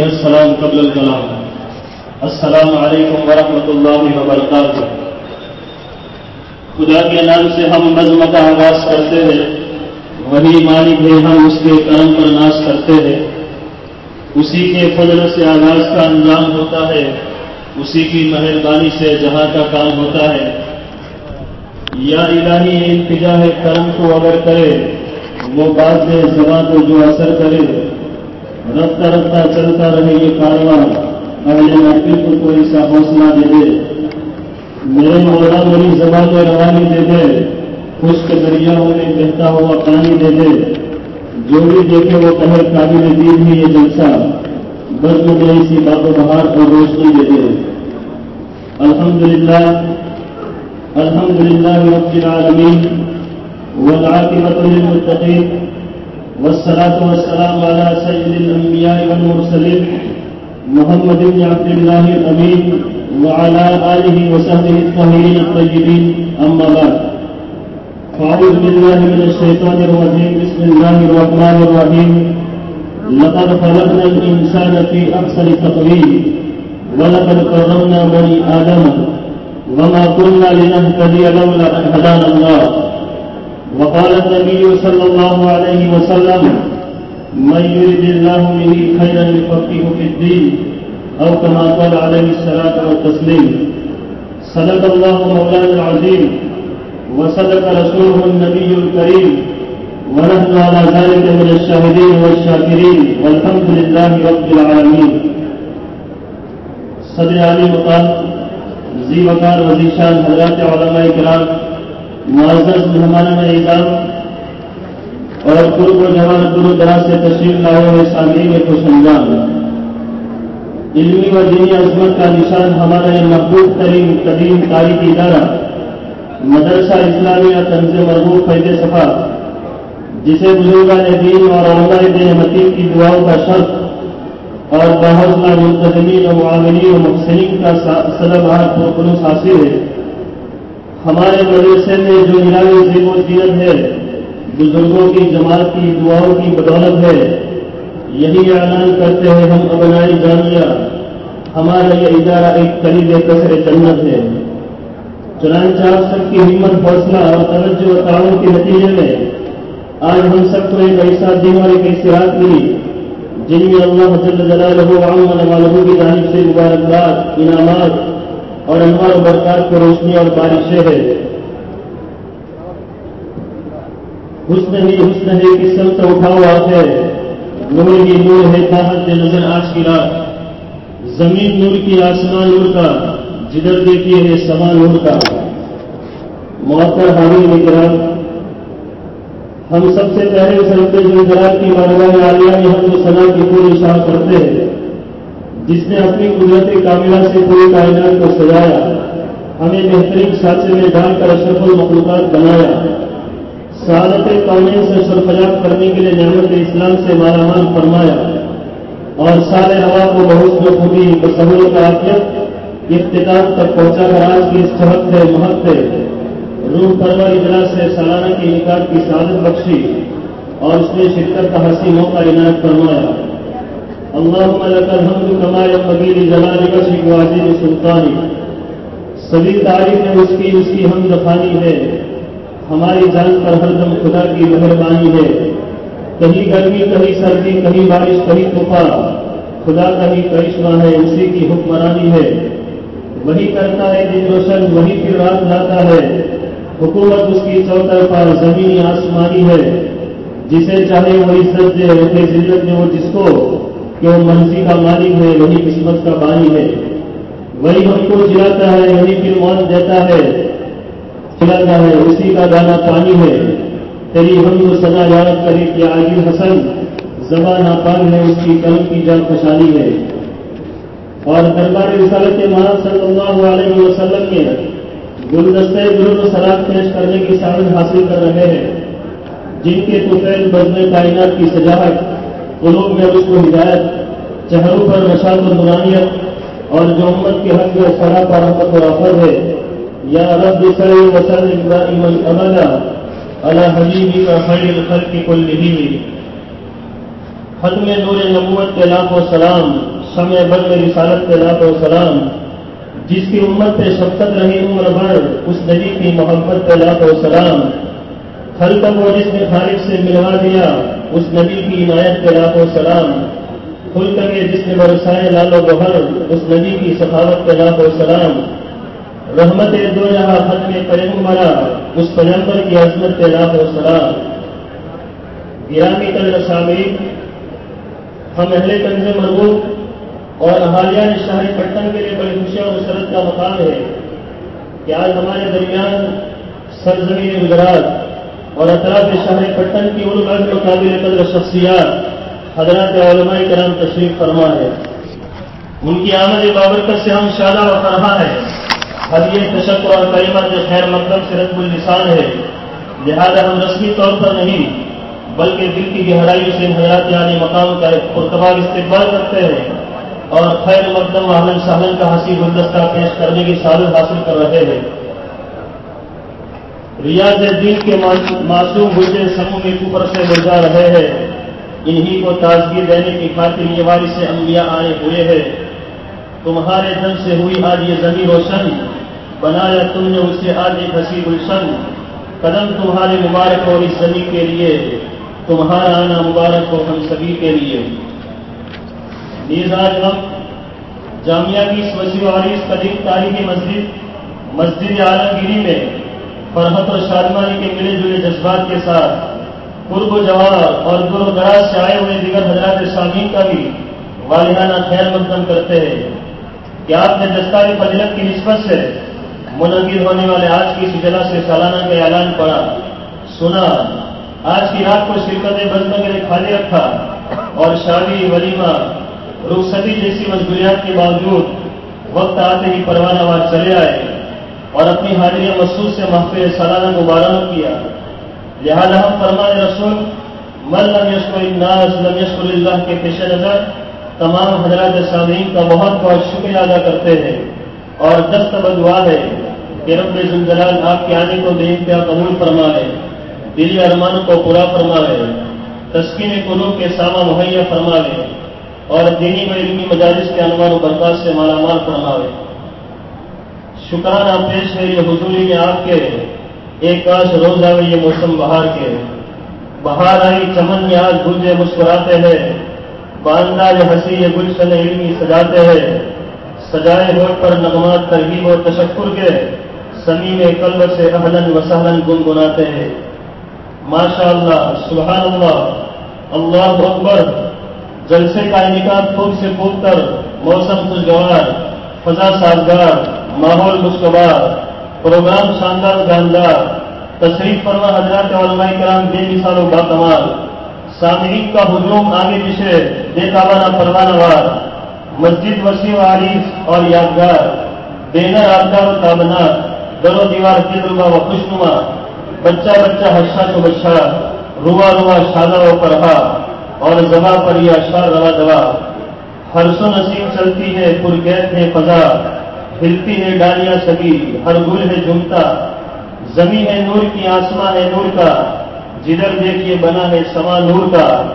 السلام قبل الکلام۔ السلام علیکم ورحمۃ اللہ وبرکاتہ۔ خدا کے نام سے ہم نظم کا آغاز کرتے ہیں۔ وہی مالک ہے ہم اس کے کرم پر ناش کرتے ہیں۔ اسی کے فضل سے آغاز کا انجام ہوتا ہے۔ اسی کی مہربانی سے جہاں کا کام ہوتا ہے۔ یا الہی التجا ہے کرم کو اگر کرے، وہ بات ہے زبان کو جو اثر کرے رفتہ رفتہ چلتا رہے یہ کاروبار۔ اگلے محفل کو کوئی سا حوصلہ دے دے۔ میرے مولا میری زبان کو روانی دے دے۔ خشک دریاؤں میں بہتا ہوا پانی دے دے۔ جو بھی دیکھے وہ کہے قابل دین ہی یہ جلسہ۔ بس مجھے اسی بات و بہار اور روشنی دے دے۔ الحمد للہ الحمد للہ رب العالمین والعاقبة للمتقين والصلاة والسلام على سيد الأنبياء والمرسلين محمد بن عبد الله الأمين وعلى آله وصحبه الطاهرين الطيبين. أما بعد، فأعوذ بالله من الشيطان الرجيم. بسم الله الرحمن الرحيم. لقد خلقنا الإنسان في أحسن تقويم، ولقد كرمنا بني آدم وما كنا لنهتدي لولا أن هدانا الله. وقال النبي صلى الله عليه وسلم، من يرد الله به خيرا يفقهه في الدين، أو كما قال عليه الصلاة والتسليم، صدق الله مولانا العظيم، وصدق رسوله النبي الكريم، ونحن على ذلك من الشاهدين والشاكرين، والحمد لله رب العالمين. صدر علی مقام ذی وقار وزیشان حضرات علماء کرام معزز مہمان اعظام اور قرب و جوان دور دراز سے تشریف لائے ہوئے سامنے میں کچھ انجام علمی و دینی عظمت کا نشان ہمارا یہ محبوب ترین قدیم تاریخی ادارہ مدرسہ اسلامیہ تنظ مربوط فیض صفا، جسے بزرگان دین اور علماء دین متین کی دعاؤں کا شرط اور بحوصلہ منتظمین و معاملین و محسنین کا صدر بہار پرخلوص حاصل ہے۔ ہمارے مدرسے میں جو نرامی زیب و زینت ہے، بزرگوں کی جماعت کی، دعاؤں کی بدولت ہے، یہی اعلان کرتے ہیں ہم ابنائی جامعہ۔ ہمارا یہ ادارہ ایک قریب کثر جنت ہے۔ چنانچہ آپ سب کی ہمت، حوصلہ اور توجہ و تعاون کے نتیجے میں آج ہم سب کو ایک ایسا دن اور ایک ایسی رات ملی، جن میں اللہ جل جلالہ عام والوں کی جانب سے مبارکباد، انعامات اور انوار برکات کو روشنی اور بارشیں ہے۔ حسن ہی حسن ہے قسم سے اٹھا ہوا ہے۔ نور ہی نور ہے، طاقت نظر آج کی رات۔ زمین نور کی، آسمان نور کا۔ جدھر دیکھیے ہے سما نور کا۔ معطر حامی نگران۔ ہم سب سے پہلے سلطے جو کی مانگاہ عالیہ میں ہم جو سنا کی پوری شاہ کرتے ہیں۔ جس نے اپنی قدرت کاملہ سے پوری کائنات کو سجایا، ہمیں بہترین سانچے میں ڈال کر اشرف المخلوقات بنایا۔ سعادت قانون سے سرفجات کرنے کے لیے نعمت اسلام سے مالا مال فرمایا۔ اور سارے ہوا کو بہت بخوبی بسہول کا عافیت اختتام تک پہنچا کر آج کی اس چہت سے مہت سے روح پرور اجلاس سے سالانہ کی نکات کی سعادت بخشی اور اس نے شرکت کا ہنسی موقع عنایت فرمایا۔ اللہ لك الحمد كما ينبغي لجلال وجهك وعظيم سلطانك. سبھی تعریف ہے اس کی اس کی حمد خانی ہے. ہماری جان پر ہر دم خدا کی مہربانی ہے. کہیں گرمی، کہیں سردی، کہیں بارش، کہیں طوفان، خدا کا ہی کرشمہ ہے، اسی کی حکمرانی ہے. وہی کرتا ہے دن روشن وہی پھر رات لاتا ہے. حکومت اس کی چوتر پر زمینی آسمانی ہے. جسے چاہے وہی سچ دے رکھے ذلت میں وہ جس کو کہ وہ منزی کا مالک ہے، وہی قسمت کا بانی ہے۔ وہی ہم کو جلاتا ہے، وہی پھر موت دیتا ہے، چلاتا ہے، اسی کا دانا پانی ہے۔ تیری ہم کو سزا یاد کرے کہ عاجل حسن زبان پان ہے، اس کی قلم کی جان خوشحالی ہے۔ اور دربار رسالت محمد صلی اللہ علیہ وسلم کے گلدستہ گرو سلاد پیش کرنے کی سعادت حاصل کر رہے ہیں۔ جن کے توفیل بزم کائنات کی سجاوٹ قلوب میں اس کو ہدایت، چہروں پر نشاط و نورانیت اور جو امت کے حق میں سرا پر رحمت و آفر ہے۔ یا رب صلی وسلم ابراہیم الاملا اللہ حبیبی کا خیر الخلق کلہ ختم نور نبوت کے لاکھ و سلام، سمے بد رسالت کے لاکھ و سلام۔ جس کی امت پہ شفقت رہی عمر بھر، اس نبی کی محبت پہ لاکھ و سلام۔ خلق کو جس نے خالق سے ملوا دیا اس نبی کی عنایت پہ لاکھ و سلام کھل کر کے جس نے برسائے لال و بہر اس نبی کی سخاوت پہ لاکھ و سلام، رحمت دو جہاں حد میں کریم مرا اس پیغمبر کی عظمت کے لاکھ و سلام۔ گرامی تل رسامی ہم اہل کنز مربوط اور حالیہ شاہی پٹن کے لیے بڑی خوشیاں اور مسرت کا مقام ہے کہ آج ہمارے درمیان سرزمین گجرات اور اطراف شاہر پٹن کی ان عزم قابل قدر شخصیات حضرات علماء کرام تشریف فرما ہے۔ ان کی آمد بابرکت سے ہم شادہ و فرحا ہے۔ حد یہ تشکر اور کریمت جو خیر مقدم سے رقم النسان ہے۔ لہذا ہم رسمی طور پر نہیں، بلکہ دل کی گہرائی سے حیات یعنی مقام کا ایک پرتبار استقبال کرتے ہیں۔ اور خیر مقدم عالم سہلن کا ہنسی گلدستہ پیش کرنے کی سعادت حاصل کر رہے ہیں۔ ریاض دین کے معصوم گرجے سموں میں اوپر سے گزار رہے ہیں۔ انہی کو تازگی دینے کی خاطر یہ وارث سے انبیاء آئے ہوئے ہیں۔ تمہارے دن سے ہوئی آج یہ زمین روشن، بنایا تم نے اسے آج ایک ہنسی گلشن قدم تمہارے مبارک اور اس زمین کے لیے، تمہارا آنا مبارک ہو ہم سبھی کے لیے۔ نیز آج ہم جامعہ کی اس وسیع عریض قدیم تاریخی مسجد مسجد عالمگیری میں فرحت اور شادمانی کے ملے جلے جذبات کے ساتھ قرب و جوار اور دور و دراز سے آئے ہوئے دیگر حضرات شامین کا بھی والدانہ خیر مقدم کرتے ہیں کہ آپ نے دستاری فضلت کی نسبت سے منعقد ہونے والے آج کی اس اجلا سے سالانہ کا اعلان پڑا سنا۔ آج کی رات کو شرکت بزم کے لیے خالی رکھا اور شادی، ولیمہ، رخصتی جیسی مجبوریات کے باوجود وقت آتے ہی پروانہ واد چلے آئے۔ اور اپنی حاضری مخصوص سے محفوظ سالانہ مبارک کیا۔ لہذا ہم فرمان رسول، من لم یشکر الناس، لم یشکر اللہ کے پیش نظر، تمام حضرات سامعین کا بہت بہت شکریہ ادا کرتے ہیں۔ اور دست بدعا ہے کہ رب زلجلال آپ کے آنے کو بے انتہا قبول فرما ہے دلی ارمان کو پورا فرما ہے تسکین قلوب کے سامہ مہیا فرما ہے اور دینی و علمی مجالس کے انوار و برکات سے مالا مال فرما ہے شکرانہ پیش ہے یہ حضوری میں آپ کے ایک کاش روز آئے یہ موسم بہار کے۔ بہار آئی، چمن میں آج گنجے مسکراتے ہیں۔ باندھا یہ ہنسی، یہ گلشن علمی سجاتے ہیں۔ سجائے ہوٹ پر نغمات، ترغیب اور تشکر کے سمی میں قلب سے اہلن و سہلن گنگناتے ہیں۔ ماشاء اللہ سبحان اللہ اللہ اکبر، جلسے کا انعقاد خوب سے خوب کر، موسم خوشگوار، فضا سازگار۔ ماحول خوشگوار پروگرام شاندار جاندار تصریف فرما حضرات علماء کرام بے مثال و باکمال سامعین کا ہجوم آگے پیچھے بے تابانہ پروانہ وار مسجد وسیع عریف اور یادگار، بینر آدگار و تابنا در و دیوار دلربا و خوشنما، بچہ بچہ حشا تو بچہ، روا روا شادہ و پرہا اور زبا پر یہ اشار روا دوا۔ ہر سو نسیم چلتی ہے پرگیت ہے فضا۔ ہلتی ہے ڈالیاں سبھی، ہر گل ہے جمتا زمین ہے نور کی، آسمان ہے نور کا۔ جدھر دیکھیے بنا ہے سما نور کا۔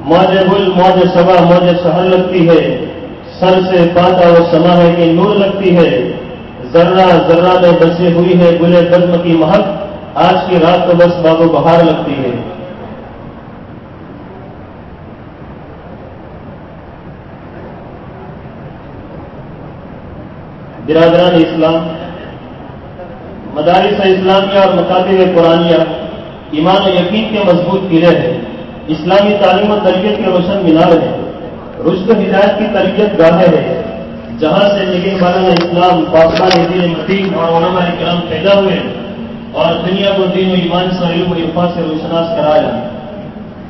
موج گل موج سبا موج سہل لگتی ہے۔ سر سے پاتا وہ سما ہے کہ نور لگتی ہے۔ ذرہ ذرہ میں بسی ہوئی ہے گلے قدم کی مہک۔ آج کی رات تو بس بابو بہار لگتی ہے۔ برادران اسلام، مدارس اسلامیہ اور مکاتب قرآنیہ ایمان و یقین کے مضبوط قلعے ہیں، اسلامی تعلیم و تربیت کے روشن مینار ہیں، رشد ہدایت کی تربیت گاہیں ہے جہاں سے نگہ بالا اسلام پاکستان دین مدین اور علماء کرام پیدا ہوئے اور دنیا کو دین و ایمان سے علم و عرفا سے روشناس کرایا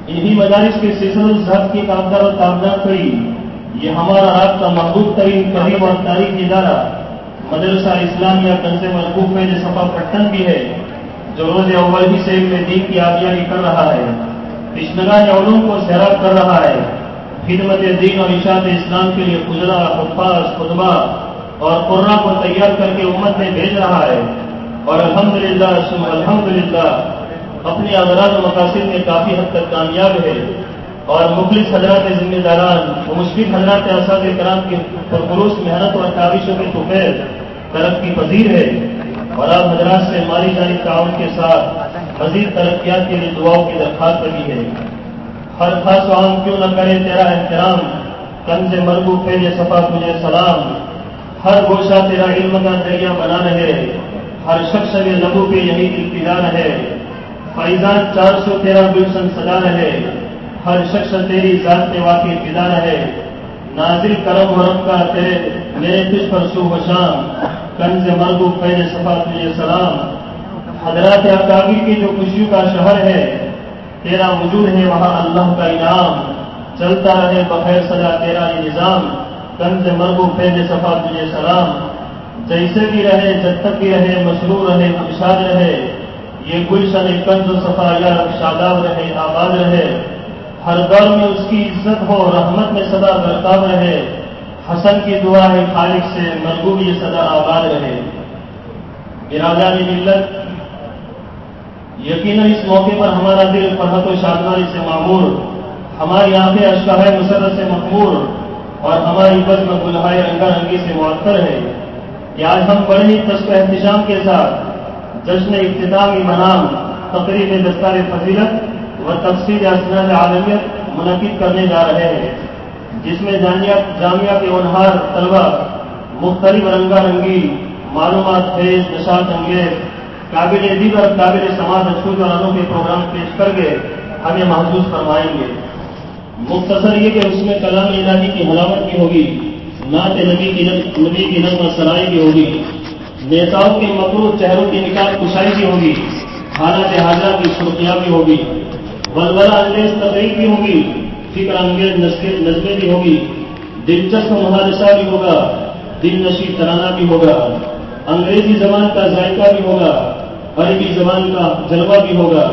انہی مدارس کے سلسل الزہب کی کامدار و تابدار کری یہ ہمارا آپ کا محبوب ترین قریب اور تاریخی ادارہ مدرسہ اسلامیہ کنز محبوب میں جو سفا پٹن بھی ہے، جو روز اول ہی سے دین کی آبیاری کر رہا ہے۔ رشنگاہ علوم کو سیراب کر رہا ہے۔ خدمت دین اور اشاعت اسلام کے لیے خزرا حفاظ، خطبہ اور قرآن کو تیار کر کے امت میں بھیج رہا ہے۔ اور الحمدللہ للہ الحمد للہ اپنے اغراض مقاصد میں کافی حد تک کامیاب ہے۔ اور مخلص حضرات ذمہ داران و حضرات اساد کرام کی پرپروش محنت اور کاوشوں کے توفیر ترقی پذیر ہے اور آپ حضرات سے مالی جانی تعاون کے ساتھ مزید ترقیات کے لیے دعاؤں کی درخواست کری ہے۔ ہر خاص عام کیوں نہ کرے تیرا احترام کن سے مربو پھیلے صفا تجھے سلام۔ ہر گوشہ تیرا علم کا دریا بنا رہے ہر شخص میں لبو پہ یعنی یہی ابتدا رہے فیضان چار سو تیرہ گلشن سدا رہے۔ ہر شخص تیری ذات پہ واقع فدا رہے۔ نازل کرم ورم کا تیرے میرے تجھ پر سو شام کنز مرگو پہلے صفا تجھے سلام۔ حضرات اکابر کی جو خوشیوں کا شہر ہے، تیرا وجود ہے وہاں اللہ کا انعام۔ چلتا رہے بخیر سدا تیرا یہ نظام۔ کنز مرگو پہلے صفا تجھے سلام۔ جیسے بھی رہے، جب تک بھی رہے مشرور رہے ابشاد رہے۔ یہ گلشن کنز صفا یا شاداب رہے، آباد رہے۔ ہر دور میں اس کی عزت ہو رحمت میں سدا برتاب رہے۔ حسن کی دعا ہے، خالق سے مرغوب یہ سدا آباد رہے۔ ارادہ ملت۔ یقیناً اس موقع پر ہمارا دل فرحت و شادمانی سے معمور، ہماری آنکھیں اشکاہ مسرت سے مقبول اور ہماری بس میں گلہائے رنگا رنگی سے معطر ہے۔ کہ آج ہم بڑے ہی تشک احتشام کے ساتھ جشن اختتامی منام، تقریب دستار فضیلت و تفصیل اسناد عالمیت منعقد کرنے جا رہے ہیں، جس میں جامعہ کے انہار طلبہ مختلف رنگا رنگی معلومات فیض نشاط انگیز قابل دید اور قابل سماج اچھوٹ اور انوں کے پروگرام پیش کر کے ہمیں محسوس فرمائیں گے۔ مختصر یہ کہ اس میں کلام الہی کی حلاوت بھی ہوگی، نعت نبی کی نبی کی نظم سرائی بھی ہوگی، نیتاؤں کے مقروض چہروں کی نکال کشائی بھی ہوگی، حالات حاضرہ کی سرخیاں بھی ہوگی۔ ولولہ انگیز تقریب بھی ہوگی، فکر انگیز نظمیں بھی ہوگی، دلچسپ محادثہ بھی ہوگا، دل نشی ترانہ بھی ہوگا، انگریزی زبان کا ذائقہ بھی ہوگا، عربی زبان کا جلوہ بھی ہوگا،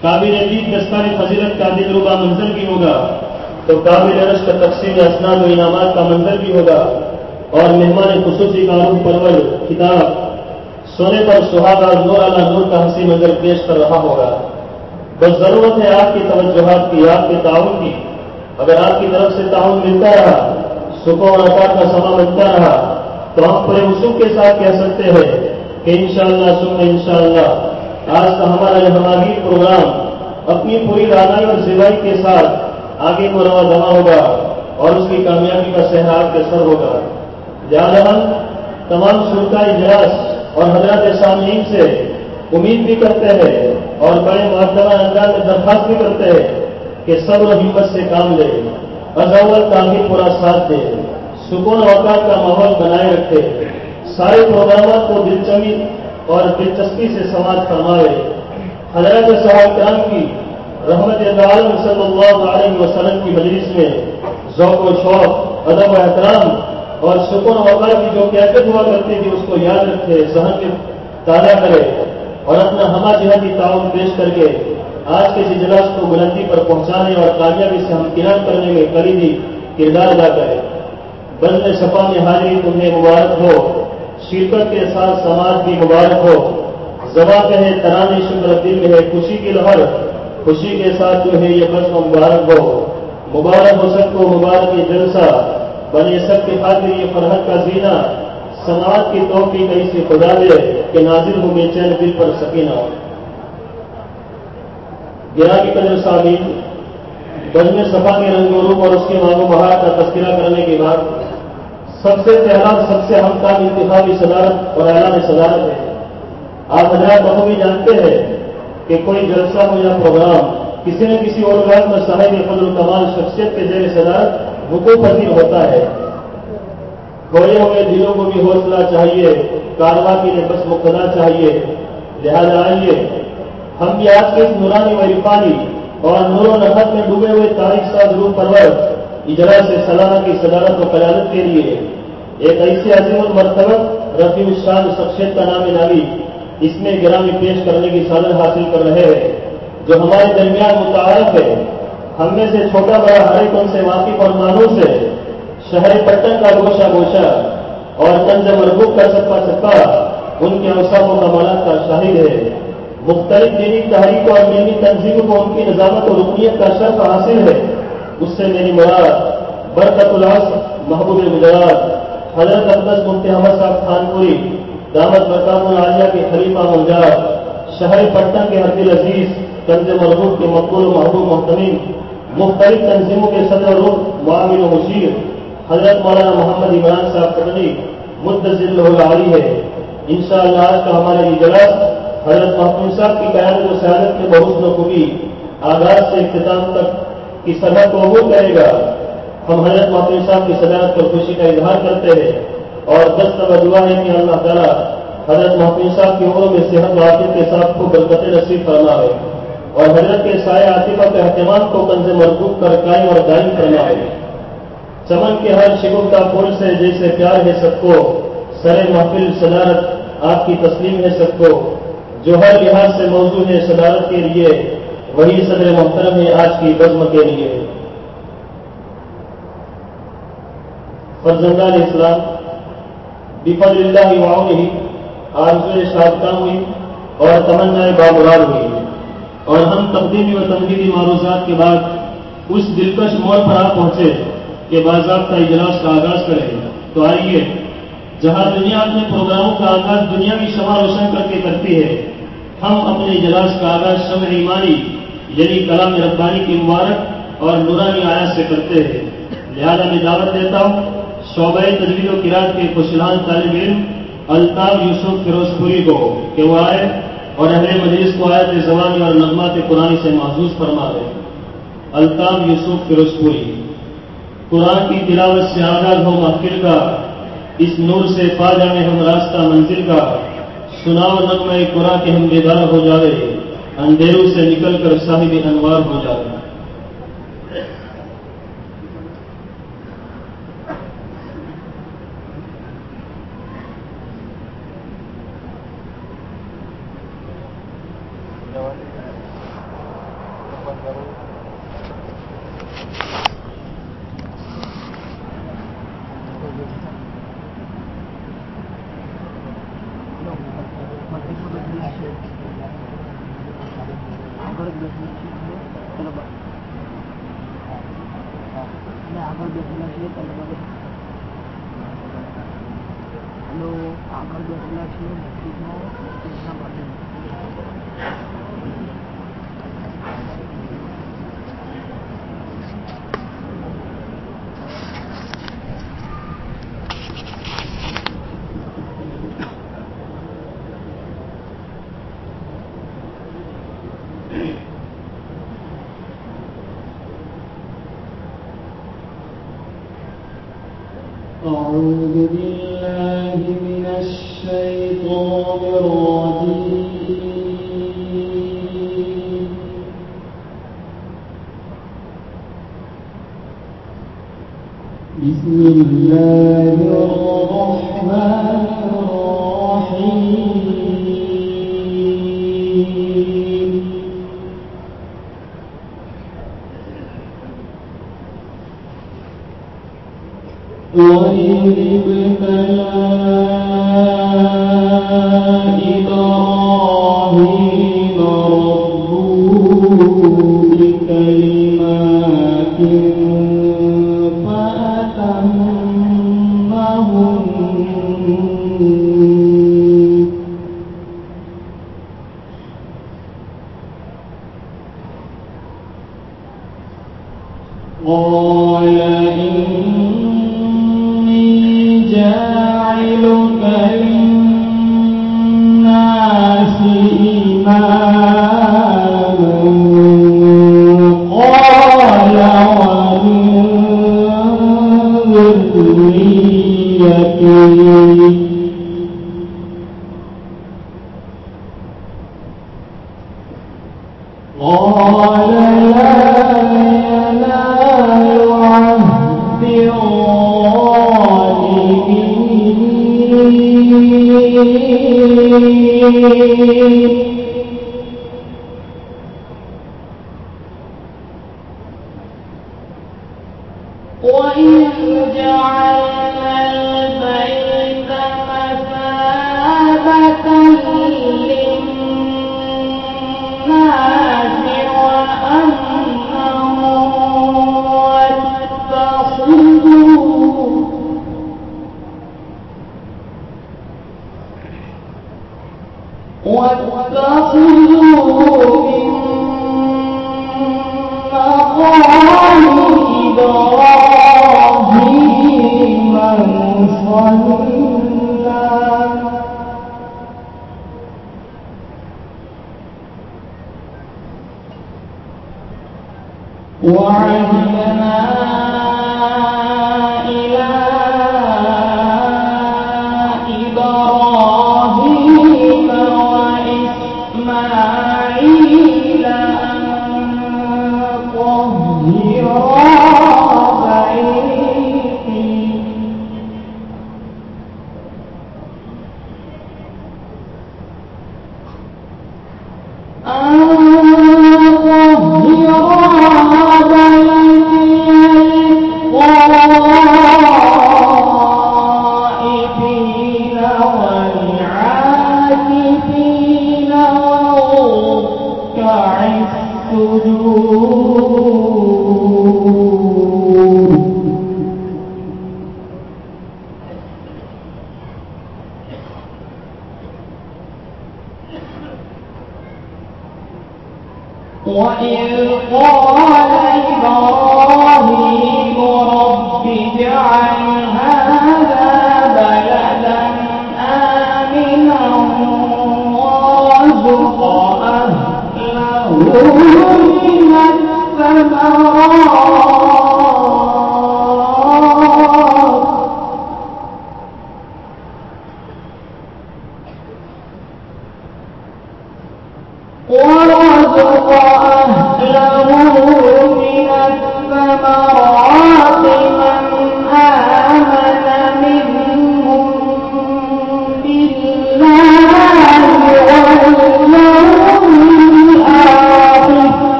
قابل عید دستان فضیلت کا دل منظر بھی ہوگا، تو قابل رش کا تقسیم اسناد و انعامات کا منظر بھی ہوگا، اور مہمان خصوصی قانون پرور کتاب سونے پر سہاگا نور اعلیٰ نور کا ہنسی منظر پیش کر رہا ہوگا۔ بس ضرورت ہے آپ کی توجہات کی، آپ کے تعاون کی۔ اگر آپ کی طرف سے تعاون ملتا رہا سکون آکار کا سما ملتا رہا، تو ہم پورے اصول کے ساتھ کہہ سکتے ہیں کہ انشاءاللہ شاء اللہ ان شاء اللہ آج کا ہمارا یہ ہماری پروگرام اپنی پوری رانائی اور سوائی کے ساتھ آگے کو روا دما ہوگا اور اس کی کامیابی کا سہراب کے سر ہوگا۔ لہٰذا تمام سلطہ اجلاس اور حضرت سامعین سے امید بھی کرتے ہیں اور بڑے محتمہ انداز میں درخواست بھی کرتے ہیں کہ صبر و ہمت سے کام لے ازاول کا بھی پورا ساتھ دے، سکون اوقات کا ماحول بنائے رکھے، سارے پروگرامات کو دلچسپی اور دلچسپی سے سماج فرمائے۔ حضرت صاحب کرام کی رحمت عالم صلی اللہ علیہ وسلم کی مجلس میں ذوق و شوق، ادب و احترام اور سکون اوقات کی جو کیفیت ہوا کرتی تھی، اس کو یاد رکھے، ذہن کے تازہ کرے۔ اور اپنا ہما جہتی تعاون پیش کر کے آج کے اجلاس کو بلندی پر پہنچانے اور کامیابی سے ہم کرنے میں قریبی کردار ادا کرے بند شفا میں حاضری تمہیں مبارک ہو، شرکت کے ساتھ سماج بھی مبارک ہو۔ زبا کہے، ترانے شکر دل ہے خوشی کی لہر، خوشی کے ساتھ جو ہے یہ بس مبارک ہو۔ مبارک ہو سب کو، مبارک یہ جلسہ۔ بنے سب کے خاطر یہ فرحت کا زینہ۔ سماج کی توقی کہیں سے خدا دے کہ نازل ہو بے چین دل پر سکینہ ہو گرا کی قدر صابین بجم سفا کے رنگ و روپ اور اس کے مانگو بہار کا تذکرہ کرنے کے بعد سب سے پہلا سب سے ہم کام انتخابی صدارت اور اعلان صدارت ہے۔ آپ حضرات بہت بھی جانتے ہیں کہ کوئی جلسہ ہو یا پروگرام، کسی نہ کسی اور میں صاحب فضل کمال شخصیت کے ذریعے صدارت حقوق پذیر ہوتا ہے۔ کھوئے ہوئے دلوں کو بھی حوصلہ چاہیے کارواں کے لیے بس مقدہ چاہیے۔ لہٰذا آئیے، ہم بھی آج کے اس نورانی و اور نور و نفت میں ڈوبے ہوئے تاریخ ساز روح پرور اجرا سے سلامہ کی صدارت و قیادت کے لیے ایک ایسی عظیم المرتبت رفیع الشان شخصیت کا نام نامی اس میں گرامی پیش کرنے کی سادر حاصل کر رہے ہیں، جو ہمارے درمیان متعارف ہے۔ ہم میں سے چھوٹا بڑا ہر ایک ان سے واقف اور مانوس ہے۔ شہر پٹن کا گوشہ گوشہ اور تنز مربوب کا سپا سپا، ان کے اوساف و کمالات کا شاہد ہے۔ مختلف دینی تحریکوں اور دینی تنظیموں کو ان کی نظامت اور رکنیت کا شرف حاصل ہے۔ اس سے میری مراد برکت الاس محبوب گجرات، حضرت اقدس مفتی احمد صاحب خان پوری دامت برکات العالیہ کے خلیفہ منجاب شہر پٹنہ کے حد العزیز کنز مربوط کے مقبول و محبوب محتمین، مختلف تنظیموں کے صدر رخ معامل و مشیر۔ حضرت مولانا محمد عمران صاحب پٹنی مدذل علی ہے ان شاء اللہ آج کا ہمارے اجلاس حضرت محمود صاحب کی قیادت و سیادت کے بہت و خوبی آغاز سے اختتام تک کی سبق کو وہ کرے گا۔ ہم حضرت محمود صاحب کی صدارت پر خوشی کا اظہار کرتے ہیں اور دس طرح دعا ہے کہ اللہ تعالیٰ حضرت محمود صاحب کی عمروں میں صحت و عاطف کے ساتھ کو برکت نصیب فرما ہے اور حضرت کے سائے عاطفہ کے اہتمام کو کنز مربوط کر قائم اور دائم کرنا ہے چمن کے ہر شکر کا پھول سے جیسے پیار ہے سب کو، سر محفل صدارت آپ کی تسلیم ہے سب کو۔ جو ہر لحاظ سے موضوع ہے صدارت کے لیے، وہی صدر محترم ہے آج کی بزم کے لیے۔ فرزندان اسلام بفل اللہ ہی آج شادکام ہوئی اور تمنا بابرار ہوئی۔ اور ہم تقدیمی و تنقیدی معروضات کے بعد اس دلکش موڑ پر آ پہنچے۔ کہ باضابطہ اجلاس کا آغاز کریں تو آئیے، جہاں دنیا اپنے پروگراموں کا آغاز دنیا کی شمع روشن کر کے کرتی ہے، ہم اپنے اجلاس کا آغاز شمع ایمانی یعنی کلام ربانی کی مبارک اور نورانی آیات سے کرتے ہیں۔ لہذا میں دعوت دیتا ہوں، شعبۂ تجویز و کراط کے خوشلان طالب علم الطاف یوسف فیروز پوری کو، کہ وہ آئے اور اہل مجلس کو آیت زبانی اور نغمات قرآن سے محسوس فرما رہے الطاف یوسف فیروز پوری۔ قرآن کی تلاوت سے آزاد ہو محفل کا، اس نور سے پا جانے ہم راستہ منزل کا۔ سناؤ نغمہ قرآن کے ہم بیدار ہو جاوے، اندھیروں سے نکل کر صاحب انوار ہو جاوے۔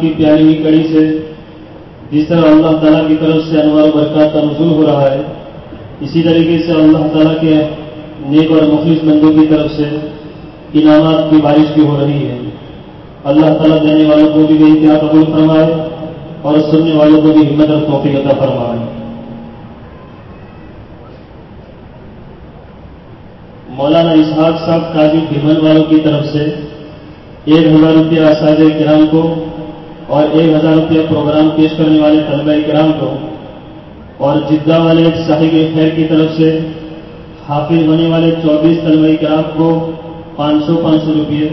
کی پیاری ہوئی کڑی سے، جس طرح اللہ تعالیٰ کی طرف سے انوار برکات کا نزول ہو رہا ہے، اسی طریقے سے اللہ تعالیٰ کے نیک اور مخلص بندوں کی طرف سے انعامات کی بارش بھی ہو رہی ہے۔ اللہ تعالیٰ دینے والوں کو بھی بے انتہا قبول فرمائے اور سننے والوں کو بھی ہمت اور توفیق عطا فرمائے۔ مولانا اسحاق صاحب قاضی بھیمن والوں کی طرف سے ایک ہزار روپیہ اساتذہ کرام کو اور ایک ہزار روپیہ پروگرام پیش کرنے والے طلبہ کرام کو اور جدہ والے صاحب خیر کی طرف سے حافظ ہونے والے چوبیس طلبہ کرام کو پانچ سو پانچ سو روپئے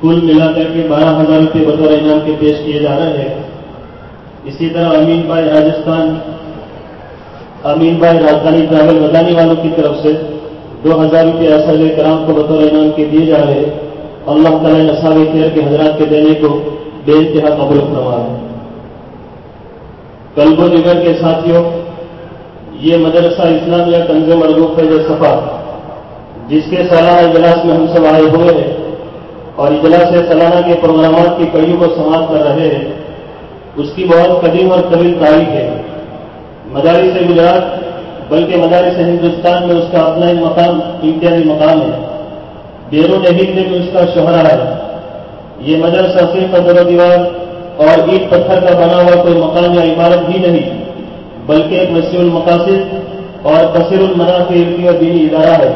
کل ملا کر کے بارہ ہزار روپئے بطور انعام کے پیش کیے جا رہے ہیں۔ اسی طرح امین بھائی راجستھان، امین بھائی راجدھانی ٹریول بدانے والوں کی طرف سے دو ہزار روپئے اصل کرام کو بطور انعام کے دیے جا رہے ہیں۔ اللہ تعالیٰ نصاب خیر کے حضرات کے دینے کو بے انتہا قبول فرما ہے۔ کلب و نگر کے ساتھیوں، یہ مدرسہ اسلام یا کنز مرغوب ہے جو صفا، جس کے سالانہ اجلاس میں ہم سب آئے ہوئے ہیں اور اجلاس سالانہ کے پروگرامات کی کڑیوں کو سماعت کر رہے ہیں۔ اس کی بہت قدیم اور طویل تاریخ ہے۔ مدارس گجرات، بلکہ مدارس ہندوستان میں اس کا اپنا ہی مقام امتیازی مقام ہے۔ بیرون ہند میں بھی اس کا شہرا ہے۔ یہ مدرسہ صرف و دیوار اور اینٹ پتھر کا بنا ہوا کوئی مکان یا عمارت بھی نہیں، بلکہ ایک وسیع المقاصد اور کثیر المنافع علمی اور دینی ادارہ ہے،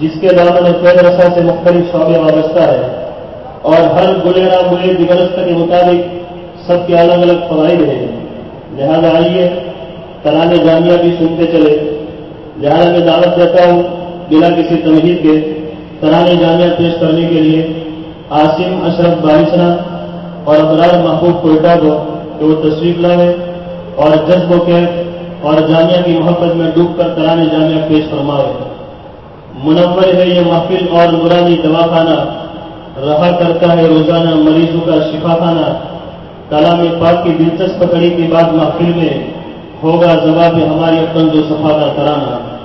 جس کے دامن فیض رسا سے مختلف شعبے وابستہ ہے اور ہر گلیرا گلے دگرست کے مطابق سب کے الگ الگ فوائد ہیں۔ لہذا آئیے ترانے جامعہ بھی سنتے چلے۔ لہذا میں دعوت دیتا ہوں بنا کسی تمہید کے ترانے جامعہ پیش کرنے کے لیے۔ آصم اشرف بارشنا اور ابرار محبوب کوئٹہ کو کہ وہ تشریف لائے اور جذب و کیف اور جامعہ کی محبت میں ڈوب کر ترانے جامعہ پیش فرمائے۔ منور ہے یہ محفل اور نورانی دواخانہ۔ رہا کرتا ہے روزانہ مریضوں کا شفا خانہ کلام پاک کی دلچسپ کڑی کے بعد محفل میں ہوگا جواب ہماری اپن و صفا کا ترانہ۔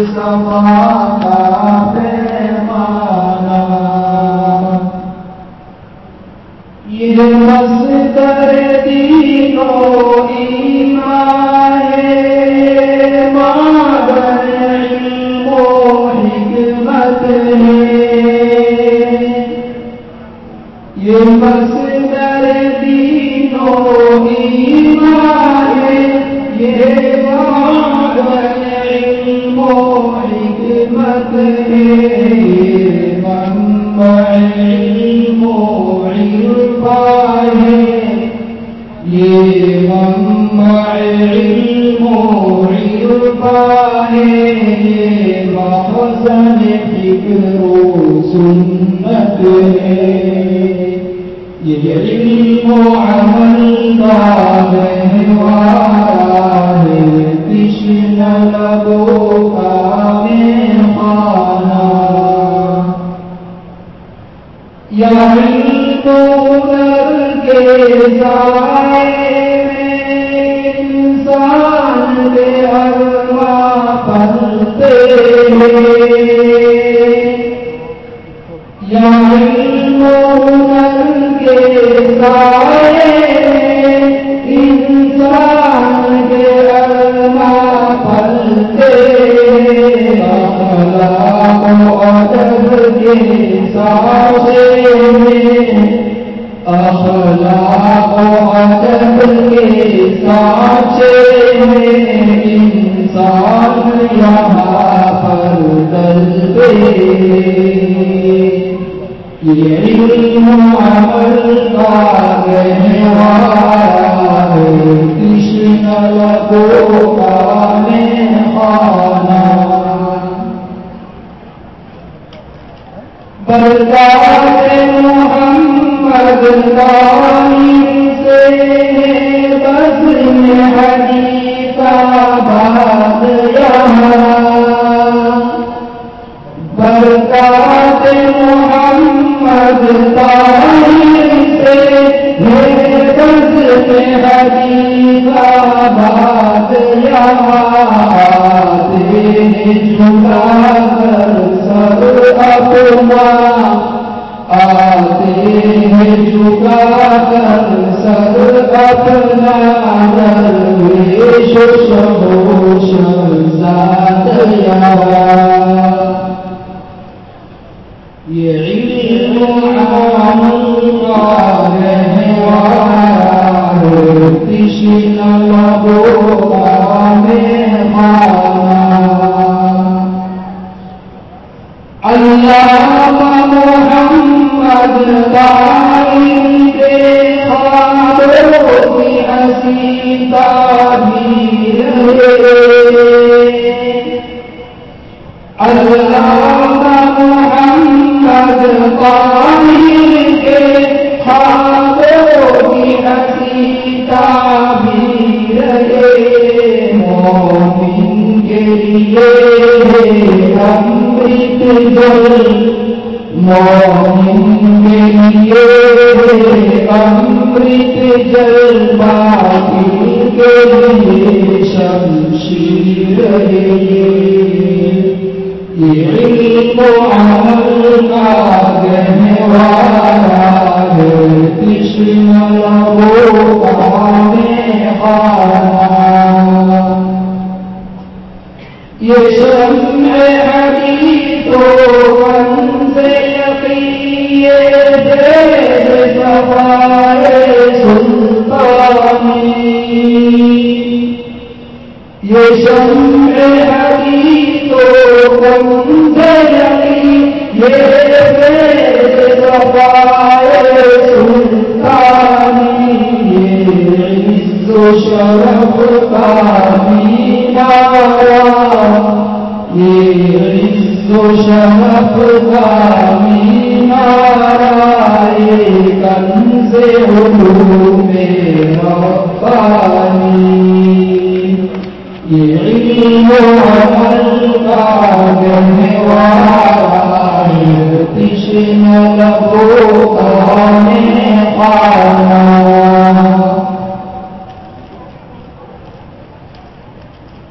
الفاظ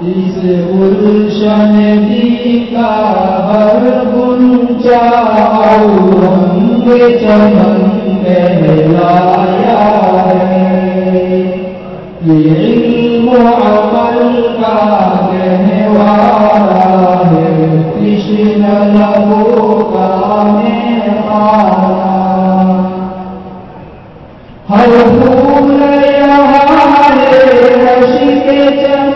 اس گلشن کا ہر گنچا رنگ چمن لایا ہے۔ یہ علم عمل کا گہوارا ہے۔ کشن لبو کا ہر پھول یہاں رشک چمن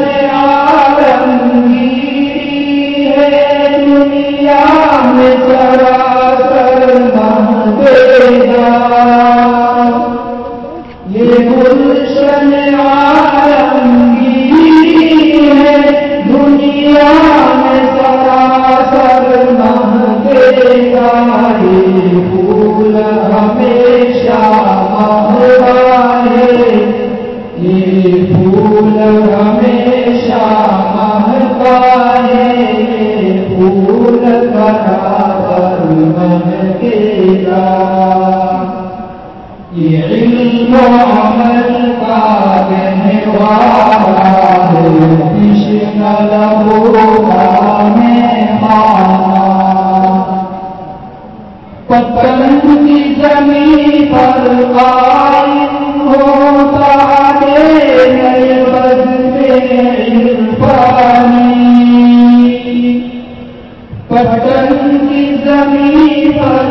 پٹن کی زمین پر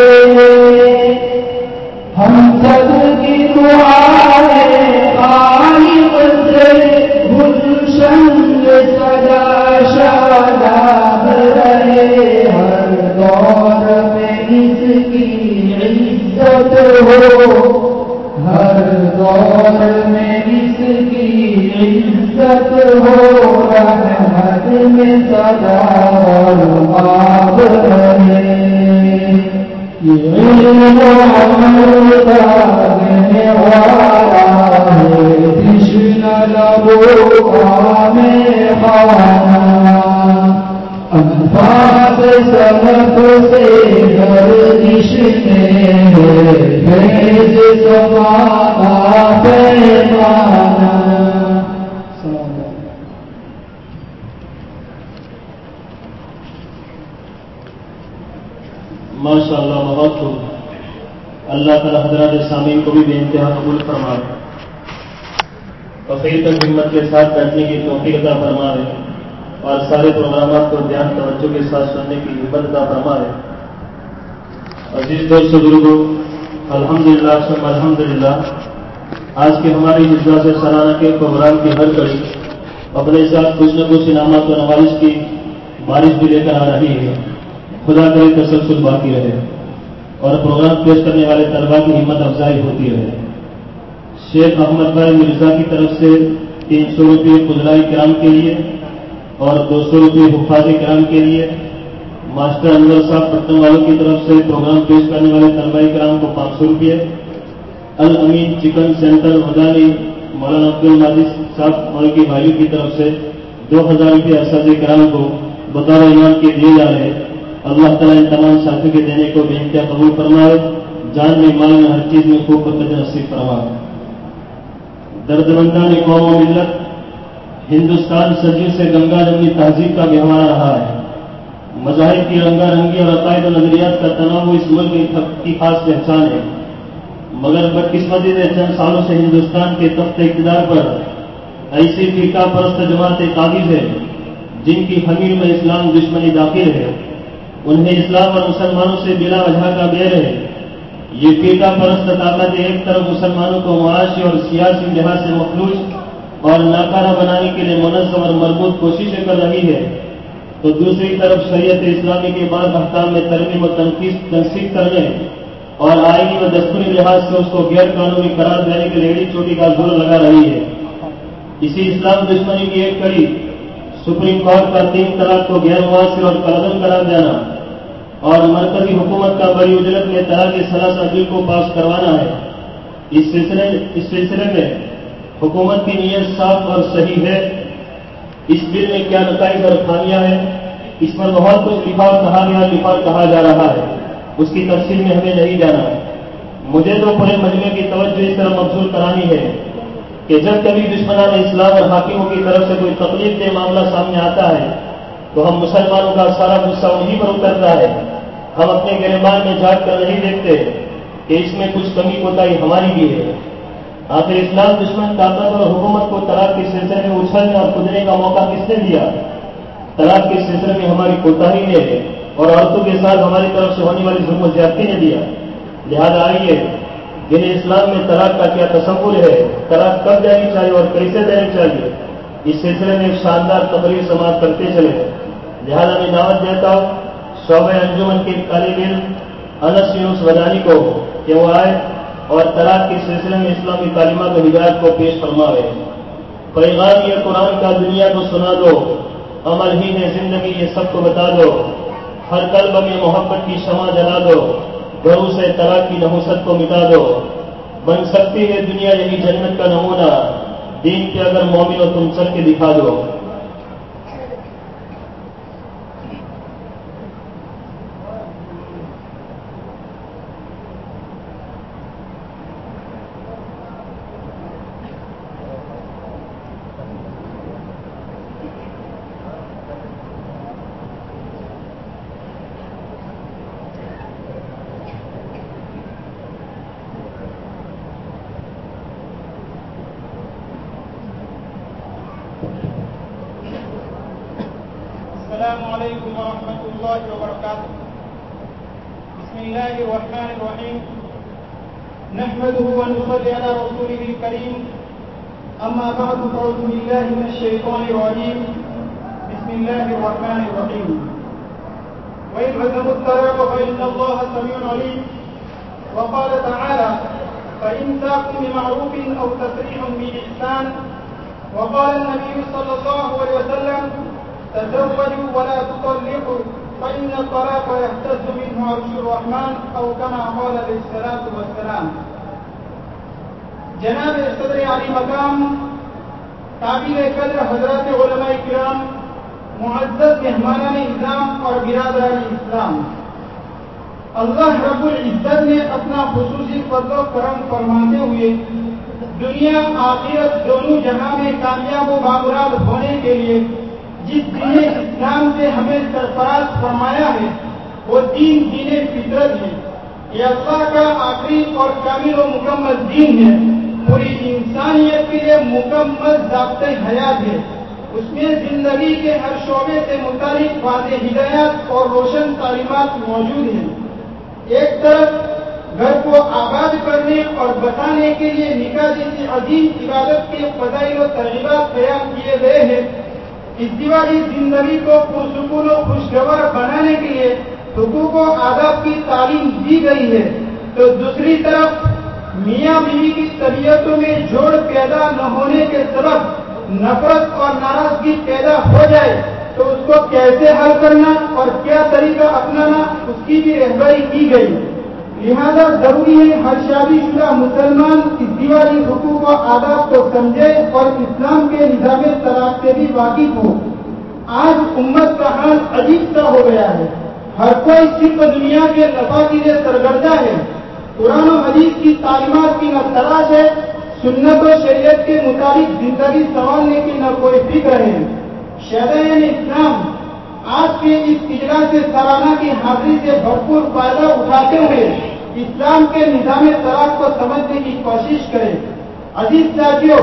قبر میں اس کی عزت ہو رحمت میں سدا اور باب رہے یہ علم دینے والا ہے۔ کشن لبو کام خانہ۔ انفاس سبب سے گردش میں ہے۔ بھیج ماشاء اللہ بہت ہو۔ اللہ تعالیٰ حضرات سامعین کو بھی بے انتہا قبول فرما رہے فقیر ہمت کے ساتھ بیٹھنے کی توفیق عطا فرما رہے اور سارے پروگرامات کو دھیان، توجہ کے ساتھ سننے کی ہمت عطا فرما رہے عزیز دوست بزرگوں الحمد للہ سب الحمد للہ آج کے ہماری اجلاس سالانہ کے پروگرام کی ہر کڑی اپنے ساتھ کچھ نہ کچھ انعامات و نمائش کی بارش بھی لے کر آ رہی ہے۔ خدا کرے تسلسل باقی رہے اور پروگرام پیش کرنے والے طلبا کی ہمت افزائی ہوتی رہے۔ شیخ احمد بھائی مرزا کی طرف سے تین سو روپئے خدلائی کرام کے لیے اور دو سو روپئے حفاظ کرام کے لیے ماسٹر انور صاحب پٹن والوں کی طرف سے پروگرام پیش کرنے والے طلبائی کرام کو پانچ سو روپئے الامین چکن سینٹر مدانی مولانا عبد الماجد صاحب اور کے بھائیوں کی طرف سے دو ہزار روپئے اسد کرام کو بطور ایمان کے دیے جا رہے اللہ تعالیٰ ان تمام ساتھیوں کے دینے کو بے انتہا قبول فرمائے، جان میں مال میں ہر چیز میں خوب برکت نصیب فرمائے۔ درد مندان قوم و ملت، ہندوستان صدیوں سے گنگا جمنی تہذیب کا گہوارا رہا ہے۔ مذاہب کی رنگا رنگی اور عقائد و نظریات کا تنوع اس ملک کی خاص پہچان ہے۔ مگر بدقسمتی نے چند سالوں سے ہندوستان کے تخت اقتدار پر ایسی فرقہ پرست جماعت قابض ہے، جن کی حمیل میں اسلام دشمنی داخل ہے۔ انہیں اسلام اور مسلمانوں سے بلا وجہ کا بیر ہے۔ یہ فرقہ پرست طاقت ایک طرف مسلمانوں کو معاشی اور سیاسی لحاظ سے مخلوط اور ناکارہ بنانے کے لیے منظم اور مربوط کوششیں کر رہی ہے۔ تو دوسری طرف شریعت اسلامی کے بعد احکام میں ترمیم و تنقید تنصیب کرنے اور آئینی و دستوری لحاظ سے اس کو غیر قانونی قرار دینے کے لیے چوٹی کا زور لگا رہی ہے۔ اسی اسلام دشمنی کی ایک کڑی سپریم کورٹ کا تین طلاق کو غیر مؤثر اور قلم قرار دینا اور مرکزی حکومت کا بڑی اجرت میں طرح کے سلاسہ بل کو پاس کروانا ہے۔ اس سلسلے اس سلسلے میں حکومت کی نیت صاف اور صحیح ہے۔ اس بل میں کیا نتائج اور خامیاں ہیں؟ اس پر بہت کچھ لکھا اور کہا گیا لکھا کہا جا رہا ہے۔ اس کی تفصیل میں ہمیں نہیں جانا۔ مجھے تو پورے مجمے کی توجہ اس طرح مبصور کرانی ہے کہ جب کبھی دشمنان اسلام اور حاکموں کی طرف سے کوئی تکلیف کے معاملہ سامنے آتا ہے، تو ہم مسلمانوں کا سارا غصہ انہیں پر اترتا ہے۔ ہم اپنے گربان میں جاگ کر نہیں دیکھتے کہ اس میں کچھ کمی کوتا ہماری بھی ہے۔ آخر اسلام دشمن طاقت اور حکومت کو طلاق کے سلسلے میں اچھلنے اور کودنے کا موقع کس نے دیا؟ طلاق کے سلسلے میں ہماری کوتاہی نے اور عورتوں کے ساتھ ہماری طرف سے ہونے والی ظلم و زیادتی نے دیا۔ لہذا آئیے جنہیں اسلام میں طلاق کا کیا تصور ہے؟ طلاق کب جانی چاہیے اور کیسے دینی چاہیے؟ اس سلسلے میں ایک شاندار تقریر سماج کرتے چلے۔ لہذا میں دعوت دیتا ہوں شعبہ انجمن کے طالب علم انس یونس ودانی کو کہ وہ آئے۔ اور طلاق کے سلسلے میں اسلامی تعلیمات و ہدایت کو پیش فرما رہے پیغام یہ قرآن کا دنیا کو سنا دو، عمل ہی ہے زندگی یہ سب کو بتا دو۔ ہر قلب میں محبت کی شمع جلا دو۔ گرو سے طلاق کی نحوست کو مٹا دو۔ بن سکتی ہے دنیا یہی جنت کا نمونہ۔ دین کے اگر مومن ہو تم چل کے دکھا دو السلام عليكم ورحمة الله وبركاته بسم الله الرحمن الرحيم نحمده ونصلي على رسوله الكريم. أما بعد فأعوذ بالله من الشيطان الرجيم. بسم الله الرحمن الرحيم. وإن عزموا الطلاق فإن الله سميع عليم. وقال تعالى فإمساك بمعروف أو تسريح بإحسان. وقال النبي صلى الله عليه وسلم تزوجوا ولا تطلقوا، فإن الطلاق يهتز منه عرش الرحمن أو كما قال عليه الصلاة والسلام. جناب صدر علی مقام تعبیر قدر حضرات علماء کرام، معزز مہمانان اسلام اور برادران اسلام. اللہ رب العزت نے اپنا خصوصی فضل و کرم فرماتے ہوئے دنیا، آخرت دونوں جہاں میں کامیاب و بامراد ہونے کے لیے جس دین اسلام سے ہمیں سرفراز فرمایا ہے، وہ دین دین فطرت ہے۔ یہ اللہ کا آخری اور کامل و مکمل دین ہے۔ پوری انسانیت کے لیے مکمل ضابطۂ حیات ہے۔ اس میں زندگی کے ہر شعبے سے متعلق واضح ہدایات اور روشن تعلیمات موجود ہیں۔ ایک طرف گھر کو آباد کرنے اور بتانے کے لیے نکاح جیسی عظیم عبادت کے فضائل و ترغیبات بیان کیے گئے ہیں۔ اس دیوالی زندگی کو پرسکون و خوشگوار بنانے کے لیے حقوق و آداب کی تعلیم دی گئی ہے۔ تو دوسری طرف میاں بیوی کی طبیعتوں میں جوڑ پیدا نہ ہونے کے سبب نفرت اور ناراضگی پیدا ہو جائے تو اس کو کیسے حل کرنا اور کیا طریقہ اپنانا اس کی بھی رہبری کی گئی۔ لہذا ضروری ہے ہر شادی شدہ مسلمان اس دیوالی حقوق و آداب کو سمجھے اور اسلام کے نظام طلاق سے بھی واقف ہو۔ آج امت کا حال عجیب سا ہو گیا ہے۔ ہر کوئی صرف دنیا کے نفا کے لیے سرگردہ ہے۔ قرآن و حدیث کی تعلیمات کی نہ تلاش ہے، سنت و شریعت کے مطابق زندگی سنبھالنے کی نہ کوئی فکر ہے۔ شہر اسلام آج کے اس اجلاس سالانہ کی حاضری سے بھرپور فائدہ اٹھاتے ہوئے اسلام کے نظام طلاق کو سمجھنے کی کوشش کریں۔ عزیز ساتھیوں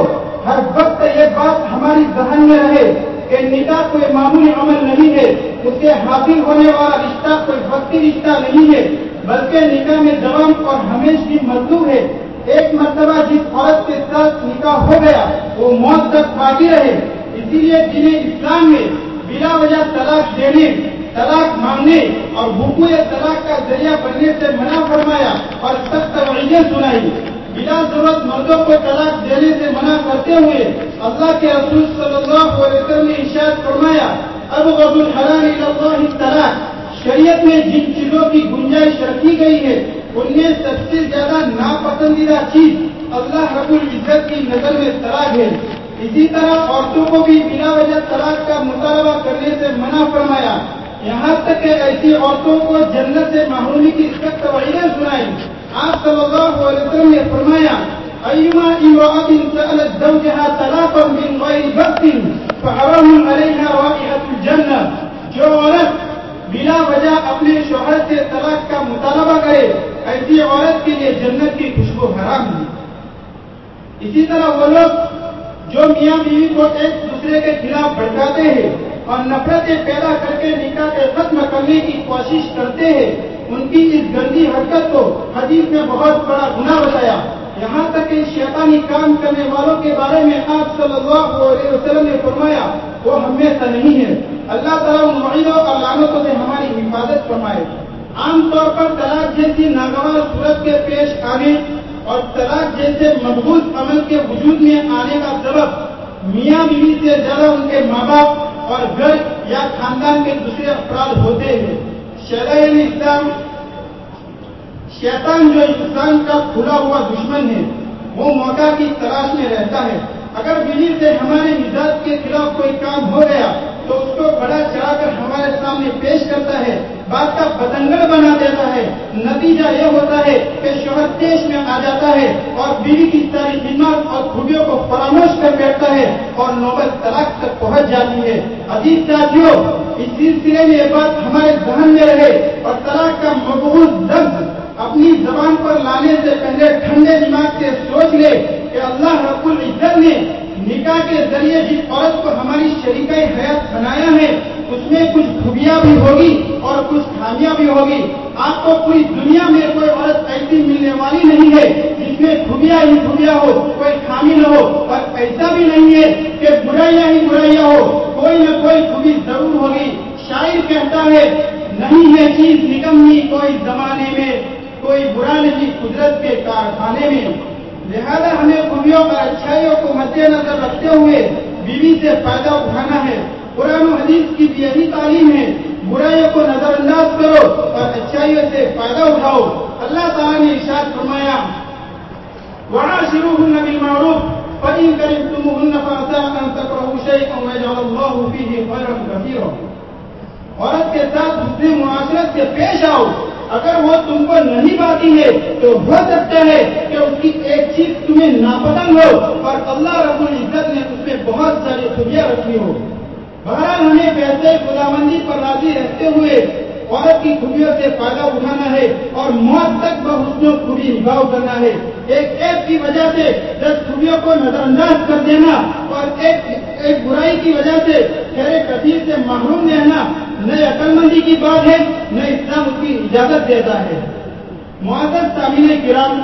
ہر وقت یہ بات ہماری ذہن میں رہے کہ نکاح کوئی معمولی عمل نہیں ہے، اس سے حاصل ہونے والا رشتہ کوئی وقتی رشتہ نہیں ہے۔ بلکہ نکاح میں جوان اور ہمیش کی مطلوب ہے۔ ایک مرتبہ جس عورت کے ساتھ نکاح ہو گیا، وہ موت تک باقی رہے۔ اسی لیے جنہیں اسلام میں بلا وجہ طلاق دینے، طلاق مانگنے اور حقوق طلاق کا ذریعہ بننے سے منع فرمایا اور سخت توجہ سنائی۔ بلا ضرورت مردوں کو طلاق دینے سے منع کرتے ہوئے اللہ کے رسول صلی اللہ علیہ وسلم نے ارشاد فرمایا اب غب الحران طلاق شریعت میں جن چیزوں کی گنجائش رکھی گئی ہے، ان میں سب سے زیادہ ناپسندیدہ چیز اللہ رب العزت کی نظر میں طلاق ہے۔ اسی طرح عورتوں کو بھی بنا وجہ طلاق کا مطالبہ کرنے سے منع فرمایا۔ یہاں تک کہ ایسی عورتوں کو جنت سے معمولی کی سخت توجہ سنائی آپ صلی اللہ علیہ وسلم نے فرمایا، ایما امرأة سألت زوجها طلاقا من غير بخت، فحرام عليها رائحة الجنة. جو عورت بلا وجہ اپنے شوہر سے طلاق کا مطالبہ کرے، ایسی عورت کے لیے جنت کی خوشبو حرام ہے اسی طرح وہ لوگ جو میاں بیوی کو ایک دوسرے کے خلاف بھڑکاتے ہیں اور نفرتیں پیدا کر کے نکاح کے ختم کرنے کی کوشش کرتے ہیں، ان کی اس گندی حرکت کو حدیث میں بہت بڑا گناہ بتایا۔ یہاں تک کہ شیطانی کام کرنے والوں کے بارے میں آپ صلی اللہ علیہ وسلم نے فرمایا، وہ ہمیشہ نہیں ہے۔ اللہ تعالیٰ ان اور لانتوں سے ہماری حفاظت فرمائے۔ عام طور پر طلاق جیسی ناگوار صورت کے پیش آنے اور طلاق جیسے مضبوط عمل کے وجود میں آنے کا سبب میاں بیوی سے زیادہ ان کے ماں باپ اور گھر یا خاندان کے دوسرے افراد ہوتے ہیں۔ شرح اسلام شیطان جو انسان کا کھلا ہوا دشمن ہے، وہ موقع کی تلاش میں رہتا ہے۔ اگر بیوی سے ہمارے مزاج کے خلاف کوئی کام ہو گیا، تو اس کو بڑا چڑھا کر ہمارے سامنے پیش کرتا ہے۔ بات کا بدنگل بنا دیتا ہے۔ نتیجہ یہ ہوتا ہے کہ شوہر دیش میں آ جاتا ہے اور بیوی کی ساری خدمات اور خوبیوں کو فراموش کر بیٹھتا ہے اور نوبل طلاق تک پہنچ جاتی ہے۔ عزیز ساتھیوں، اس سلسلے میں یہ بات ہمارے ذہن میں رہے اور طلاق کا مقبول لفظ اپنی زبان پر لانے سے پہلے ٹھنڈے دماغ سے سوچ لے کہ اللہ رب العزت نے نکاح کے ذریعے جس عورت کو ہماری شریک حیات بنایا ہے، اس میں کچھ خوبیاں بھی ہوگی اور کچھ خامیاں بھی ہوگی۔ آپ کو پوری دنیا میں کوئی عورت ایسی ملنے والی نہیں ہے جس میں خوبیاں ہی خوبیاں ہو کوئی خامی نہ ہو اور ایسا بھی نہیں ہے کہ برائیاں ہی برائیاں ہو کوئی نہ کوئی خوبی ضرور ہوگی۔ شاعر کہتا ہے، نہیں ہے چیز نکمنی کوئی زمانے میں۔ کوئی برا نہیں قدرت کے کارخانے میں۔ لہذا ہمیں خوبیوں اور اچھائیوں کو مد نظر رکھتے ہوئے بیوی سے فائدہ اٹھانا ہے۔ قرآن و حدیث کی بھی یہی تعلیم ہے۔ برائیوں کو نظر انداز کرو اور اچھائیوں سے فائدہ اٹھاؤ۔ اللہ تعالیٰ نے ارشاد فرمایا وہاں شروع ہن بالمعروف، فإن كرهتموهن فعسى أن تكرهوا شيئا ويجعل الله فيه خيرا كثيرا. عورت کے ساتھ دوسری معاشرت سے پیش آؤ۔ اگر وہ تم کو نہیں پاتی ہے تو ہو سکتا ہے کہ اس کی ایک چیز تمہیں ناپسند ہو، اور اللہ رب العزت نے اس میں بہت ساری خوبیاں رکھی ہو بہرحال ہمیں پیسے خدامندی پر راضی رہتے ہوئے عورت کی خوبیوں سے فائدہ اٹھانا ہے اور موت تک بحسنوں خوبی نبھاؤ کرنا ہے۔ ایک ایپ کی وجہ سے دس خوبیوں کو نظر انداز کر دینا اور ایک ایک برائی کی وجہ سے خیر کثیر سے محروم رہنا نہ عقل مندی کی بات ہے نہ اسلام اس کی اجازت دیتا ہے۔ معذر تعمیر کرام،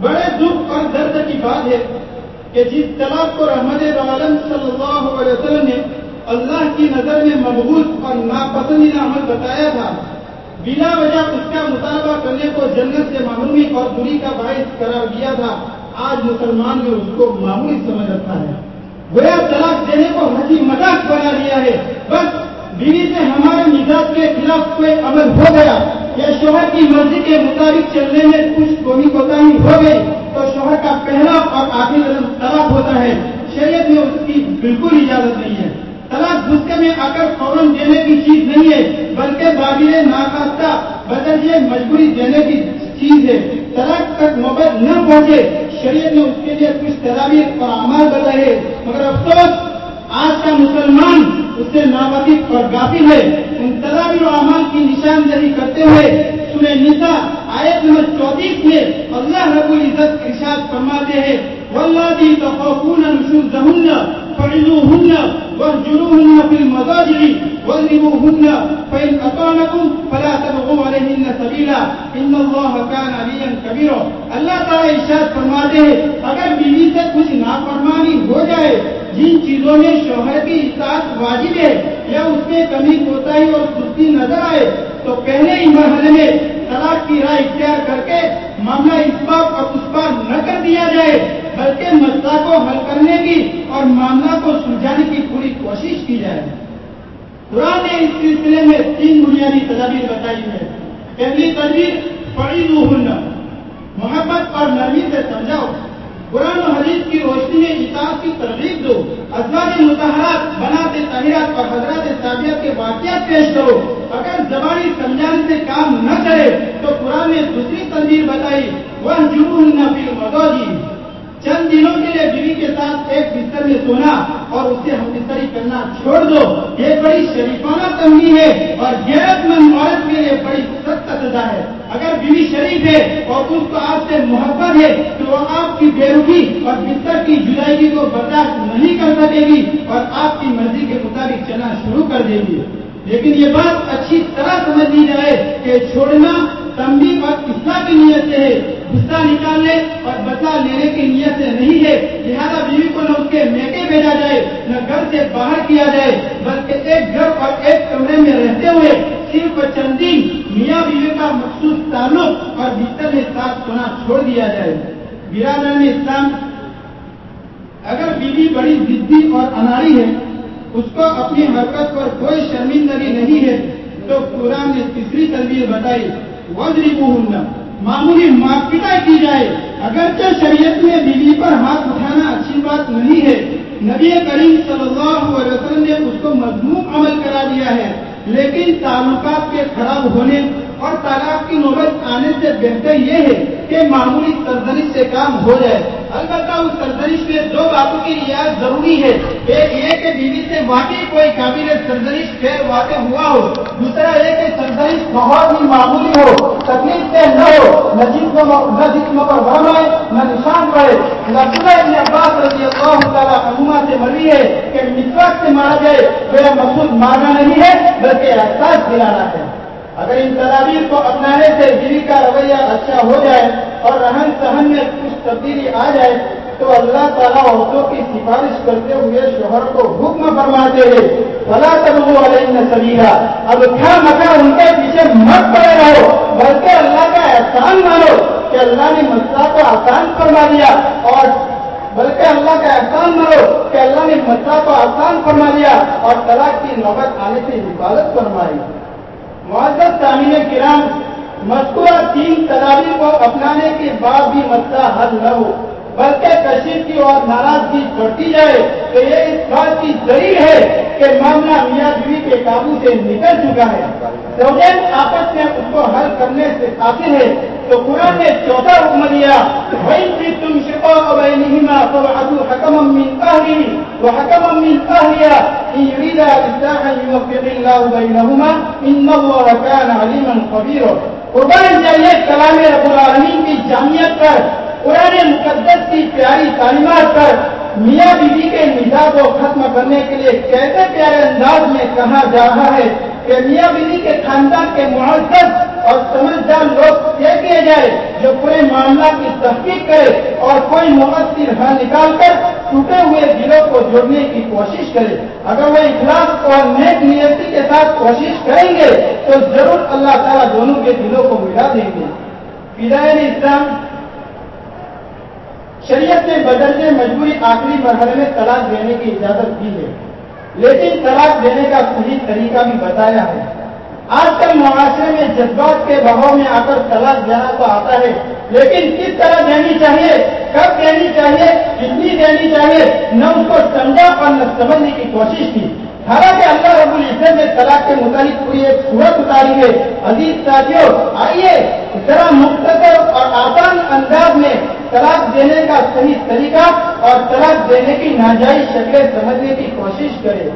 بڑے دکھ اور درد کی بات ہے کہ جس طلاق کو رحمت عالم صلی اللہ علیہ وسلم نے اللہ کی نظر میں مقبول اور ناپسندیدہ عمل بتایا تھا۔ بلا وجہ اس کا مطالبہ کرنے کو جنت سے معمولی اور دوری کا باعث قرار دیا تھا۔ آج مسلمان نے اس کو معمولی سمجھ رکھا ہے۔ گویا طلاق دینے کو ہنسی مذاق بنا لیا ہے۔ بس بیوی سے ہمارے مزاج کے خلاف کوئی عمل ہو گیا۔ یا شوہر کی مرضی کے مطابق چلنے میں کچھ کوئی کوتا ہو گئی تو شوہر کا پہلا اور آخری قدم طلاق ہوتا ہے۔ شریعت میں اس کی بالکل اجازت نہیں ہے۔ طلاق غصے میں آ کر فوراً دینے کی چیز نہیں ہے، بلکہ بابل ناخواستہ بدرجے مجبوری دینے کی چیز ہے۔ طلاق تک نوبت نہ پہنچے، شریعت نے اس کے لیے کچھ تدابیر اور اعمال بتائے مگر افسوس، آج کا مسلمان اس سے ناواقف اور غافل ہے۔ ان تدابیر و اعمال کی نشاندہی کرتے ہوئے سورہ نسا آیت نمبر چوتیس میں اللہ رب العزت ارشاد فرماتے ہیں واللہ تخافون نشوزہن فعلوهن واهجروهن في المضاجع واضربوهن فإن أطعنكم فلا تبغوا عليهن سبيلا. إن الله كان عليا كبيرا. اللہ تعالی ارشاد فرماتے ہیں اگر بیوی سے کچھ نافرمانی ہو جائے جن چیزوں میں شوہر کی اطاعت واجب ہے یا اس میں کمی کوتاہی اور سستی نظر آئے، تو پہلے ہی مرحلے میں طلاق کی رائے اختیار کر کے معاملہ اس بار اور اس بار نہ کر دیا جائے، بلکہ مسئلہ کو حل کرنے کی اور معاملہ کو سلجھانے کی پوری کوشش کی جائے۔ قرآن نے اس سلسلے میں تین بنیادی تدابیر بتائی ہے پہلی تدبیر پڑی محبت اور نرمی سے سمجھاؤ۔ قرآن و حدیث کی روشنی میں اطاعت کی ترغیب دو، ازواج متحرات بناتے تحیرات اور حضرات صابیت کے واقعات پیش کرو۔ اگر زبانی سمجھانے سے کام نہ کرے تو قرآن نے دوسری تنظیم بتائی وہ جرم نہ مدوجی چند دنوں کے لیے بیوی کے ساتھ ایک بستر میں سونا اور اسے ہم بستری کرنا چھوڑ دو۔ یہ بڑی شریفانہ تنگی ہے اور غیرت مند عورت کے لیے بڑی سخت سزا ہے۔ اگر بیوی شریف ہے اور اس کو آپ سے محبت ہے، تو وہ آپ کی بےروی اور بستر کی جدائیگی کو برداشت نہیں کر سکے گی اور آپ کی مرضی کے مطابق چلنا شروع کر دے گی۔ لیکن یہ بات اچھی طرح سمجھ لی جائے کہ چھوڑنا تمبی اور اصلاح کی نیت سے ہے، غصہ نکالنے اور بدلا لینے کی نیت سے نہیں ہے۔ لہذا بیوی کو نہ اس کے میکے بھیجا جائے، نہ گھر سے باہر کیا جائے، بلکہ ایک گھر اور ایک کمرے میں رہتے ہوئے صرف چند دن میاں بیوی کا مخصوص تعلق اور بستر میں ساتھ سونا چھوڑ دیا جائے۔ برادر اسلام، اگر بیوی بڑی ضدی اور اناڑی ہے اس کو اپنی حرکت پر کوئی شرمندگی نہیں ہے۔ تو قرآن نے تیسری تدبیر بتائی وزری معمولی مار پٹائی کی جائے اگرچہ شریعت میں بیوی پر ہاتھ اٹھانا اچھی بات نہیں ہے، نبی کریم صلی اللہ علیہ وسلم نے اس کو مضمون عمل کرا دیا ہے، لیکن تعلقات کے خراب ہونے اور طلاق کی نوبت آنے سے بہتر یہ ہے کہ معمولی سرزنش سے کام ہو جائے۔ البتہ اس سرزنش میں دو باتوں کی رعایت ضروری ہے۔ ایک یہ کہ بیوی سے واقعی کوئی قابل سرزنش خیر واقع ہوا ہو۔ دوسرا یہ کہ سرزنش بہت ہی معمولی ہو۔ تکلیف سے نہ ہو۔ نہ جسم نہ جسم پر بھرم آئے، نہ نشان پڑے نہ ابن عباس رضی اللہ تعالیٰ عموما سے مری ہے کہ مسواک سے مارا جائے میرا مقصود مارنا نہیں ہے، بلکہ احساس دلانا ہے۔ اگر ان تدابیر کو اپنانے سے بیوی کا رویہ اچھا ہو جائے اور رہن سہن میں کچھ تبدیلی آ جائے، تو اللہ تعالیٰ عورتوں کی سفارش کرتے ہوئے شوہر کو حکم فرماتے ہیں بلا تب علیہ سبیرا اب کیا مکا ان کے پیچھے مت پڑے رہو، بلکہ اللہ کا احسان مانو کہ اللہ نے مسئلہ کو آسان فرما دیا اور بلکہ اللہ کا احسان مانو کہ اللہ نے مسئلہ کو آسان فرما دیا اور طلاق کی نوبت آنے سے حفاظت فرمائی۔ معذر تعمیر کرام، مذکورہ تین تدابیر کو اپنانے کے بعد بھی مسئلہ حل نہ ہو۔ بلکہ کشیدگی اور ناراضگی بڑھتی جائے تو یہ اس بات کی دلیل ہے کہ معاملہ میاں بیوی کے قابو سے نکل چکا ہے۔ زوجین آپس میں اس کو حل کرنے سے قاصر ہے۔ تو قرآن نے چوتھا حکم دیا وہی بھی تم شکو ابینہما فبعثوا حکما من اہلہ وحکما من اہلیہ ان یریدا اصلاحا یوفق اللہ بینہما ان اللہ کان علیما خبیرا قربان چاہیے کلام رب العالمین کی جامعت پر۔ قرآن مقدس کی پیاری تعلیمات پر میاں بیوی کے مزاج کو ختم کرنے کے لیے کیسے پیارے انداز میں کہا جا رہا ہے کہ میاں بیوی کے خاندان کے معذب اور سمجھدار لوگ طے کیے جائے جو پورے معاملہ کی تحقیق کرے اور کوئی مؤثر حل نکال کر ٹوٹے ہوئے دلوں کو جوڑنے کی کوشش کرے۔ اگر وہ اخلاق اور نیک نیتی کے ساتھ کوشش کریں گے تو ضرور اللہ تعالیٰ دونوں کے دلوں کو ملا دیں گے۔ فضائل اسلام شریعت نے بدلنے مجبوری آخری مرحلے میں طلاق دینے کی اجازت دی ہے۔ لیکن طلاق دینے کا صحیح طریقہ بھی بتایا ہے۔ آج کل معاشرے میں جذبات کے بہاؤ میں آ کر طلاق دینا تو آتا ہے، لیکن کس طرح دینی چاہیے، کب دینی چاہیے، کتنی دینی چاہیے، نہ اس کو سمجھا اور نہ سمجھنے کی کوشش کی۔ حالانکہ اللہ رب العزت نے طلاق کے متعلق پوری ایک صورت اتاری ہے۔ عزیز ساتھیوں آئیے ذرا مختصر اور آسان انداز میں طلاق دینے کا صحیح طریقہ اور طلاق دینے کی ناجائز شکلیں سمجھنے کی کوشش کرے۔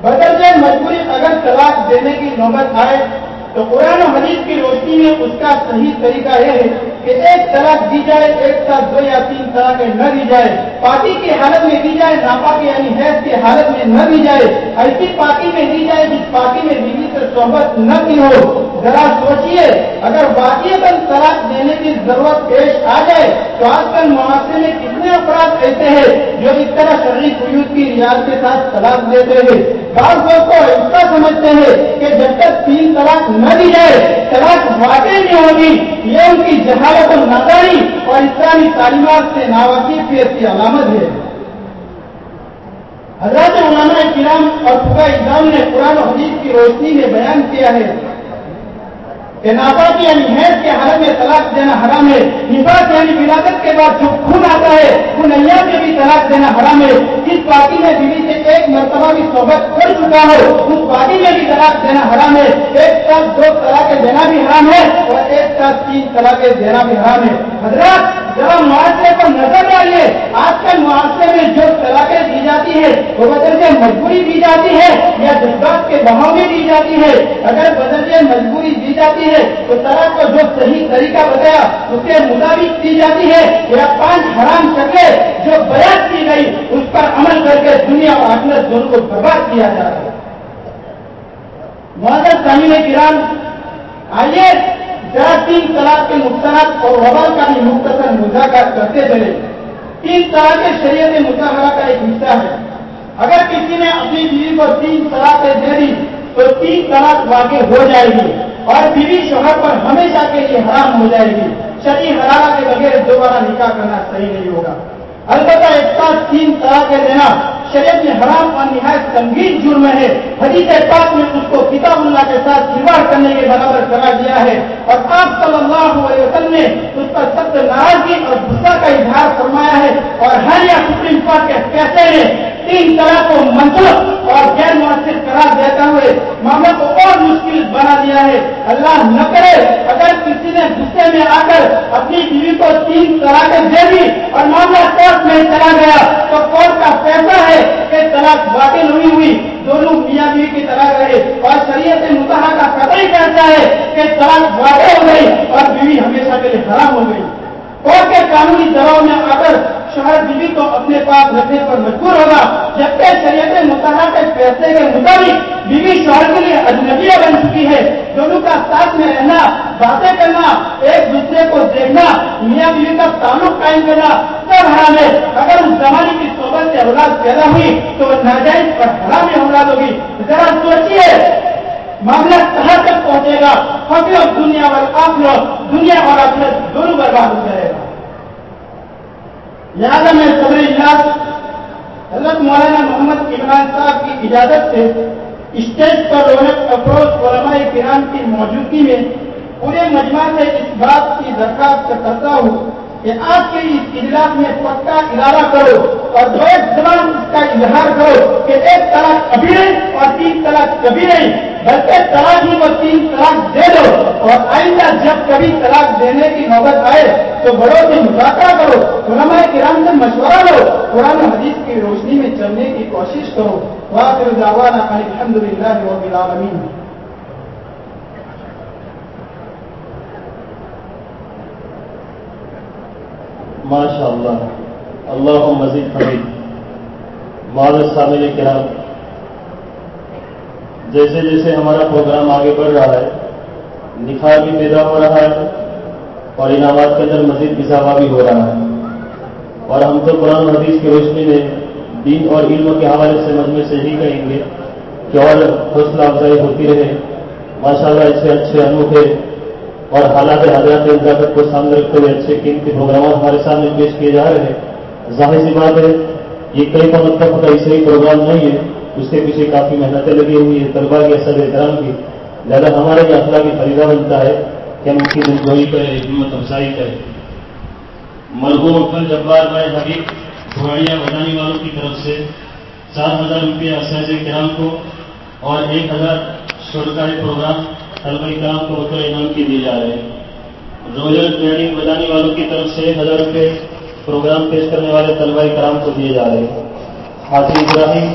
بدلنے مجبوری اگر طلاق دینے کی نوبت آئے تو قرآن و حدیث کی روشنی میں اس کا صحیح طریقہ یہ ہے کہ ایک طلاق دی جائے، ایک ساتھ دو یا تین طلاقیں نہ دی جائے۔ پارٹی کی حالت میں دی جائے، ناپاکی یعنی حیض کی حالت میں نہ دی جائے۔ ایسی پارٹی میں دی جائے جس پارٹی میں بیوی سے صحبت نہ کی ہو۔ ذرا سوچیے اگر واقعی بند طلاق دینے کی ضرورت پیش آ جائے، تو آج کل معاشرے میں کتنے افراد ایسے ہیں جو اس طرح شرعی قیود کی ریاض کے ساتھ طلاق دیتے ہیں۔ بعض لوگ کو ایسا سمجھتے ہیں کہ جب تک تین طلاق نہ دی جائے طلاق واقع نہیں ہوگی یہ ان کی جہالت اور ناداری اور اسلامی تعلیمات سے ناواقفیت کی علامت ہے۔ حضرت علامہ کرام اور فقہ اظام نے قرآن حدیث کی روشنی میں بیان کیا ہے۔ کہ یعنی حیض کے حالت میں طلاق دینا حرام ہے۔ نفاق یعنی ولادت کے بعد جو خون آتا ہے، خون ایا میں بھی طلاق دینا حرام ہے۔ جس پارٹی میں بیوی سے ایک مرتبہ بھی صحبت کر چکا ہو اس پارٹی میں بھی طلاق دینا حرام ہے۔ ایک ساتھ دو طلاقیں دینا بھی حرام ہے اور ایک ساتھ تین طلاقیں دینا بھی حرام ہے۔ حضرات ذرا معاشرے کو نظر ڈالیے آج کل معاشرے میں جو طلاقیں دی جاتی ہے وہ بدلتے مجبوری دی جاتی ہے یا جذبات کے بہاؤ میں دی جاتی ہے اگر بدلتے مجبوری دی جاتی ہے، تو طلاق کو جو صحیح طریقہ بتایا اس کے مطابق دی جاتی ہے یا پانچ حرام شکلیں جو بیان کی گئی اس پر عمل کر کے دنیا اور آخرت دونوں کو برباد کیا جا رہا ہے۔ معذر تعلیم کرام، آئیے تین طلاق کے نقصانات اور وبال کا بھی مختصر مذاکرہ کرتے چلے تین طلاق شریعت مظاہرہ کا ایک حصہ ہے۔ اگر کسی نے اپنی بیوی کو تین طلاقیں دے دی، تو تین طلاق واقع ہو جائے گی اور بیوی شوہر پر ہمیشہ کے لیے حرام ہو جائے گی۔ شری حرارہ کے بغیر دوبارہ نکاح کرنا صحیح نہیں ہوگا۔ البتہ ایک ساتھ تین طلاقیں دینا شریعت میں حرام اور نہایت سنگین جرم ہے۔ حدیث پاک میں اس کو کتاب اللہ کے ساتھ کھلواڑ کرنے کے برابر کرا دیا ہے۔ اور آپ صلی اللہ علیہ وسلم نے اس پر سخت ناراضگی اور غصہ کا اظہار فرمایا ہے۔ اور حالیہ سپریم کورٹ کے فیصلے نے تین طرح کو منسوخ اور غیر مؤثر قرار دیتے ہوئے معاملے کو اور مشکل بنا دیا ہے۔ اللہ نہ کرے، اگر کسی نے غصے میں آ کر اپنی بیوی کو تین طلاقیں دے دی اور معاملہ کورٹ میں چلا گیا، تو کورٹ کا فیصلہ ہے کہ طلاق واقع نہیں ہوئی دونوں میاں بیوی کی طلاق رہے اور شریعت متحرہ کا قطعی کہتا ہے کہ طلاق واقع ہو گئی اور بیوی ہمیشہ کے لیے حرام ہو گئی۔ کورٹ کے قانونی دباؤ میں آ کر شوہر بیوی کو اپنے پاس رکھنے پر مجبور ہوگا جبکہ شریعت متحرہ کے فیصلے کے مطابق بیوی شوہر کے لیے اجنبیہ بن چکی ہے دونوں کا ساتھ میں رہنا، باتیں کرنا، ایک دوسرے کو دیکھنا، میاں بیوی کا تعلق قائم کرنا سب حرام ہے۔ اگر اس زمانے کی صحبت سے اولاد پیدا ہوئی تو وہ ناجائز پر حرام میں اولاد ہوگی۔ ذرا سوچیے۔ معاملہ کہاں تک پہنچے گا ہم لوگ دنیا اور آپ لوگ دنیا اور آخرت دونوں برباد ہو جائے گا۔ لہٰذا میں صبر اجلاس حضرت مولانا محمد عمران صاحب کی اجازت سے اسٹیج پر رونق افروز علماء کرام کی موجودگی میں پورے مجمع سے اس بات کی درخواست کرتا ہوں کہ آج کے اس اجلاس میں پکا ارادہ کرو اور ایک زبان اس کا اظہار کرو کہ ایک طلاق کبھی نہیں اور تین طلاق کبھی نہیں۔ بلکہ طلاق ہی تین طلاق دے دو اور آئندہ جب کبھی طلاق دینے کی نوبت آئے تو بڑوں سے مذاکرہ کرو، علماء کرام سے مشورہ لو، قرآن حدیث کی روشنی میں چلنے کی کوشش کرو۔ واقع دعوانا الحمد للہ رب العالمین۔ ماشاء اللہ اللہ مزید حمید۔ معذر سامنے کرام۔ جیسے جیسے ہمارا پروگرام آگے بڑھ رہا ہے نکھار بھی پیدا ہو رہا ہے اور انعامات کے اندر مزید اضافہ بھی ہو رہا ہے۔ اور ہم تو قرآن حدیث کی روشنی میں دین اور علم کے حوالے سے مجمے سے ہی کہیں گے کہ اور حوصلہ افزائی ہوتی رہے۔ ماشاء اللہ اس سے اچھے انوکھے اور حالات حضرات انتظامات کو سامنے رکھتے ہوئے اچھے قیمتی پروگرامات ہمارے سامنے پیش کیے جا رہے ہیں۔ ظاہر سی بات ہے، یہ کئی کا مطلب کا اسے پروگرام نہیں ہے۔ اس کے پیچھے کافی محنتیں لگی ہوئی ہیں طلبا کی اثر احترام کی۔ لہٰذا ہمارے یہ اخلاق کی خریدا بنتا ہے کہ ہم اس کی دلجوئی کریں ہمت افزائی کریں۔ مرغوم اکبر جبار بھائی حبیب، بھوڑیا بنانے والوں کی طرف سے سات ہزار روپیہ اساتذہ کرام کو اور ایک ہزار شرکائی پروگرام طلبہ کرام کو بطور انعام کی دیے جا رہے ہیں۔ روزل ٹریننگ بجانے والوں کی طرف سے ایک ہزار روپے پروگرام پیش کرنے والے طلبہ کرام کو دیے جا رہے ہیں۔ حاصل ابراہیم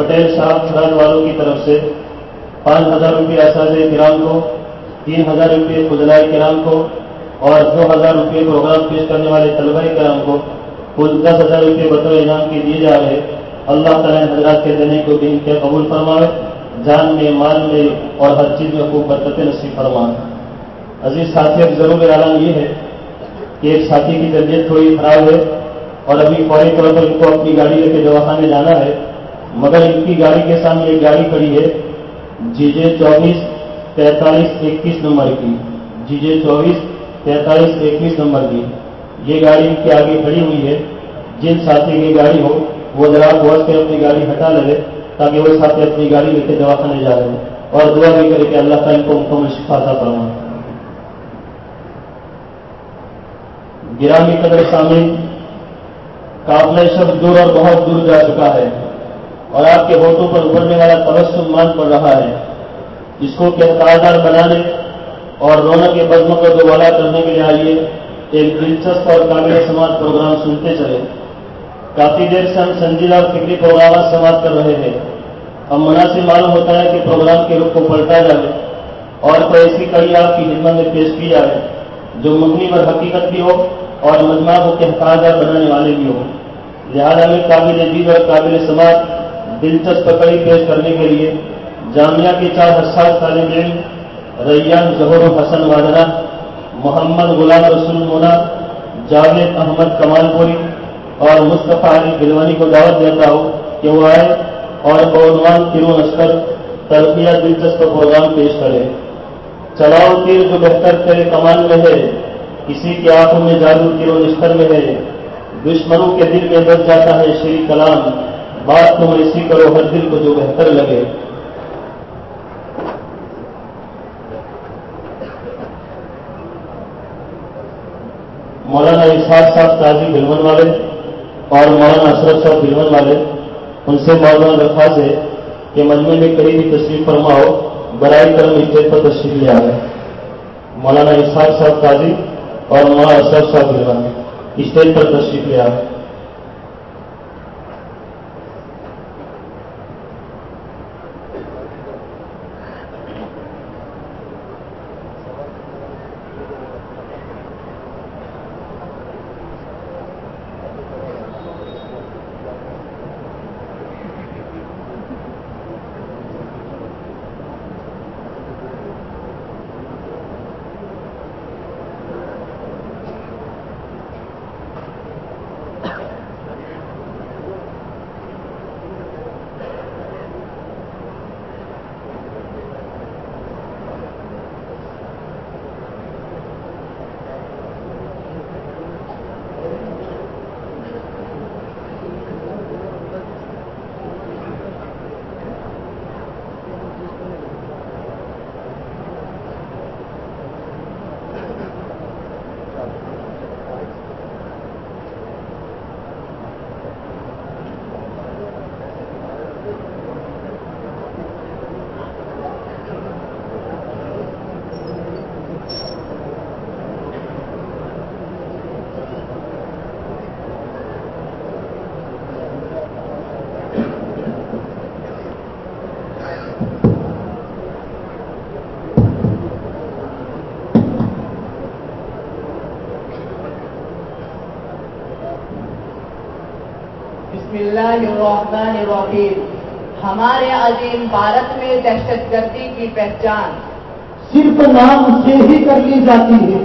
پٹیل صاحب فراد والوں کی طرف سے پانچ ہزار روپئے اساتذہ کرام کو، تین ہزار روپئے خزلائے کرام کو اور دو ہزار روپئے پروگرام پیش کرنے والے طلبہ کرام کو کل دس ہزار روپئے بطور انعام کے دیے جا رہے اللہ تعالیٰ حضرات کے دینے کو بھی ان کے قبول فرمائے جان میں، مال میں اور ہر چیز میں خوب برکت نصیب فرمان عزیز ساتھی، اب ضرور اعلان یہ ہے کہ ایک ساتھی کی طبیعت تھوڑی خراب ہے اور ابھی فوری طور پر ان کو اپنی گاڑی لے کے دواخانے جانا ہے۔ مگر ان کی گاڑی کے سامنے ایک گاڑی کھڑی ہے جی جے چوبیس تینتالیس اکیس نمبر کی۔ جی جے چوبیس تینتالیس اکیس نمبر کی۔ یہ گاڑی ان کے آگے کھڑی ہوئی ہے۔ جن ساتھی کی گاڑی ہو، وہ ذرا بہت سے اپنی گاڑی ہٹا لگے تاکہ وہ ساتھی اپنی گاڑی لے کے دواخانے جا رہے ہیں اور دعا بھی کرے کہ اللہ تعالیٰ ان کو مکمل شفاطہ فرما گرامی قدر سامنے قابل شب دور اور بہت دور جا چکا ہے۔ اور آپ کے ہوٹوں پر ابھرنے والا تبسم مان پڑ رہا ہے، جس کو کہ بنانے اور رونق کے بزموں کو دوبارہ کرنے کے لیے آئیے ایک دلچسپ اور قابل سماج پروگرام سنتے چلے۔ کافی دیر سے ہم سنجیدہ اور فکری پروگرامات سماعت کر رہے ہیں۔ ہم مناسب معلوم ہوتا ہے کہ پروگرام کے رخ کو پلٹا جائے اور کوئی ایسی کڑی آپ کی خدمت میں پیش کی جائے جو مبنی پر حقیقت بھی ہو اور مجموعہ کو کے بنانے والے بھی ہوں۔ لہٰذا میں قابل دید اور قابل سماج دلچسپ کڑی پیش کرنے کے لیے جامعہ کے چار حساس طالب علم ریان ظہور حسن وادرا محمد غلام رسول مونا جاوید احمد کمال پوری اور مصطفیٰ علی گلوانی کو دعوت دیتا ہوں کہ وہ آئے اور بعنوان تیرو نشکر ترقیہ دلچسپ پروگرام پیش کرے۔ چلاؤ تیر جو بہتر تیرے کمان میں ہے کسی کی آنکھوں میں جادو تیرو نشکر میں ہے۔ دشمنوں کے دل میں بچ جاتا ہے شری کلام۔ بات تم ایسی کرو، ہر دل کو جو بہتر لگے۔ مولانا اسحاق صاحب تازی بلون والے اور مولانا اشرف صاحب بلون والے، ان سے مولانا درخواست ہے کہ مجموعے میں کہیں بھی تشریف فرما ہو برائے کرم اسٹیج پر تشریف لے آئے۔ مولانا اسحاق صاحب تازی اور مولانا اشرف صاحب بلون اسٹیج پر تشریف لے آئے۔ اللہ الرحمن الرحیم ہمارے عظیم بھارت میں دہشت گردی کی پہچان صرف نام سے ہی کر لی جاتی ہے۔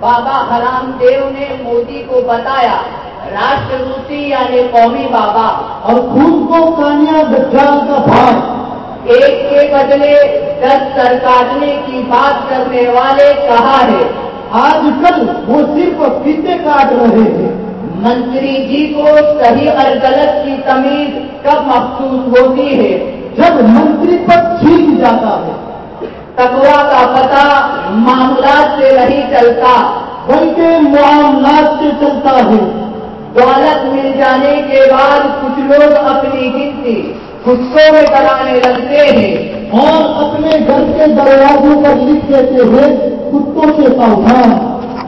بابا حرام دیو نے مودی کو بتایا راشٹر روسی یعنی قومی بابا۔ اور خود کو کانیا دجال کا بھائی ایک کے بدلے دس سر کاٹنے کی بات کرنے والے کہا ہے۔ آج کل وہ صرف فیتے کاٹ رہے ہیں۔ منتری جی کو صحیح اور غلط کی تمیز کب محسوس ہوتی ہے؟ جب منتری پر چھین جاتا ہے۔ تقوا کا پتہ معاملات سے نہیں چلتا، بلکہ معاملات سے چلتا ہے۔ دولت مل جانے کے بعد کچھ لوگ اپنی گنتی خودوں میں کرانے لگتے ہیں اور اپنے گھر کے دروازوں پر لکھ دیتے ہیں، کتوں سے ساودھان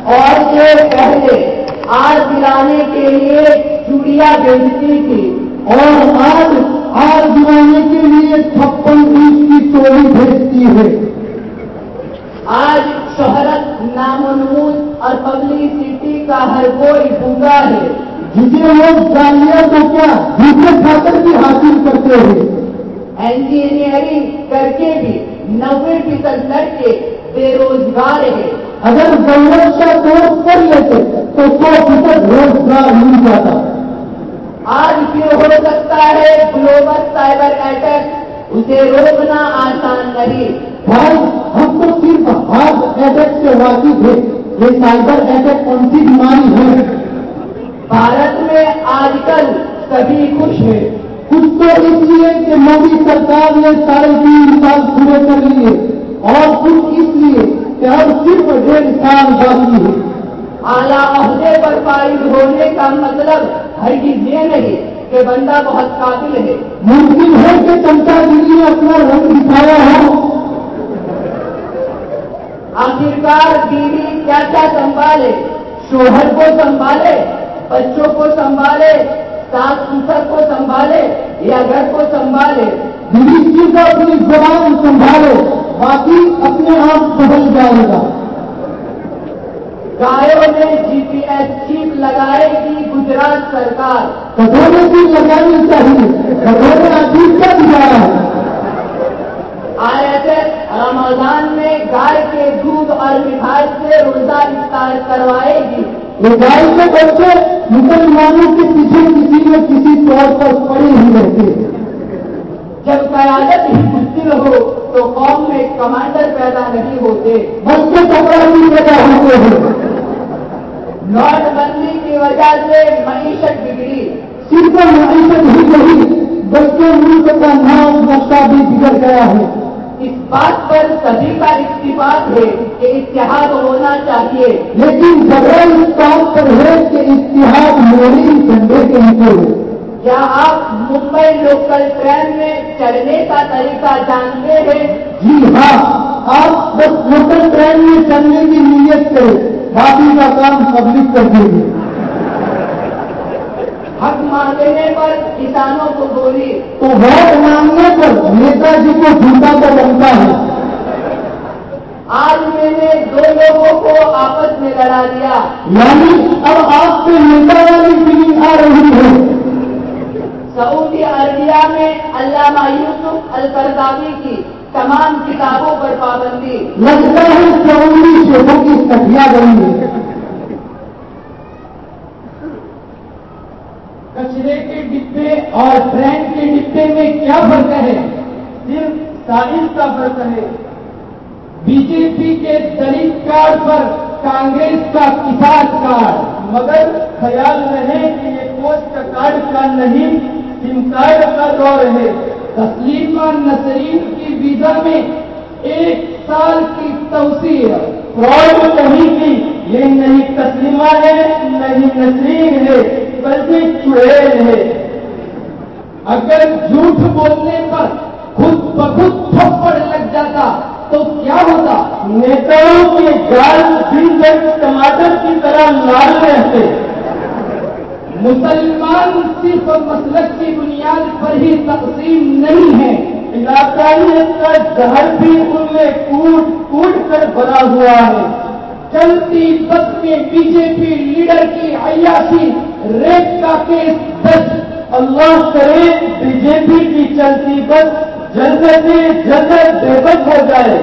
اور یہ پہلے آج دلانے کے لیے چوڑیاں بیچتی تھی اور آج آگ دلانے کے لیے چھپن بیس کی چوری بھیجتی ہے۔ آج شہرت نامنمود اور پبلسٹی کا ہر کوئی بھوکا ہے۔ جسے لوگ جانیا تو کیا جھوٹے کھا بھی حاصل کرتے ہیں؟ انجینئرنگ کر کے بھی نوے فیصد لڑکے بے روزگار ہے اگر ضرورت کا کورس کر لیتے تو سو فیصد روزگار مل جاتا آج کیوں ہو سکتا ہے گلوبل سائبر اٹیک اسے روکنا آسان نہیں۔ بھائی ہم تو صرف ہارٹ اٹیک سے واقف ہے یہ سائبر اٹیک کون سی بیماری ہے؟ بھارت میں آج کل سبھی خوش ہے کچھ تو اس لیے کہ مودی سرکار نے ساڑھے تین سال پورے کر لیے۔ اور کچھ اس لیے کہ اب صرف ڈیڑھ سال باقی ہے اعلیٰ عہدے پر فائز ہونے کا مطلب ہرگز یہ نہیں کہ بندہ بہت قابل ہے۔ ممکن ہے کہ چمچا گیری نے اپنا رنگ دکھایا ہو۔ آخرکار بیوی کیا کیا سنبھالے؟ شوہر کو سنبھالے؟ بچوں کو سنبھالے؟ ساس سسر کو سنبھالے؟ یا گھر کو سنبھالے؟ بیوی کو اپنی زبان سنبھالے، باقی اپنے آپ بدل جائے گا۔ گاڑیوں میں جی پی ایس چیپ لگائے گی گجرات سرکار۔ کٹورے کی لگانی چاہیے کٹورے عجیب کا دیا ہے آر رمضان میں گائے کے دودھ اور مٹھائی سے روزہ افطار کروائے گی۔ یہ گائے کے بچے مسلمانوں کے پیچھے کسی نہ کسی طور پر پڑے ہی رہتے۔ ہیں جب قیادت ہی مشکل ہو تو قوم میں کمانڈر پیدا نہیں ہوتے بچے کپڑا پیدا ہوتے ہیں۔ نوٹ بندی کی وجہ سے معیشت بگڑی۔ صرف معیشت ہی نہیں، بلکہ ملک کا نام نقشہ بھی بگڑ گیا ہے۔ اس بات پر سبھی کا اتفاق ہے کہ اتحاد ہونا چاہیے۔ لیکن جگہ اس بات پر ہے کہ اتحاد موری جھنڈے کے نیچے ہو کیا آپ ممبئی لوکل ٹرین میں چلنے کا طریقہ جانتے ہیں؟ جی ہاں آپ بس لوکل ٹرین میں چلنے کی نیت کریں باقی کا کام پبلک کر دیں گے۔ حق مانگنے پر کسانوں کو گولی تو ووٹ مانگنے پر نیتا جی کو جھوٹا تو بنتا ہے۔ آج میں نے دو لوگوں کو آپس میں لڑا دیا۔ یعنی اب آپ سے نیتا والی فیلنگ آ رہی ہے۔ سعودی عربیہ میں علامہ یوسف القرداوی کی تمام کتابوں پر پابندی۔ لگتا ہے سعودی شیخوں کی کٹیا گئی ہے کچرے کے ڈبے اور ٹرین کے ڈبے میں کیا فرق ہے؟ صرف سائنس کا فرق ہے۔ بی جے پی کے دلت کارڈ پر کانگریس کا کسان کارڈ، مگر خیال رہے کہ یہ پوسٹ کارڈ کا نہیں سم کا دور ہے تسلیمہ نسرین کی ویزا میں ایک سال کی توسیع فراڈ نہیں کی، یہ نہیں تسلیمہ ہے، نہیں نسرین ہے، بلکہ چڑیل ہے۔ اگر جھوٹ بولنے پر خود بخود تھپڑ لگ جاتا تو کیا ہوتا؟ نیتاؤں کے گال دن تک ٹماٹر کی طرح لال رہتے مسلمان صرف مسلک کی بنیاد پر ہی تقسیم نہیں ہے۔ علاقائیت کا زہر بھی ان میں کوٹ کوٹ کر بنا ہوا ہے۔ چلتی بس میں بی جے پی لیڈر کی عیاشی ریپ کا کیس دس اللہ کرے بی جے پی کی چلتی بس جلد سے جلد بے بس ہو جائے۔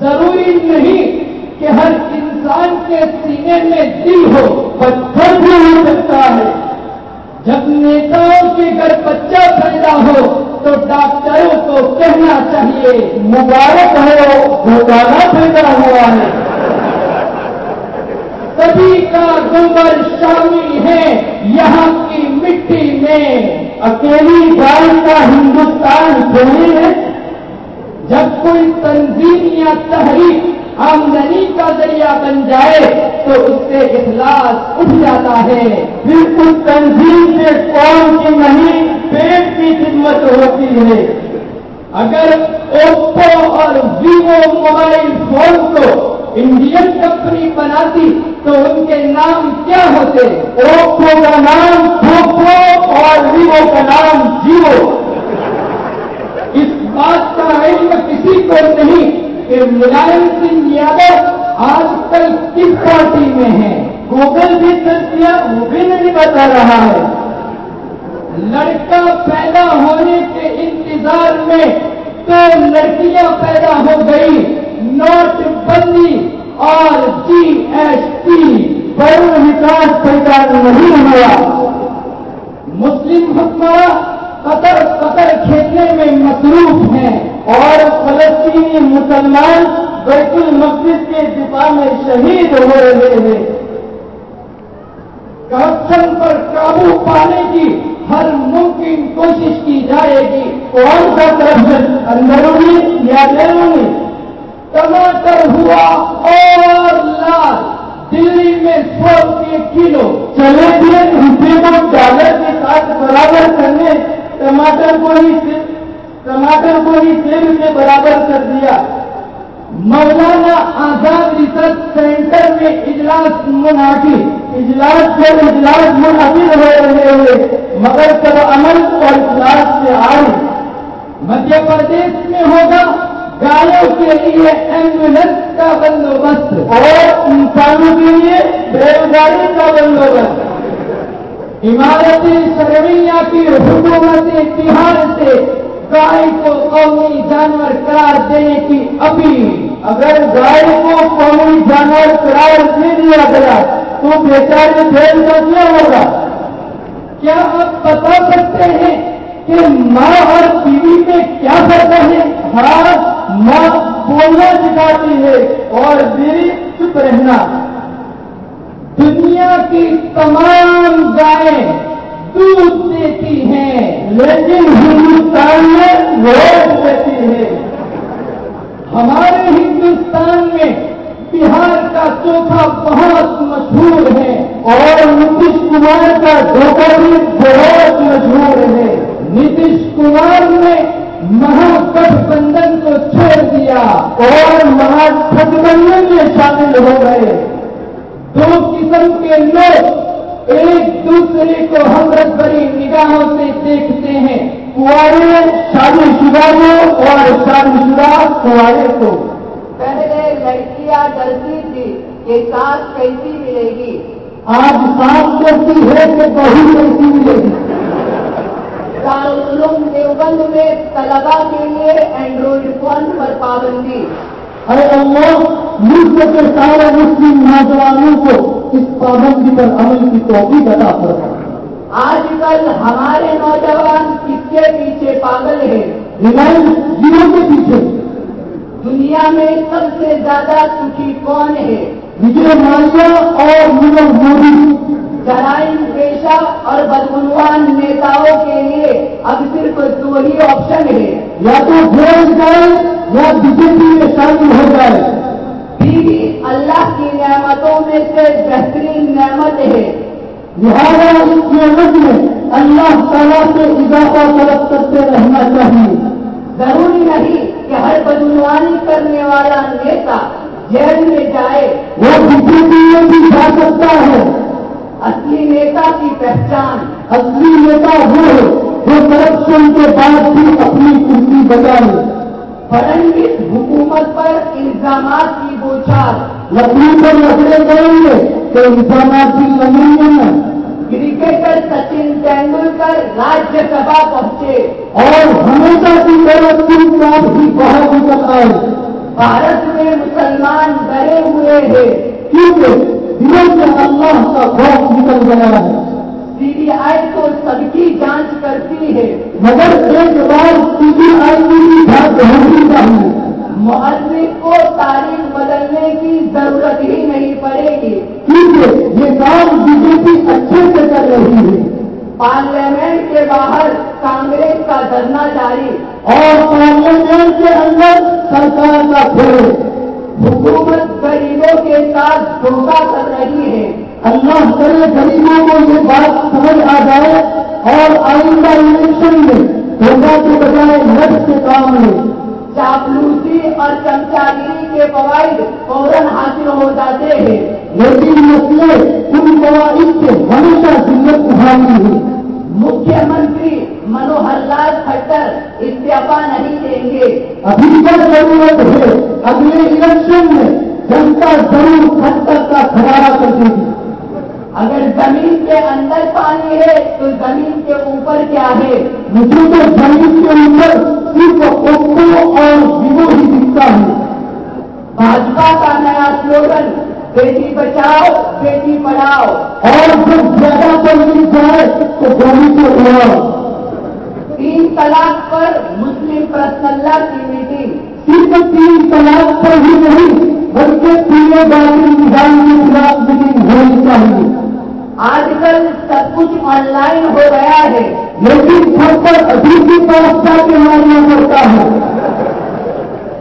ضروری نہیں کہ ہر انسان کے سینے میں دل ہو، پتھر بھی ہو سکتا ہے۔ جب نیتاؤں کے گھر بچہ پیدا ہو، تو ڈاکٹروں کو کہنا چاہیے، مبارک ہو گھوٹالا پیدا ہوا ہے۔ سبھی کا گنبر شامل ہے یہاں کی مٹی میں۔ اکیلی گائے کا ہندوستان تھوڑی ہے؟ جب کوئی تنظیم یا تحریک آمدنی کا ذریعہ بن جائے تو اس سے اخلاص اٹھ جاتا ہے۔ پھر اس تنظیم سے قوم کی نہیں، پیٹ کی خدمت ہوتی ہے۔ اگر اوپو اور ویوو موبائل فون کو انڈین کمپنی بناتی تو ان کے نام کیا ہوتے؟ اوپو کا نام پوپو اور ویوو کا نام جیو۔ اس بات کا علم کسی کو نہیں کہ ملائم سنگھ یادو آج کل کس پارٹی میں ہے گوگل بھی سر کیا وہ بھی نہیں بتا رہا ہے۔ لڑکا پیدا ہونے کے انتظار میں تو لڑکیاں پیدا ہو گئی نوٹ بندی اور جی ایس ٹی۔ پر وکاس پیدا نہیں ہوا۔ مسلم حکمراں قطر قطر کھیلنے میں مصروف ہیں۔ اور فلسطینی مسلمان بیت المقدس کے دفاع میں شہید ہو رہے ہیں۔ کرپشن پر قابو پانے کی ہر ممکن کوشش کی جائے گی۔ کون سا کرپشن اندرونی یا بیرونی ٹماٹر ہوا اور لال۔ دلی میں سو روپئے کلو چلے گئے۔ روپے کو ڈالر کے ساتھ برابر کرنے، ٹماٹر کو ہی ٹماٹر کو ہی تیل کے برابر کر دیا۔ مولانا آزاد ریسرچ سینٹر میں اجلاس منعقد، اجلاس پر اجلاس منعقد ہو رہے ہوئے، مگر سب عمل اور اجلاس سے آئے، مدھیہ پردیش میں ہوگا۔ گاڑیوں کے لیے ایمبولینس کا بندوبست اور انسانوں کے لیے ریل گاڑی کا بندوبست۔ عمارت سرویا کی حکومت بہار سے گائے کو قومی جانور قرار دینے کی اپیل۔ اگر گائے کو قومی جانور قرار دے دیا گیا، تو بیچارے بھیڑ کا کیا ہوگا؟ کیا آپ بتا سکتے ہیں کہ ماں اور بیوی میں کیا فرق ہے؟ ہاں ماں بولنا سکھاتی ہے اور بیوی چپ رہنا۔ دنیا کی تمام گائیں دودھ دیتی ہیں لیکن ہندوستان میں ووٹ دیتی ہے۔ ہمارے ہندوستان میں بہار کا چوکھا بہت مشہور ہے اور نتیش کمار کا ڈھوکا بھی بہت مشہور ہے۔ نتیش کمار نے مہاگٹھ بندھن کو چھوڑ دیا اور مہاگٹھ بندھن میں شامل ہو گئے۔ دو قسم کے لوگ ایک دوسرے کو حضرت بڑی نگاہوں سے دیکھتے ہیں۔ کنوارے شادی شدہ کو اور شادی شدہ کنوارے کو پہلے لڑکیاں ڈرتی تھی کہ سانس کیسی ملے گی؟ آج سانس کرتی ہے کہ بہت کیسی ملے گی؟ دیوبند میں طلبا کے لیے اینڈرائڈ فون پر پابندی۔ اے اللہ ملک کے سارے مسلم نوجوانوں کو اس پابندی پر عمل کی توفیق عطا فرما۔ آج کل ہمارے نوجوان کس کے پیچھے پاگل ہے ریلائنس جیو کے پیچھے۔ دنیا میں سب سے زیادہ سکھی کون ہے؟ وجے مالیا اور نیرو مودی۔ جرائم پیشہ اور بدعنوان نیتاؤں کے لیے اب صرف دو ہی آپشن ہے یا تو جیل جائے یا بی جے پی میں شامل ہو جائے۔ بیوی اللہ کی نعمتوں میں سے بہترین نعمت ہے۔ لہٰذا اس نعمت میں اللہ تعالیٰ سے اضافہ طلب کرتے رہنا چاہیے۔ ضروری نہیں کہ ہر بدعنوانی کرنے والا نیتا جیل میں جائے۔ وہ بی جے پی میں بھی جا سکتا ہے۔ اصلی نیتا کی پہچان، اصلی نیتا وہ ہے جو کرپشن کے بعد بھی اپنی کرسی بچائے فڈنویس حکومت پر الزامات کی بوچھار لکڑی پر لکڑے کریں گے تو الزامات کی کمی ہے کرکٹر سچن تینڈولکر راجیہ سبھا پہنچے اور ہمیشہ کی طرف تین سال بہت ہو ہے بھارت میں مسلمان ڈرے ہوئے ہیں۔ کیونکہ دلوں سے اللہ کا خوف نکل گیا ہے۔ سی بی آئی تو سب کی جانچ کرتی ہے۔ مگر ایک بار سی بی آئی کی جانچ ہونی چاہیے۔ محرم کو تاریخ بدلنے کی ضرورت ہی نہیں پڑے گی۔ کیونکہ یہ کام بی جے پی اچھے سے کر رہی ہے۔ پارلیمنٹ کے باہر کانگریس کا دھرنا جاری۔ اور پارلیمنٹ کے اندر سرکار کا پھیل حکومت غریبوں کے ساتھ دھوکہ کر رہی ہے۔ اللہ کرے غریبوں کو یہ بات سمجھ آ جائے اور آئندہ الیکشن میں دھوکہ کے بجائے نفس کے کام میں چاپلوسی اور کرمچاری کے فوائد فوراً حاصل ہو جاتے ہیں۔ لیکن مسئلے ان فوائد سے ہمیشہ ضلع اٹھانی ہے مکھیہ منتری منوہر لال کھٹر استعفا نہیں دیں گے۔ ابھی کیا ضرورت ہے۔ اگلے الیکشن میں جنتا ضرور کھٹر کا کھڑا کر دے گی۔ اگر زمین کے اندر پانی ہے تو زمین کے اوپر کیا ہے؟ مجھے تو زمین کے اوپر صرف بیٹی بچاؤ، بیٹی پڑھاؤ۔ اور جب زیادہ پر مل جائے تو گولی کو اڑاؤ تین طلاق پر مسلم پرسلہ کی میٹنگ صرف تین طلاق پر ہی نہیں، بلکہ تینوں باقی نظام کے خلاف میٹنگ ہونی چاہیے۔ آج کل سب کچھ آن لائن ہو گیا ہے، لیکن سب پر ابھی بھی پرستا کے ماننا پڑتا ہے۔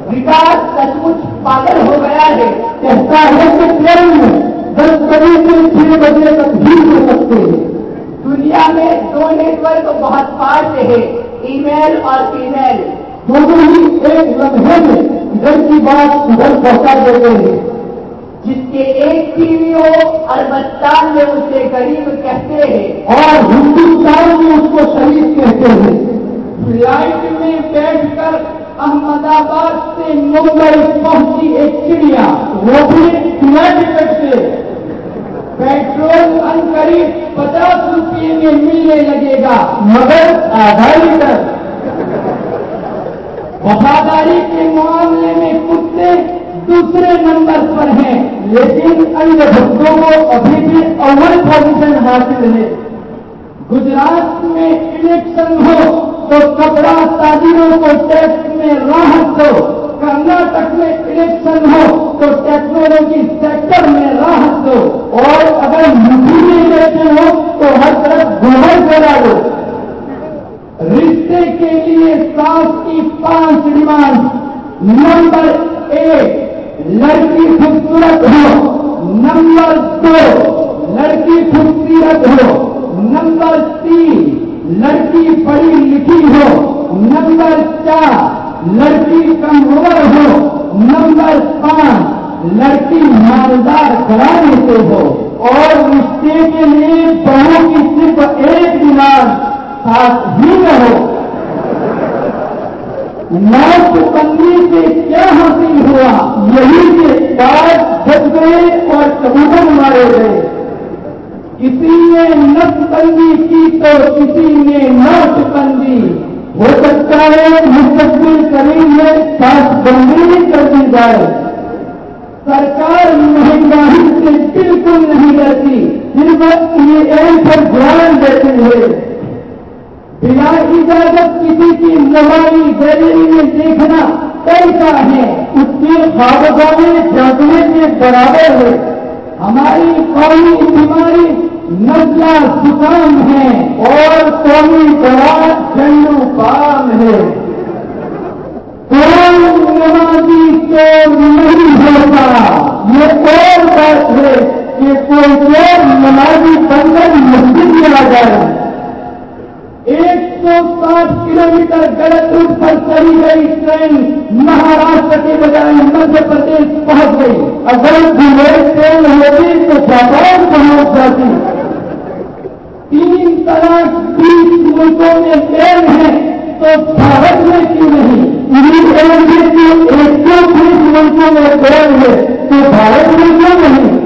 وکاس سب کچھ پاگل ہو گیا ہے۔ کہتا ہے کہ کرن دس بجے سے چھ بجے تک بھی ہو سکتے ہیں؟ دنیا میں دو نیٹورک بہت فاسٹ ہے ای میل اور ای میل دونوں ہی ایک لمحے میں گھر کی بات گھر پہنچا دیتے ہیں۔ جس کے ایک ٹی وی ہو اربستان میں اسے غریب کہتے ہیں۔ اور ہندوستان میں اس کو شریف کہتے ہیں۔ فلائٹ میں بیٹھ کر احمد آباد سے ممبئی پہنچی ایک چڑیا، وہ بھی بنا ٹکٹ سے۔ پیٹرول ان قریب پچاس روپئے میں ملنے لگے گا، مگر آدھا لیٹر۔ وفاداری کے معاملے میں کتے دوسرے نمبر پر ہیں، لیکن ان بھکتوں کو ابھی بھی اول پوزیشن حاصل ہے۔ گجرات میں الیکشن ہو۔ تو کپڑا تاجروں کو ٹیکس میں راحت دو کرناٹک میں الیکشن ہو، تو ٹیکنالوجی سیکٹر میں راحت دو۔ اور اگر مٹھی میں بیٹھے ہو، تو ہر طرف گوبر کرا دو۔ رشتے کے لیے سات کی پانچ ڈیمانڈ نمبر ایک، لڑکی خوبصورت ہو۔ نمبر دو، لڑکی خوبصورت ہو۔ نمبر تین لڑکی پڑھی لکھی ہو، نمبر چار، لڑکی کم عمر ہو، نمبر پانچ، لڑکی مالدار کرا لیتے ہو۔ اور اس کے لیے بہو کی صرف ایک دماغ ساتھ ہی رہو موت بندی سے کیا حاصل ہوا؟ یہی کے بعد گئے اور کبھی مارے گئے۔ کسی نے نس بندی کی تو کسی نے نس بندی۔ ہو سکتا ہے مستقبل کریں گے پاس بندی بھی کر دی جائے۔ سرکار مہنگائی سے بالکل نہیں رہتی جن پر یہ ایم پر دھیان دیتے ہوئے۔ بنا اجازت کسی کی نمائی گیلری میں دیکھنا ایسا ہے۔ اس کے خوابگاہ میں جاگنے کے برابر ہے ہماری قومی بیماری نزلہ سکام ہے اور قومی دوا جنو پام ہے۔ قرآن نمازی کو نہیں ہوتا۔ یہ اور بات ہے کہ کوئی اور نمازی بندر مسجد میں آ جائے۔ ایک سو سات کلو میٹر گڑکپور پر چلی گئی ٹرین مہاراشٹر کے بجائے مدھیہ پردیش پہنچ گئی۔ اگر دلوئی ٹرین ہوتی تو جاپان پہنچ جاتی تین طرح بیس ملکوں میں ٹرین ہے، تو بھارت میں کیوں نہیں؟ انگلینڈ میں ایک سو ملکوں میں ٹرین ہے، تو بھارت میں کیوں نہیں؟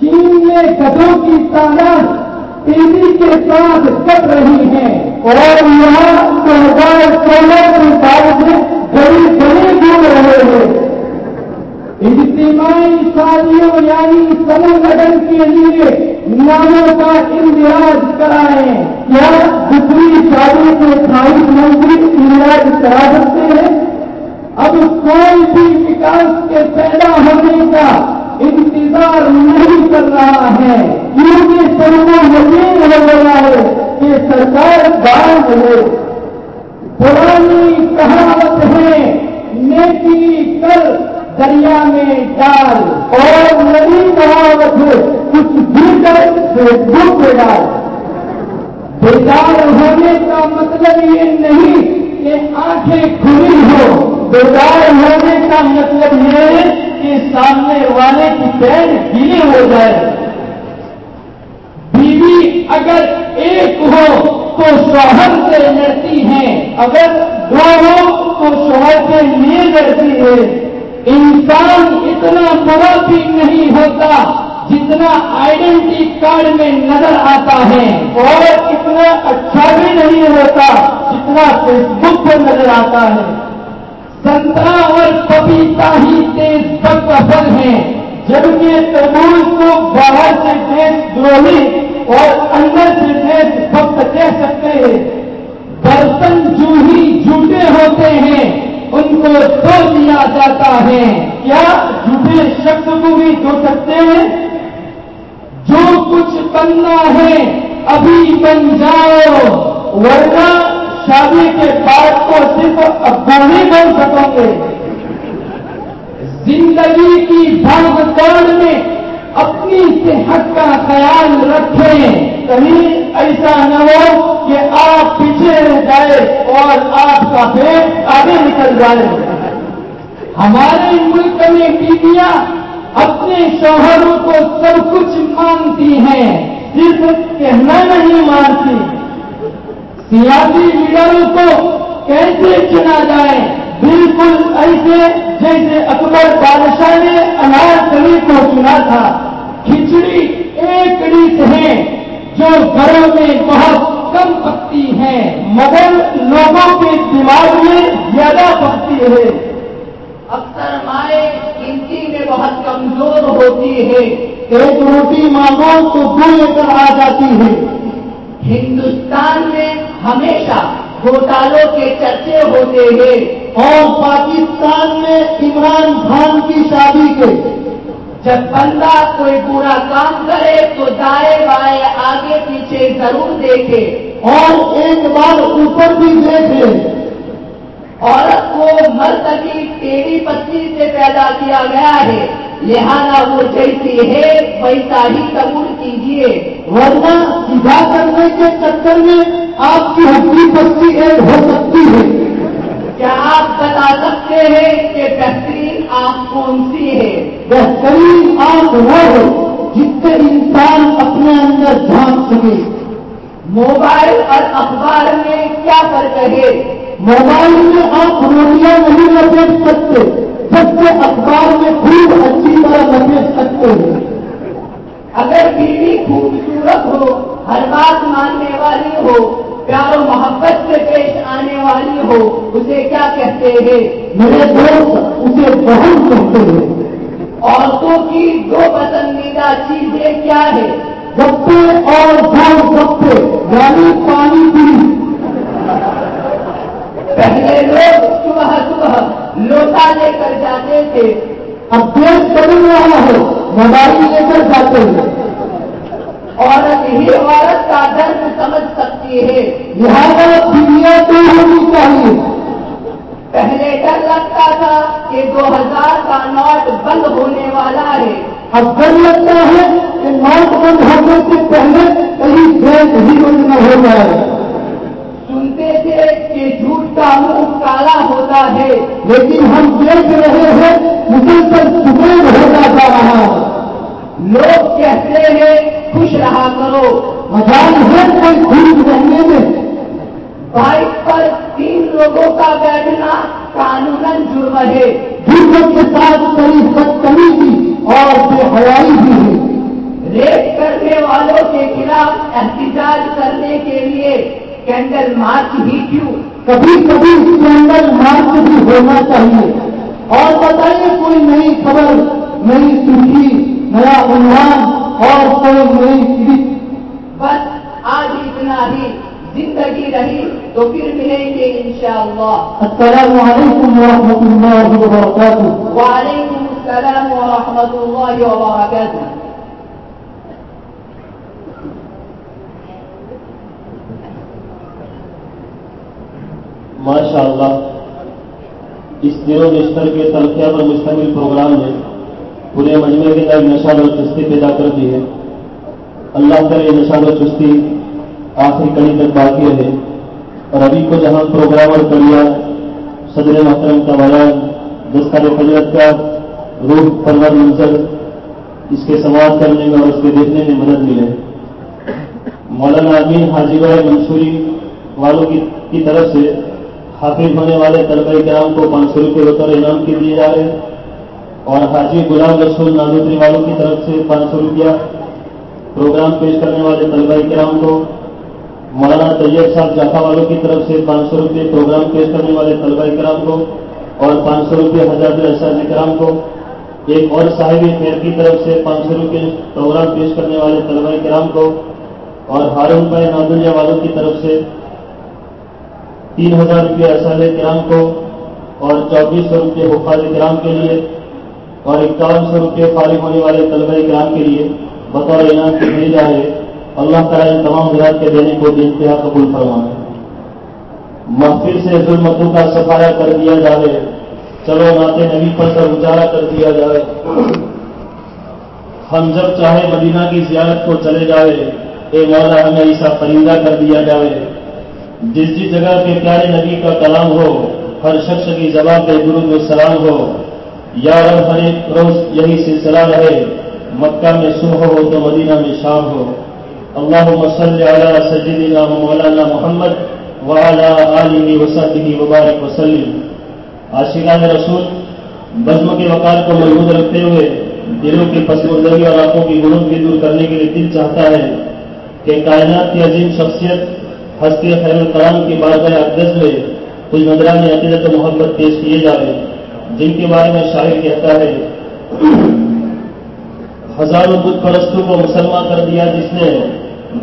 چین میں گدوں کی تعداد تیزی کے ساتھ کٹ رہی ہے۔ اور یہاں دو ہزار سولہ کے بعد بڑی بڑی رہے ہیں۔ اجتماعی شادیوں یعنی سمو لگن کے لیے ناموں کا اندراج کرائیں۔ کیا دوسری شادی کے خواہش منتری اندراج کرا سکتے ہیں؟ اب کوئی بھی وکاس کے پیدا ہونے کا انتظار نہیں کر رہا ہے۔ کیونکہ سب کو یقین ہو گیا ہے۔ کہ سرکار باہر ہے۔ پرانی کہاوت ہے، نیکی کر دریا میں ڈال۔ اور نئی کہاوت ہے، کچھ بھی کر فیس پہ ڈال۔ بیدار ہونے کا مطلب یہ نہیں کہ آنکھیں کھلی ہو بیدار ہونے کا مطلب یہ کہ سامنے والے کی پین گیلی ہو جائے۔ بیوی اگر ایک ہو تو شوہر سے لڑتی ہے، اگر دو ہو تو شوہر کے لیے لڑتی ہے۔ انسان اتنا برا بھی نہیں ہوتا جتنا آئیڈینٹی کارڈ میں نظر آتا ہے، اور اتنا اچھا بھی نہیں ہوتا جتنا فیس بک پر نظر آتا ہے۔ سنترا اور پپیتا ہی تیز بک فل ہے جبکہ تربوز کو باہر سے تیز دروہی اور اندر سے تیز بک کہہ سکتے ہیں، برتن جو ہی جھوٹے ہوتے ہیں، ان کو دھو دیا جاتا ہے۔ کیا جھوٹے شخص کو بھی دھو سکتے ہیں؟ جو کچھ بننا ہے، ابھی بن جاؤ۔ ورنہ شادی کے بعد تو صرف ابو ہی بن سکو گے۔ زندگی کی بھاگ دوڑ میں اپنی صحت کا خیال رکھیں۔ کہیں ایسا نہ ہو کہ آپ پیچھے رہ جائے اور آپ کا پیٹ آگے نکل جائے۔ ہمارے ملک میں بیویاں اپنے شوہروں کو سب کچھ مانتی ہیں، صرف کہنا نہیں مانتی۔ سیاسی لیڈروں کو کیسے چنا جائے؟ بالکل ایسے جیسے اکبر بادشاہ نے انار شریف کو چنا تھا۔ کھچڑی ایک ڈش ہے جو گھروں میں بہت کم پکتی ہے، مگر لوگوں کے دماغ میں زیادہ پکتی ہے۔ اکثر مائیں گنتی میں بہت کمزور ہوتی ہے ایک روٹی مانگو تو دو لے کر آ جاتی ہے۔ ہندوستان میں ہمیشہ گھوٹالوں کے چرچے ہوتے ہیں اور پاکستان میں عمران خان کی شادی کے۔ جب بندہ کوئی برا کام کرے تو دائیں بائیں آگے پیچھے ضرور دیکھے اور ایک بار اوپر بھی دیکھے عورت کو مرد کی ٹیڑھی پتی سے پیدا کیا گیا ہے، لہذا وہ جیسی ہے، ویسا ہی قبول کیجیے ورنہ سیدھا کرنے کے چکر میں آپ کی ہڈی پتی ایک ہو سکتی ہے۔ کیا آپ بتا سکتے ہیں کہ بہترین آنکھ کون سی ہے؟ بہترین آنکھ وہ جس سے انسان اپنے اندر جھانک سکے۔ موبائل اور اخبار میں کیا فرق ہے؟ موبائل میں آپ روٹیاں نہیں لپیٹ سکتے جب سے اخبار میں خوب اچھی طرح لپیٹ سکتے ہیں۔ اگر بیوی خوبصورت ہو، ہر بات ماننے والی ہو پیار و محبت سے پیش آنے والی ہو، اسے کیا کہتے ہیں؟ میرے دوست، اسے بہن کہتے ہیں۔ عورتوں کی دو پسندیدہ چیزیں کیا ہے گپے اور گھر گپے یعنی پانی پی۔ پہلے لوگ صبح صبح لوٹا لے کر جاتے تھے۔ اب دیش بدل رہا ہے، موبائل لے کر جاتے ہیں۔ عورت ہی عورت کا درد سمجھ سکتی ہے۔ لہٰذا دنیا تو ہونی چاہیے۔ پہلے ڈر لگتا تھا کہ دو ہزار کا نوٹ بند ہونے والا ہے۔ اب ڈر لگتا ہے کہ نوٹ بند ہونے سے پہلے کہیں دیش ہی بند نہ ہو جائے۔ سنتے تھے کہ جھوٹ کا منہ کالا ہوتا ہے، لیکن ہم دیکھ رہے ہیں مسلسل سفید ہوتا جا رہا ہے۔ لوگ کہتے ہیں، خوش رہا کرو۔ مجال ہے کوئی خوش رہنے میں۔ بائک پر تین لوگوں کا بیٹھنا قانون جرم ہے۔ دوسروں کے ساتھ کئی بدتمیزی اور بے حیائی بھی ہے۔ ریپ کرنے والوں کے خلاف احتجاج کرنے کے لیے کینڈل مارچ ہی کیوں؟ کبھی کبھی کینڈل مارچ بھی ہونا چاہیے۔ اور بتائیے کوئی نئی خبر، نئی سرخی نیا عنوان اور کوئی نئی بس آج اتنا ہی۔ زندگی رہی تو پھر ملیں گے انشاءاللہ۔ السلام علیکم ورحمۃ اللہ وبرکاتہ۔ وعلیکم السلام ورحمۃ اللہ وبرکاتہ۔ ماشاء اللہ اس دن و نشتر کے تلخیہ پر مشتمل پروگرام نے پورے مجمعے کے اندر نشاد اور چستی پیدا کر دی ہے۔ اللہ کرے یہ نشاد و چستی آخری کڑی تک باقی رہے۔ اور ابھی کو جہاں پروگرام اور کڑیا صدر محترم کا بیان، دستار فجرت کا روح پرور منظر، اس کے سماعت کرنے میں اور اس کے دیکھنے میں مدد ملے مولانا امین حاجی بھائی منصوری والوں کی کی طرف سے حافظ ہونے والے طلبہ کرام کو پانچ سو روپئے بطور انعام کے دیے جا رہے ہیں۔ اور حاجی غلام رسول نازوتری والوں کی طرف سے پانچ سو روپیہ پروگرام پیش کرنے والے طلبہ کرام کو مولانا طیب صاحب جافا والوں کی طرف سے پانچ سو روپئے پروگرام پیش کرنے والے طلبہ کرام کو اور پانچ سو روپئے حضرت الحساظ کرام کو ایک اور صاحب خیر کی طرف سے پانچ سو روپئے پروگرام پیش کرنے والے طلبہ کرام کو اور ہارون بھائی نادلیہ والوں کی طرف سے تین ہزار روپئے اصال کرام کو اور چوبیس سو روپئے حفاظ کرام کے لیے اور اکاون سو روپئے فارغ ہونے والے طلبہ کرام کے لیے بطور انعام کے دیے جا رہے اللہ تعالیٰ ان تمام حضرات کے دینے کو انتہا قبول فرمائے۔ محفل سے ظلمتوں کا سفایا کر دیا جائے چلو ناطے نبی پر سر اجالا کر دیا جائے۔ ہم جب چاہے مدینہ کی زیارت کو چلے جائے، اے مولا ہمیں ایسا پرندہ کر دیا جائے۔ جس جس جگہ کے پیارے نبی کا کلام ہو، ہر شخص کی زبان پہ درود و سلام ہو۔ یا رب ہر ایک روز یہی سلسلہ رہے، مکہ میں صبح ہو تو مدینہ میں شام ہو۔ اللہ مسل علی سجدنا و مولانا محمد وعلى آلہ وصحبہ وبارک وسلم۔ عاشقان رسول، بزم کے وقار کو محدود رکھتے ہوئے دلوں کی پسماندگی اور آنکھوں کی گڑوں بھی دور کرنے کے لیے دل چاہتا ہے کہ کائنات کی عظیم شخصیت ہستی خیر الکلام کی بارگاہ اقدس میں کچھ نظران عقیدت و محبت پیش کیے جائے جن کے بارے میں شاعر کہتا ہے ہزاروں بت پرستوں کو مسلمان کر دیا جس نے،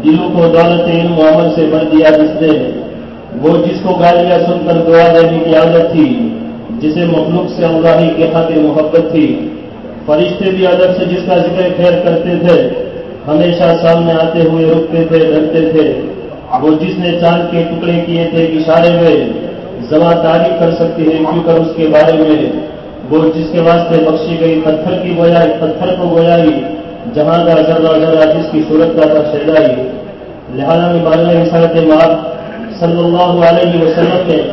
دلوں کو دولت علم عمل سے بھر دیا جس نے۔ وہ جس کو گالیاں سن کر دعا دینے کی عادت تھی، جسے مخلوق سے اللہ کے خاطر محبت تھی۔ فرشتے بھی ادب سے جس کا ذکر خیر کرتے تھے، ہمیشہ سامنے آتے ہوئے رکتے تھے، ڈرتے تھے۔ وہ جس نے چاند کے ٹکڑے کیے تھے، اشارے میں زبان تعریف کر سکتی ہے کیوں کر اس کے بارے میں؟ وہ جس کے واسطے بخشی گئی، پتھر کی گویائی پتھر کو گویائی جہاں کا ذرہ ذرہ جس کی صورت کا تھا شہدائی۔ لہٰذا میں بالغ رسالت مار صلی اللہ علیہ وسلم میں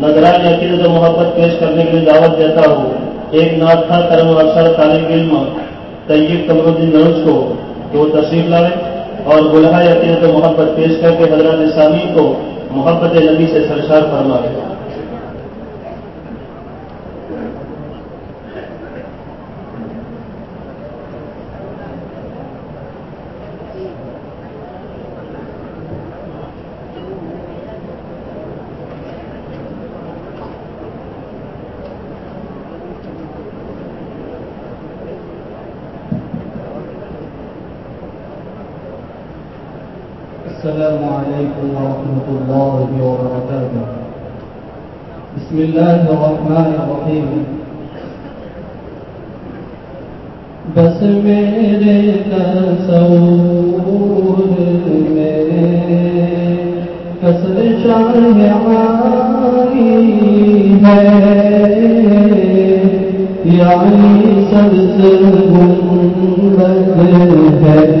نظران عقیدت و محبت پیش کرنے کے لیے دعوت دیتا ہوں۔ ایک نات تھا کرم افسر طالب علم، طیب قمر الدین نروج کو۔ وہ تشریف لائے اور بلحا عقیدت و محبت پیش کر کے حضرات سامی کو محبت نبی سے سرشار فرما ہے السلام عليكم ورحمة الله وبركاته. بسم الله الرحمن الرحيم. بس میرے تصور میں کسر شاہ آئی ہے۔ یعنی سبز گنبد ہے۔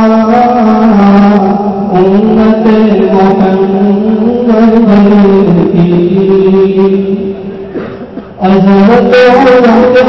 کے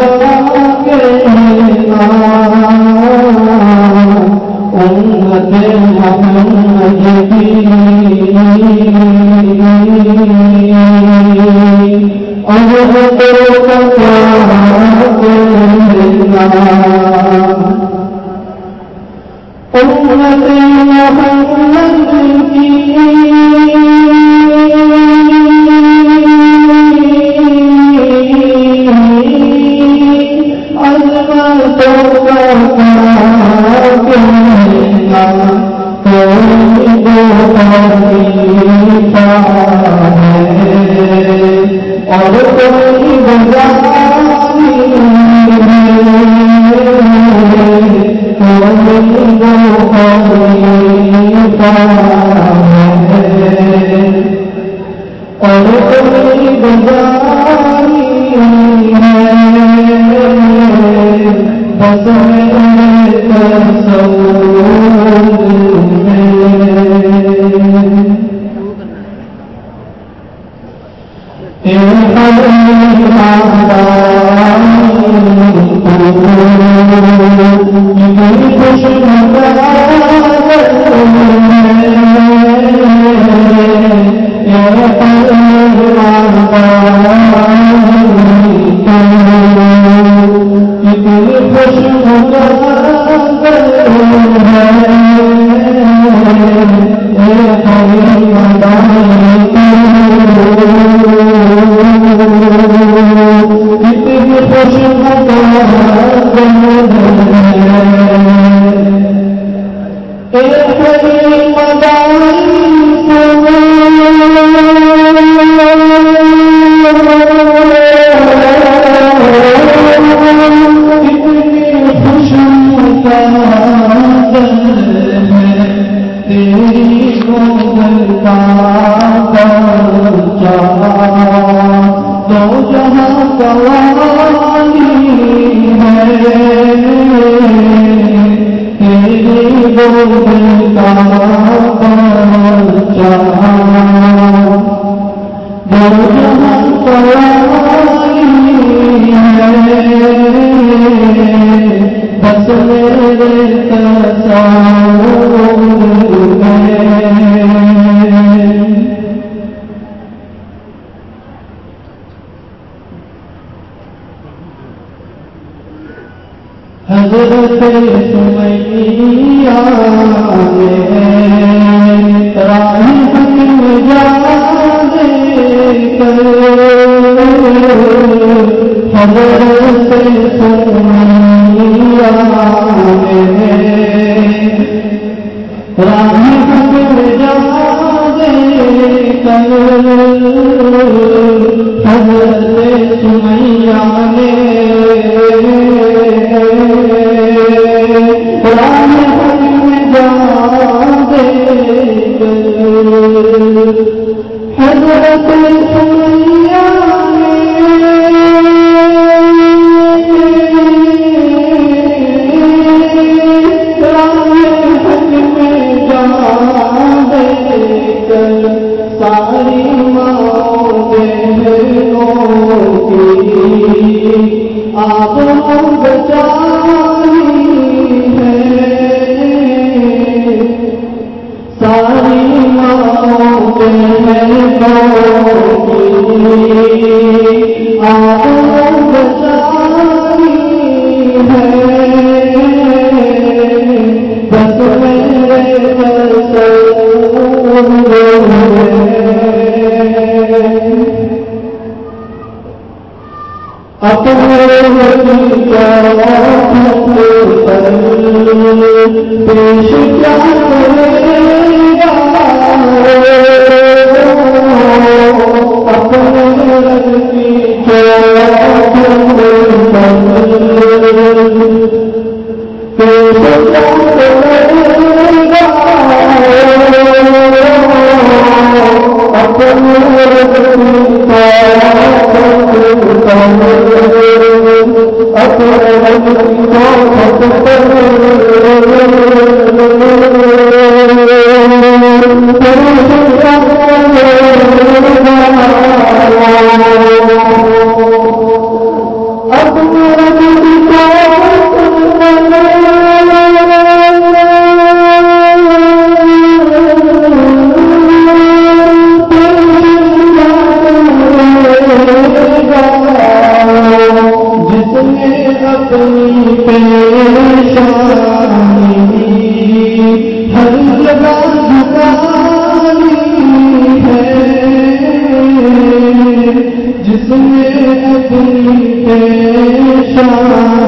پیشانی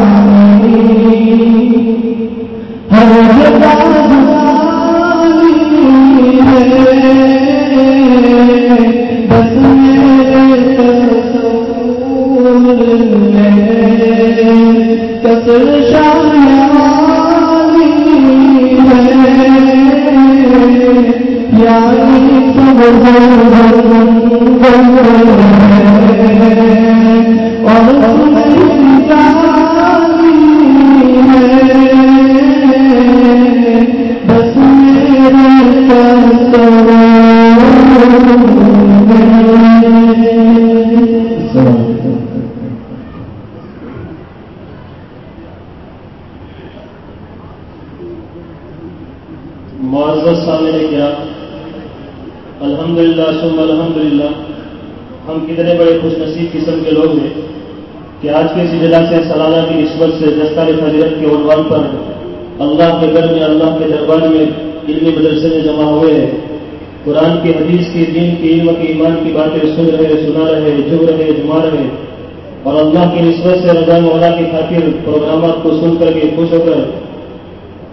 سے رضا مولا کی خاطر پروگرامات کو سن کر کے خوش ہو کر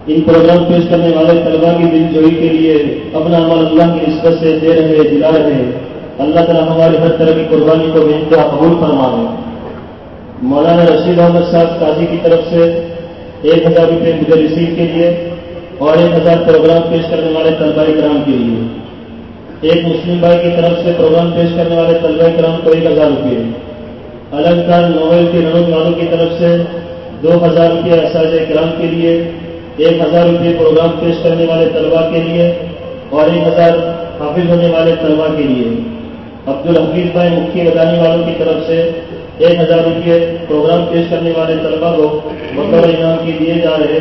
ان پروگرام پیش کرنے والے طلبا کی دل جوئی کے لیے اپنا عمل اللہ کی نسبت سے دے رہے دلا رہے اللہ تعالیٰ ہماری ہر طرح کی قربانی کو بے انتہا قبول فرما مولانا رشید احمد صاحب قاضی کی طرف سے ایک ہزار روپئے مدرسین کے لیے اور ایک ہزار پروگرام پیش کرنے والے طلبہ کرام کے لیے۔ ایک مسلم بھائی کی طرف سے پروگرام پیش کرنے والے طلبہ کرام کو ایک ہزار روپئے الگ خان نویل کے رنگ والوں کی طرف سے دو ہزار روپئے اساج کرام کے لیے، ایک ہزار روپئے پروگرام پیش کرنے والے طلبا کے لیے اور ایک ہزار حافظ ہونے والے طلبا کے لیے۔ عبد الحفیظ بھائی مکھی بدانی والوں کی طرف سے ایک ہزار روپئے پروگرام پیش کرنے والے طلبا کو بطور انعام کے دیے جا رہے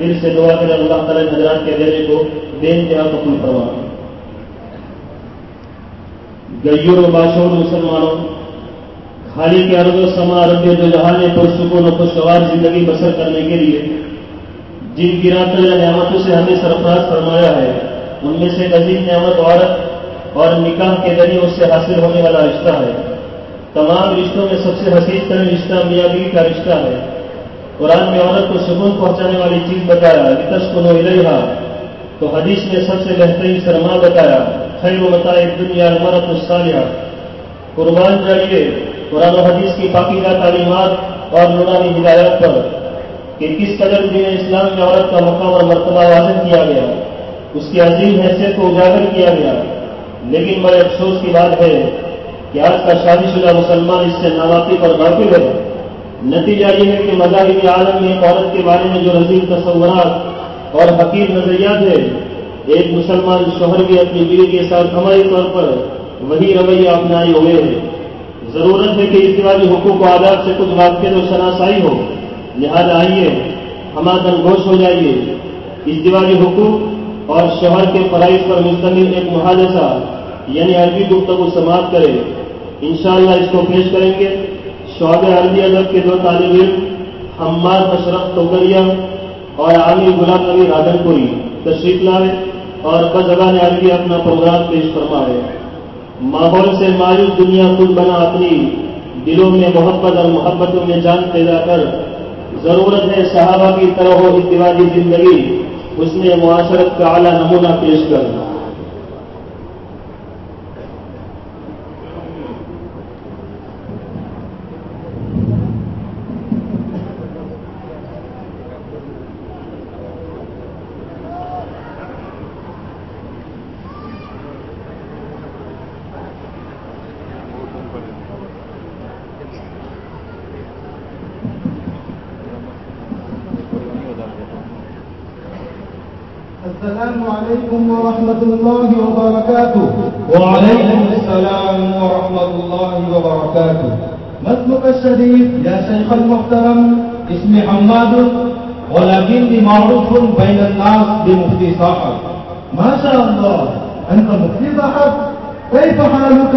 دل سے دعا کرے اللہ تعالیٰ حضرات کے دینے کو بے انتہا قبول فرما گیور و باشور مسلمانوں خالی کے ارد و سما رب دو جہاں نے پرسکون و خوشگوار زندگی بسر کرنے کے لیے جن کی رات نعمتوں سے ہمیں سرفراز فرمایا ہے، ان میں سے عظیم نعمت عورت اور نکاح کے ذریعے اس سے حاصل ہونے والا رشتہ ہے۔ تمام رشتوں میں سب سے حسین ترین رشتہ میاں بیوی کا رشتہ ہے۔ قرآن میں عورت کو سکون پہنچانے والی چیز بتایا رتس کو نو تو حدیث میں سب سے بہترین سرما بتایا، خیر و متا دنیا مرت الصالحہ۔ قربان جائیے۔ قرآن و حدیث کی پاکیزہ تعلیمات اور نورانی ہدایات پر کہ کس قدر دین اسلام میں عورت کا مقام اور مرتبہ واضح کیا گیا، اس کی عظیم حیثیت کو اجاگر کیا گیا۔ لیکن بڑے افسوس کی بات ہے کہ آج کا شادی شدہ مسلمان اس سے ناواقف پر غافل ہے۔ نتیجہ یہ ہے کہ مذاہبی عالم میں ایک عورت کے بارے میں جو رضیم تصورات اور حقیق نظریات ہے ایک مسلمان شوہر بھی اپنی بیوی کے ساتھ ہماری طور پر وہی رویہ اپنائے ہوئے ہیں۔ ضرورت ہے کہ اتواری حقوق و آداب سے کچھ واقفیت و شناسائی ہو۔ لہذا آئیے، ہمارا گوش ہو جائیے ازدواجی حقوق اور شوہر کے فرائض پر مشتمل ایک محادثہ یعنی عربی گفتگو سماعت کرے۔ انشاءاللہ اس کو پیش کریں گے۔ شعب عربی ادب کے دو طالب علم، حماد اشرف توکریہ اور عالی غلام نبی رادن پوری تشریف لائے اور بزبان عربی اپنا پروگرام پیش فرمائے۔ ماحول سے مایوس دنیا خود بنا اپنی دلوں میں محبت اور محبتوں میں جان پیدا کر ضرورت ہے صحابہ کی طرح ہو اتوادی زندگی، اس نے معاشرت کا اعلیٰ نمونہ پیش کر السلام عليكم ورحمة الله وبركاته وعليكم السلام ورحمة الله وبركاته ما اسمك الشريف يا شيخ المحترم اسمي حماد ولكني معروف بين الناس بمفتي صاحب ما شاء الله أنت مفتي صاحب كيف حالك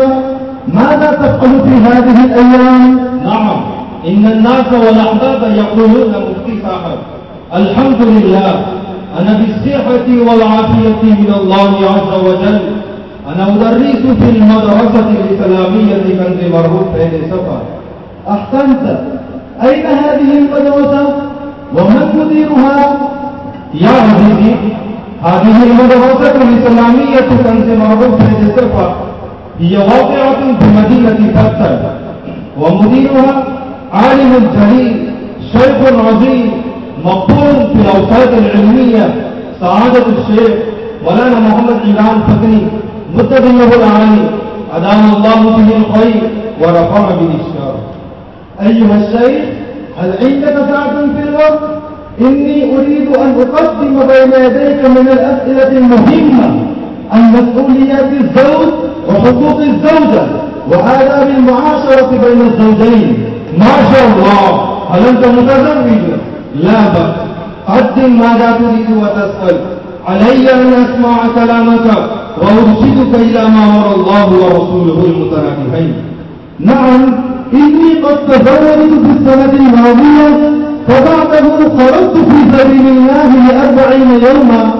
ماذا تفعل في هذه الأيام نعم إن الناس والأحباب يقولون مفتي صاحب الحمد لله أنا بالصحة والعافية من الله عز وجل. أنا أدرس في المدرسة الإسلامية كنز مربوط بين سفر أحسنت. أين هذه المدرسة؟ ومن مديرها يا عزيزي، هذه المدرسة الإسلامية كنز مربوط بين سفر هي واقعة في مدينة فتح ومديرها عالم جليل، شيخ عظيم. مقبول في الأوساط العلمية سعادة الشيخ مولانا محمد عمران فكري متبيه العالي أدام الله به الخير ورفع به الشر. أيها الشيخ، هل عندك ساعة في الوقت؟ إني أريد أن أقدم بين يديك من الأسئلة المهمة عن مسؤوليات الزوج وحقوق الزوجة وآداب المعاشرة بين الزوجين. ما شاء الله، هل أنت متزوج؟ لا بأس قدم ماذا تريد وتسأل. علي أن أسمع كلامك وأرشدك إلى ما أمر الله ورسوله المتنبهين نعم، إني قد تزوجت في السنة الماضية، فبعده خرجت في سبيل الله لأربعين يوما،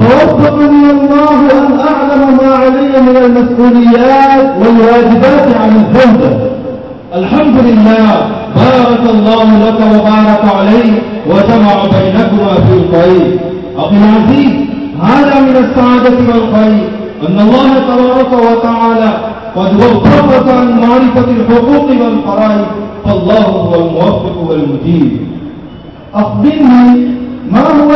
فوفقني الله أن أعلم ما علي من المسؤوليات والواجبات عن الزوجة. الحمد لله. بارك الله لك وبارك عليك وجمع بينكما في الخير. أخي العزيز، هذا من السعادة والخير أن الله تبارك وتعالى قد وفقك عن معرفة الحقوق والفرائض. فالله هو الموفق والمجيب. أخبرني ما هو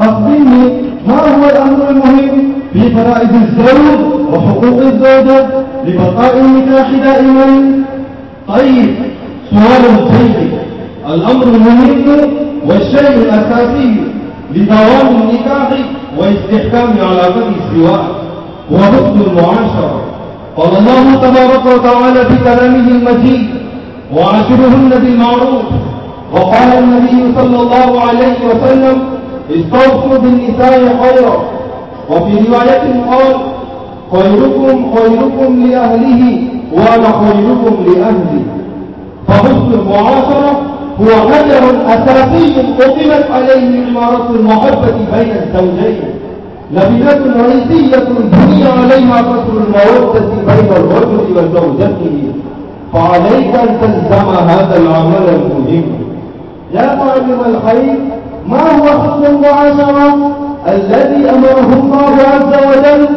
أخبرني ما هو الأمر المهم في فرائض الزوج وحقوق الزوجة لبقاء النكاح دائما؟ طيب سؤال جيد الأمر المهم والشيء الأساسي لدوام النكاح واستحكام علاقة الزواج هو حسن المعاشرة. قال الله تبارك وتعالى في كلامه المجيد وعاشرهن بالمعروف وقال النبي صلى الله عليه وسلم استوصوا بالنساء خيرا وفي رواية قال خيركم خيركم لأهله وأنا خيركم لأهلي فحسن المعاشرة هو حجر أساسي أقمت عليه عمارة المحبة بين الزوجين. لبنة رئيسية بني عليها قصر المودة بين الرجل وزوجته. فعليك أن تلزم هذا العمل المهم. يا معلم الخير، ما هو حسن المعاشرة الذي أمره الله عز وجل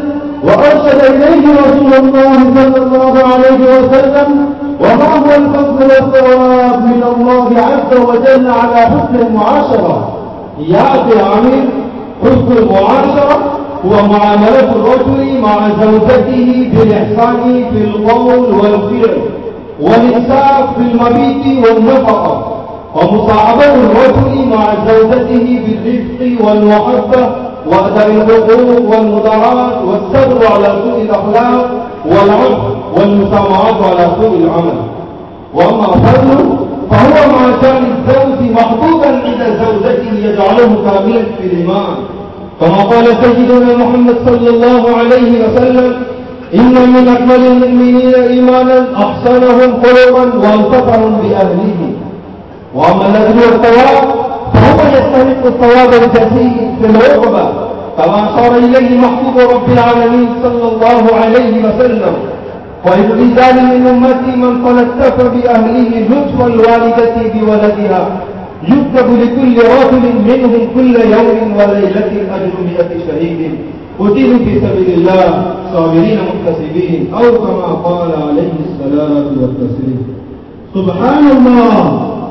وأرشد إليه رسول الله صلى الله عليه وسلم وما هو الفضل والثواب من الله عز وجل على حسن المعاشرة يا أخي عامر حسن المعاشرة هو معاملة الرجل مع زوجته بالإحسان في القول والفعل والإنساف في المبيت والنفقة ومصاحبة الرجل مع زوجته بالرفق والمحبة وأدب الحقوق والمدارات والصبر على سوء الأخلاق والعرف والمسامعات على سوء العمل. وأما فضله فهو مع شان الزوج محبوبا عند زوجته يجعله كاملا في الإيمان. كما قال سيدنا محمد صلى الله عليه وسلم، إن من أكمل المؤمنين إيمانا أحسنهم خلقا وألطفهم بأهله. وأما الأجر والثواب فهو يستحق الثواب الجزيل في العقبة، كما صار إليه محبوب رب العالمين صلى الله عليه وسلم. وللرجال من أمتي من قد اكتفى بأهله لطف الوالدة بولدها، يكتب لكل رجل منهم كل يوم وليلة أجر مئة شهيد. قتلوا في سبيل الله صابرين محتسبين أو كما قال عليه الصلاة والتسليم. سبحان الله،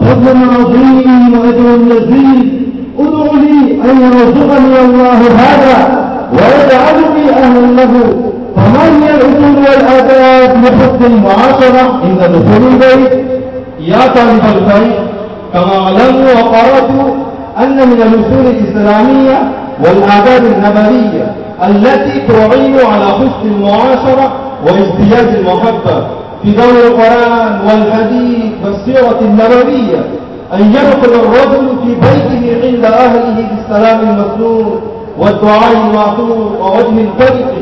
فضل عظيم واجر يزيد ادع لي ان يرزقني الله هذا، ويجعلني اهلا له فما هي الاصول والاداب لحسن عند دخول البيت يا طالب الخير كما علموا وقرأتوا أن من الأصول الإسلامية والآداب النبوية التي تعين على حسن المعاشرة وازدياد المحبة. في دور القرآن والحديث والسيرة النبوية، أن يدخل الرجل في بيته عند أهله بالسلام المسلول والدعاء المعطور ووجه طريق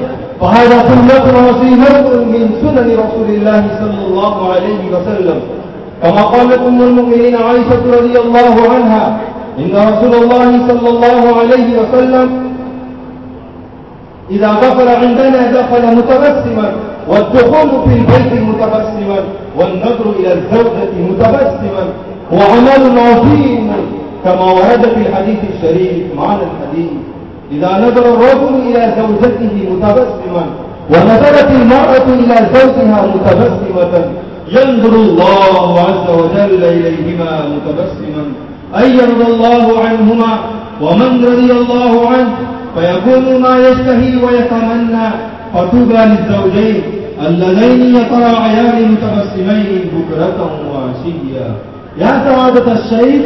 فهذا سنة وسيلة من سنن رسول الله صلى الله عليه وسلم. كما قالت أم المؤمنين عائشة رضي الله عنها، إن رسول الله صلى الله عليه وسلم إذا دخل عندنا دخل متبسما، والدخول في البيت متبسما، والنظر إلى الزوجة متبسما. وعمل عظيم، كما ورد في الحديث الشريف، معنى الحديث. إذا نظر الرجل إلى زوجته متبسما، ونظرت المرأة إلى زوجها متبسمة، ينظر الله عز وجل إليهما متبسما، أن يرضى الله عنهما، ومن رضي الله عنه، فيكون ما يشتهي ويتمنى فطوبى للزوجين اللذين يتراعيان متبسمين بكرة وعشيا يا سعادة الشيخ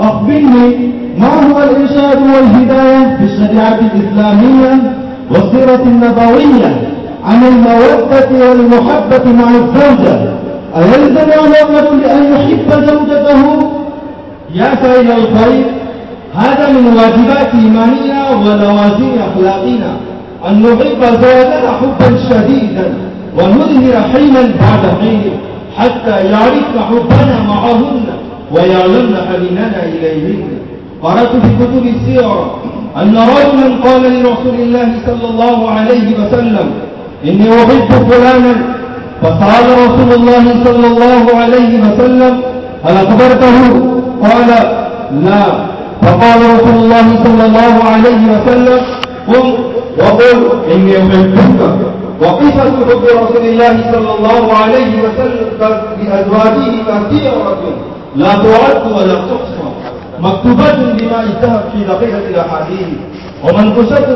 أخبرني ما هو الإرشاد والهداية في الشريعة الإسلامية والسيرة النبوية عن المودة والمحبة مع الزوجة. أيلزم الرجل أن يحب زوجته؟ يا سائل الخير، هذا من واجبات إيمانية ولوازم أخلاقنا أن نحب زوجنا حبا شديدا ونظهر حينا بعد حين حتى يعرفن حبنا معهن. ويعلمن حنيننا إليهن قرأت في كتب السيرة أن رجلا قال لرسول الله صلى الله عليه وسلم، إني أحب فلانا. فقال رسول الله صلى الله عليه وسلم، هل أخبرته؟ قال، لا. فقال رسول الله صلى الله عليه وسلم قم وقل، إني أحبك. وقصة حب رسول الله صلى الله عليه وسلم بأزواجه كثيرة لا تعد ولا تحصى مكتوبة بما الذهب في دقيقة الأحاديث ومنقوشة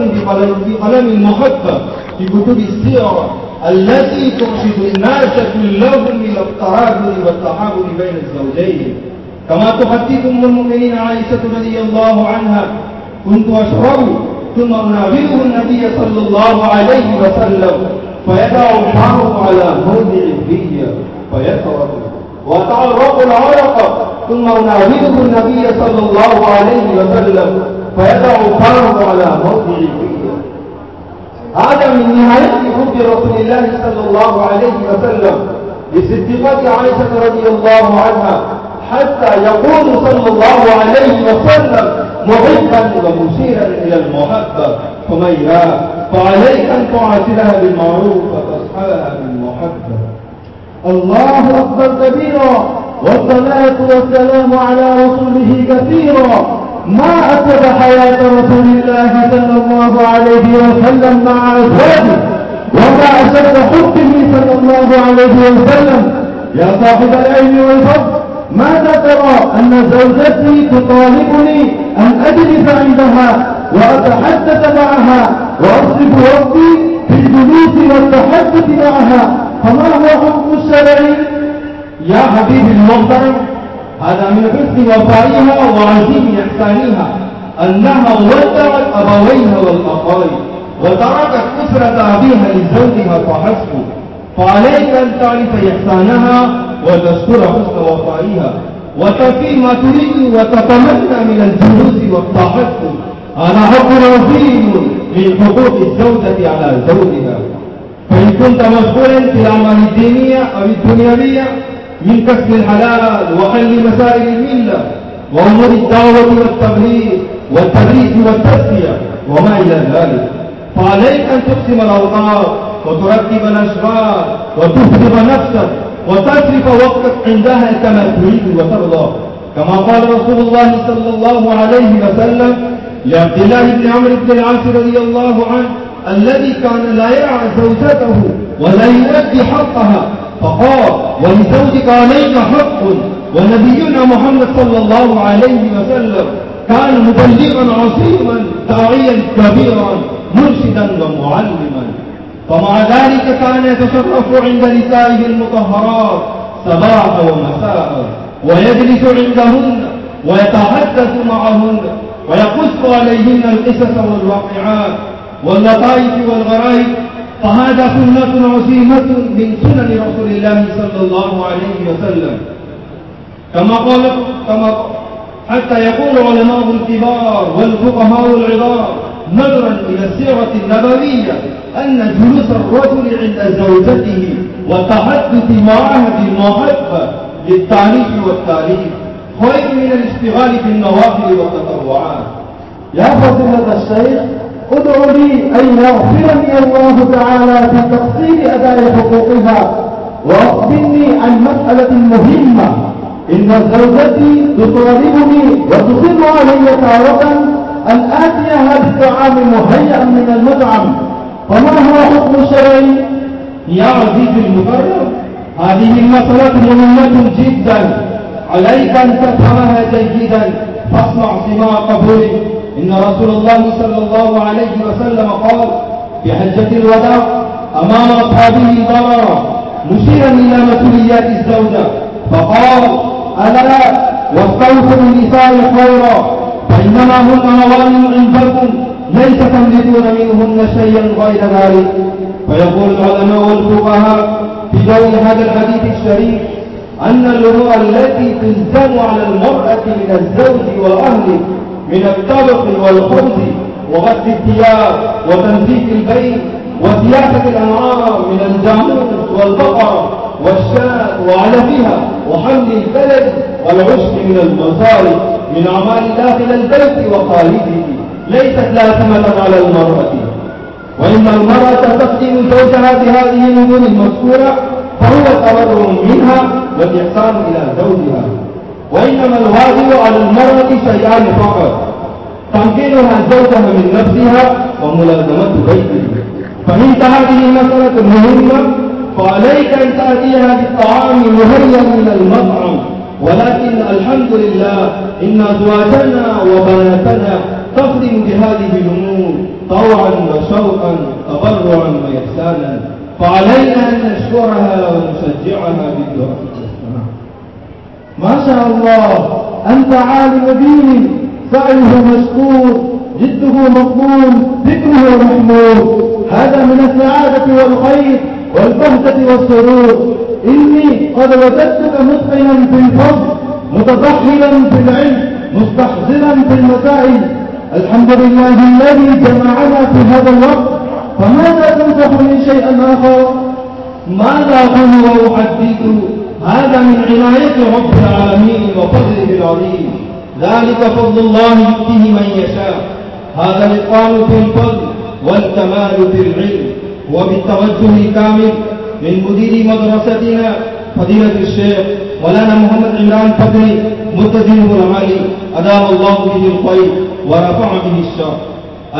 بقلم المحبة في كتب السيرة التي ترشد الناس كلهم إلى التراجل والتحاول بين الزوجين كما تحدث أم المؤمنين عائشة رضي الله عنها كنت أشرب ثم أناوله النبي صلى الله عليه وسلم فيدع الحرب على موضع الفية فيترك وتعرق العرق ثم أناوله النبي صلى الله عليه وسلم، فيدع الحرب على موضع الفية هذا من نهاية حب رسول الله صلى الله عليه وسلم لصديقة عائشة رضي الله عنها، حتى يقول صلى الله عليه وسلم محبا ومشيرا إلى المحبة حميرا فعليك أن تعاشرها بالمعروف وتصحبها بالمحبة. الله أكبر كبيرا والصلاة والسلام على رسوله كثيرا ما أسد حياة رسول الله صلى الله عليه وسلم مع أزواجه وما أشد حبه صلى الله عليه وسلم يا صاحب العلم والفضل ماذا ترى أن زوجتي تطالبني أن أجلس عندها وأتحدث معها وأصرف وقتي في الجلوس والتحدث معها فما هو حكم الشرع يا حبيبي المحترم هذا من حسن وفائها وعزيم إحسانها أنها ودعت أبويها والأخوين وتركت أسرة أبيها لزوجها فحسب فعليك أن تعرف إحسانها وتشكر حسن وفائها. وتفي ما تريد وتتمنى من الجلوس والتحسن. هذا حق عظيم من حقوق الزوجة على زوجها. فإن كنت مشغولا في الأعمال الدينية أو الدنيوية من كسب الحلال وحل مسائل الملة وأمور الدعوة والتبليغ والتدريس والتزكية وما إلى ذلك فعليك أن تقسم الأوقات وترتب الأشغال وتفرغ نفسك وتصرف وقتك عندها كما تريد وترضى كما قال رسول الله صلى الله عليه وسلم لعبد الله بن عمرو بن العاص رضي الله عنه الذي كان لا يرعى زوجته ولا يؤدي حقها، فقال ولزوجك عليك حق. ونبينا محمد صلى الله عليه وسلم كان مبلغا عظيما، داعيا كبيرا، مرشدا ومعلما. ومع ذلك كان يتصرف عند نسائه المطهرات صباحا ومساء، ويجلس عندهن، ويتحدث معهن، ويقص عليهن القصص والواقعات. واللطائف والغرائب، فهذا سنة عظيمة من سنن رسول الله صلى الله عليه وسلم. كما قال كما حتى يقول علماء الكبار والفقهاء العظام نظرا إلى السيرة النبوية أن جلوس الرجل عند زوجته والتحدث معها بالمحبة للتعريف والتاريخ خير من الاشتغال في النوافل والتطوعات. يا فضيلة الشيخ ادعو لي أن يغفرني الله تعالى في تقصير أداء حقوقها وأخبرني عن مسألة مهمة. إن زوجتي تطالبني وتصر علي تارة أن آتيها بالطعام مهيئا من المطعم. فما هو حكم الشرعي؟ يا عزيزي المكرم هذه المسألة مهمة جدا. عليك أن تفهمها جيدا فاسمع سماع قبولك إن رسول الله صلى الله عليه وسلم قال في حجة الوداع أمام أصحابه ضرر مشيرا إلى مسؤوليات الزوجة فقال ألا واستوصوا النساء خيرا فإنما هن موالي عندكم ليس تملكون منهن شيئا غير ذلك. فيقول العلماء والفقهاء في ضوء هذا الحديث الشريف أن الأمور التي تلزم على المرأة من الزوج وأهله من الطبخ والخبز وغسل الثياب وتنظيف البيت وسياسة الأنعام من الجاموس والبقرة والشاة وعلفها وحمل البلد والعشب من المصارف من أعمال داخل البيت وخارجه. ليست لازمة على المرأة وإن المرأة تخدم زوجها بهذه الأمور المذكورة فهو تبرع منها والإحسان إلى زوجها. وإنما الواجب على المرأة شيئان فقط. تمكينها زوجها من نفسها وملازمة بيته. فإن هذه مسألة مهمة، فعليك أن تأتيها بالطعام مهيا من المطعم. ولكن الحمد لله إن أزواجنا وبناتنا تخدم بهذه الأمور طوعا وشوقا، تبرعا وإحسانا. فعلينا أن نشكرها ونشجعها بالدعاء. ما شاء الله. أنت عالم دين سعيه مشكور، جده مقبول ذكره محمود. هذا من السعادة والخير والبهجة والسرور. إني قد وجدتك متقنا في الفضل متضحلا في العلم، مستحضرا في المسائل الحمد لله الذي جمعنا في هذا الوقت. فماذا تنصحني شيئا آخر؟ ماذا أقول وأحدث هذا من عناية رب العالمين وفضله العظيم. ذلك فضل الله يؤتيه من يشاء. هذا الإتقان في الفضل والكمال في العلم. وبالتوجه الكامل من مدير مدرستنا فضيلة الشيخ مولانا محمد عمران فضلي متدينه العالي أدام الله به الخير ورفع به الشر.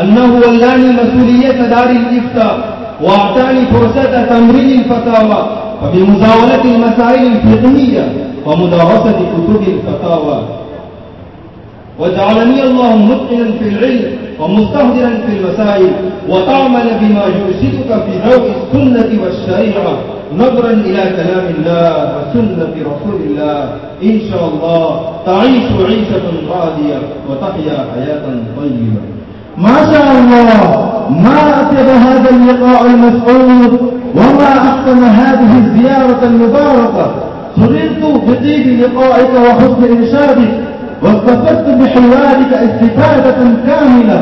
أنه ولاني مسؤولية دار الإفتاء، وأعطاني فرصة تمرين الفتاوى وبمزاولة المسائل الفقهية ومدارسة كتب الفتاوى وجعلني الله متقنا في العلم ومستهدرا في المسائل وتعمل بما يرشدك في ضوء السنة والشريعة نظرا إلى كلام الله وسنة رسول الله إن شاء الله تعيش عيشة راضية وتحيا حياة طيبة ما شاء الله ما أطيب هذا اللقاء المسعود وما أحسن هذه الزيارة المباركة. سررت بطيب لقائك وحسن إرشادك واستفدت بحوارك استفادة كاملة.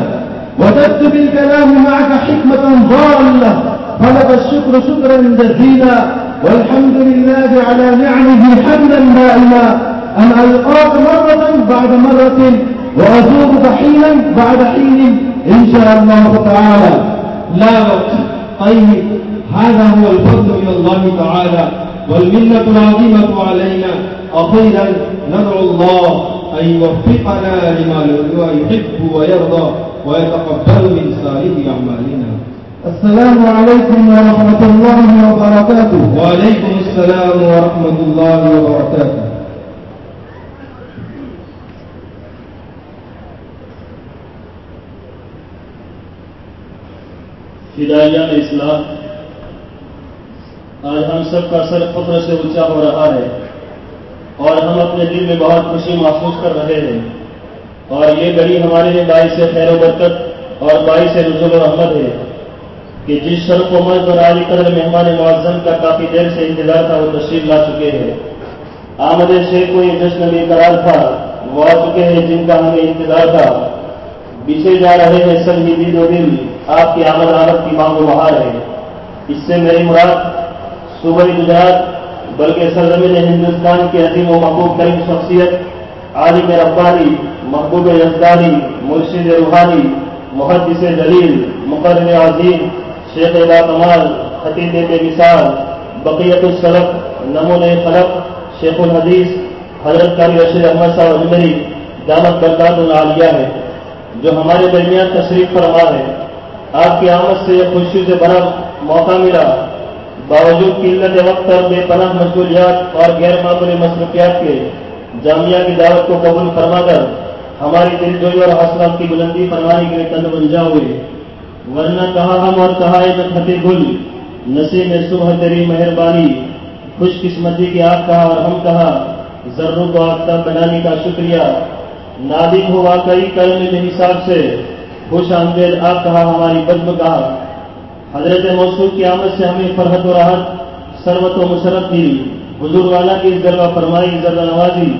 وجدت بالكلام معك حكمة ضالة. فلك الشكر شكرا جزيلا. والحمد لله على نعمه حمدا دائما. أن ألقاك مرة بعد مرة وأزورك حينا بعد حين إن شاء الله تعالى لا وقت. طيب هذا هو الفضل من الله تعالى والمنة العظيمة علينا. أخيرا ندعو الله أن يوفقنا لما يحب ويرضى ويتقبل من سائر أعمالنا. السلام عليكم ورحمة الله وبركاته. وعليكم السلام ورحمة الله وبركاته. فدائیان اسلام آج ہم سب کا سر فخر سے اونچا ہو رہا ہے اور ہم اپنے دل میں بہت خوشی محسوس کر رہے ہیں۔ اور یہ گھڑی ہمارے لیے باعث خیر و برکت اور باعث نزول و رحمت ہے کہ جس شرف و مرد اور عالی قدر مہمان معظم کا کافی دیر سے انتظار تھا، وہ تشریف لا چکے ہیں۔ آمد شیخ کو یہ جشن بے قرار تھا، وہ آ چکے ہیں جن کا ہمیں انتظار تھا۔ پیچھے جا رہے ہیں سب ہی دل و دل آپ کی آمد آمد کی مانگ و بہار ہے۔ اس سے میری مراد صوبائی گجرات بلکہ سرزمین ہندوستان کے عظیم و محبوب ترین شخصیت، عالم ربانی، محبوب یزدانی، مرشد روحانی، محدث دلیل مقرر عظیم، شیخ با کمال، خطیب بے مثال، بقیت السلف نمون خلق، شیخ الحدیث، حضرت کاری رشید احمد صاحب اجمری دامت برکات العالیہ ہے۔ جو ہمارے درمیان تشریف فرما ہے آپ کی آمد سے خوشی سے بڑا موقع ملا۔ باوجود قلت وقت اور بے پناہ مشغولیات اور غیر معمولی مصروفیات کے جامعہ کی دعوت کو قبول فرما کر ہماری دل جوئی اور حوصلہ کی بلندی فرمانے کے لیے کند بنجا ہوئے۔ ورنہ کہا ہم اور کہا ہے فتح گل، نصیب میں صبح تیری مہربانی خوش قسمتی کی آپ کہا اور ہم کہا، ذروں کو آفتاب بنانے کا شکریہ۔ نادم ہو واقعی کرنے کے حساب سے، خوش آمدید آپ کہا ہماری بزم کہا حضرت موصول کی آمد سے ہمیں فرحت و راحت سروت و مسرت ملی حضور والا کی اس فرمائی ذرا نوازی۔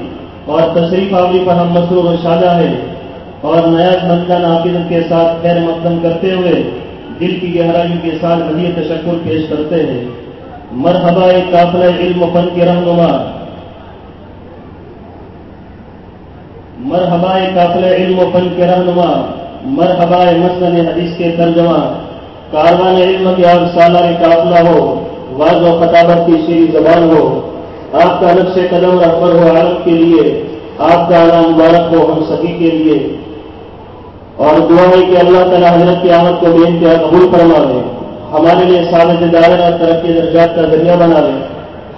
اور تشریف آوری پر ہم مسرور و شادہ ہے اور نیا بندہ ناقدت کے ساتھ خیر مقدم کرتے ہوئے دل کی گہرائی کے ساتھ ولی تشکر پیش کرتے ہیں۔ مرحبا ایک قافلہ علم و فن کے رہنما۔ مرحبا قافل علم و فن کے رہنما، مرحبا مسند حدیث کے ترجمہ، کاروان علم کی آپ سالار قافلہ ہو واض و خطابت کی شیری زبان ہو، آپ کا نقش قدم رہبر ہو عالم کے لیے، آپ کا نام مبارک ہو ہم سبھی کے لیے۔ اور دعا ہے کہ اللہ تعالیٰ حضرت کی آمد کو بے انتہا قبول فرما دے۔ ہمارے لیے سالت دائرہ اور ترقی درجات کا ذریعہ بنا دے۔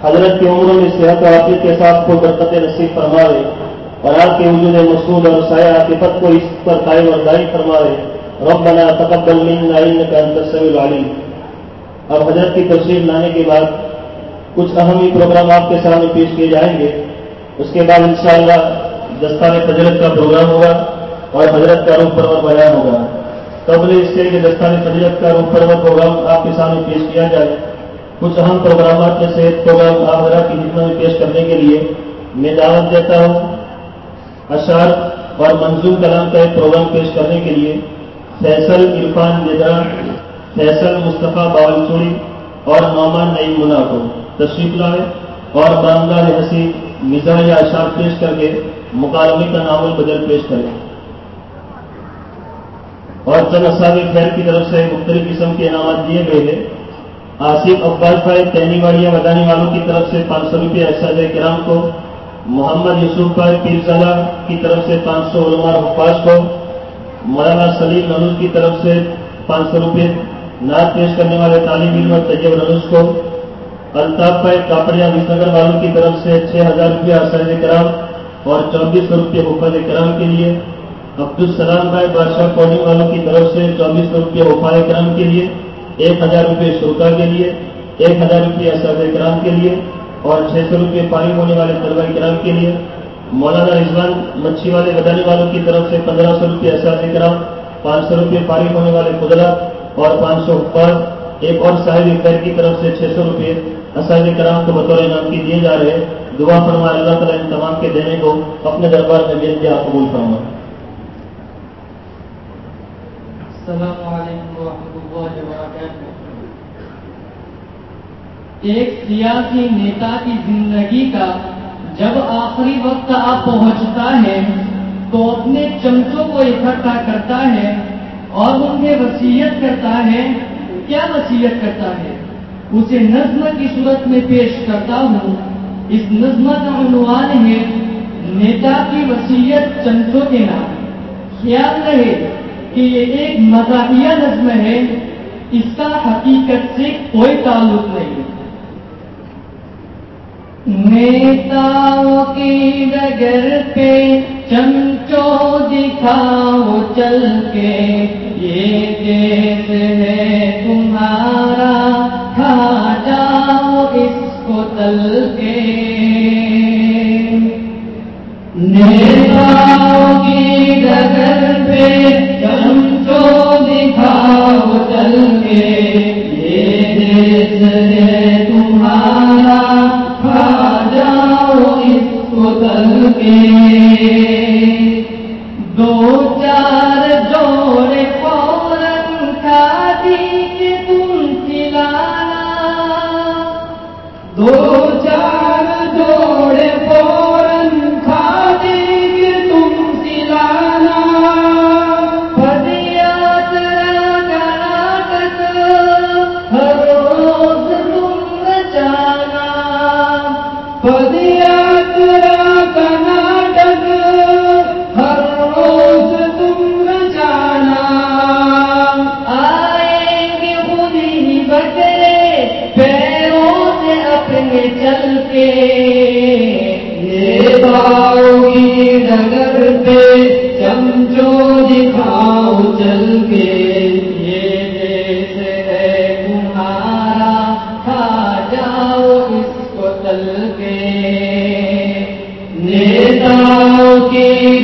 حضرت کی عمروں میں صحت و عافیت کے ساتھ کو برکت نصیب فرما دے۔ اور آپ کے وجود مسعود اور سایہ عاطفت کو اس پر قائم اور دائم فرما دے۔ ربنا تقبل منا انك انت السميع العليم اب حضرت کی تشریف لانے کے بعد کچھ اہم ہی پروگرام آپ کے سامنے پیش کیے جائیں گے۔ اس کے بعد انشاءاللہ دستان فجرت کا پروگرام ہوگا اور حضرت کا روح پرور بیان ہوگا۔ قبل اس سے کہ دستان فجرت کا روح پرور پروگرام آپ کے سامنے پیش کیا جائے، کچھ اہم پروگرامات میں سے ایک پروگرام آپ حضرت کی خدمت میں پیش کرنے کے لیے میں دعوت دیتا ہوں۔ اشعار اور منظور کلام کا ایک پروگرام پیش کرنے کے لیے فیصل عرفان ندا فیصل مصطفیٰ باول چوڑی اور نعمان نعیم منا کو تشریف لائے اور باندار حسین مزاح یا اشعار پیش کر کے مکالمے کا ناول بدل پیش کریں۔ اور چند اصاب خیر کی طرف سے مختلف قسم کے انعامات دیے گئے ہیں، آصف اقبال فائد تہنی واڑیاں بدانے والوں کی طرف سے پانچ سو روپئے اسد کرام کو محمد یوسف بھائی پیرزالہ کی طرف سے پانچ سو علماء حفاظ کو، مولانا سلیم ننوز کی طرف سے پانچ سو روپئے نعت پیش کرنے والے طالب علم اور طیب ننوز کو، الطاف بھائی کاپڑیا وس نگر والوں کی طرف سے چھ ہزار روپیہ اسد کرام اور چوبیس سو روپئے حفاظ کرام کے لیے، عبدالسلام بھائی بادشاہ کوڈنگ والوں کی طرف سے چوبیس سو روپئے حفاظ کرام کے لیے، ایک ہزار روپئے شرکا کے لیے، ایک ہزار روپئے اسد کرام کے لیے اور چھ سو روپئے پانی ہونے والے طلبہ کرام کے لیے مولانا رضوان مچھی والے بدانے والوں کی طرف سے پندرہ سو روپئے اساتذ کرام پانچ سو روپئے پانی ہونے والے قدرت اور پانچ سو حفاظ ایک اور صاحب خیر کی طرف سے چھ سو روپئے اساتذ کرام کو بطور انعام کی دیے جا رہے دعا فرما اللہ تعالیٰ ان تمام کے دینے کو اپنے دربار میں مل کے قبول فرما۔ السلام علیکم ورحمۃ اللہ وبرکاتہ۔ ایک سیاسی نیتا کی زندگی کا جب آخری وقت آپ پہنچتا ہے، تو اپنے چمچوں کو اکٹھا کرتا ہے اور ان میں وسیعت کرتا ہے، کیا وسیعت کرتا ہے؟ اسے نظم کی صورت میں پیش کرتا ہوں۔ اس نظم کا عنوان ہے، نیتا کی وسیعت چمچوں کے نام۔ خیال رہے کہ یہ ایک مزاحیہ نظم ہے، اس کا حقیقت سے کوئی تعلق نہیں۔ نیتاؤں کی ڈگر پہ چمچو دکھاؤ چل کے یہ دیس ہے تمہارا کھا جاؤ اس کو تل کے نیتاؤں کی ڈگر پہ میں کی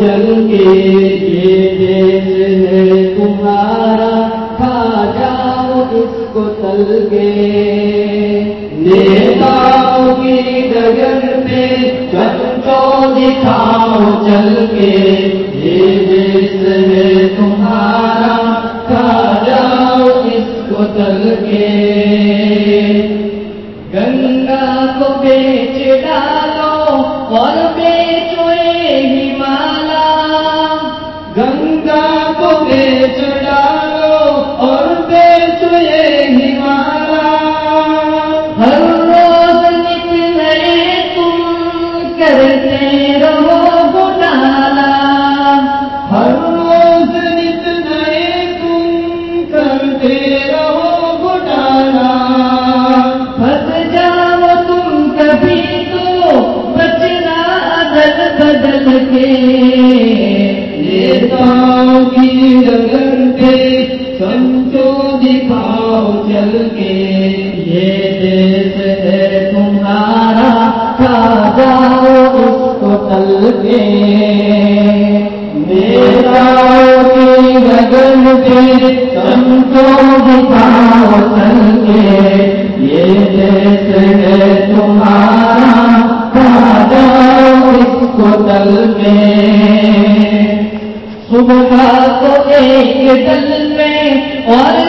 چل کے تمہارا جاؤ اس کو چل کے تمہارا کھا جاؤ اس کو تل کے میں صبح کو ایک دل میں اور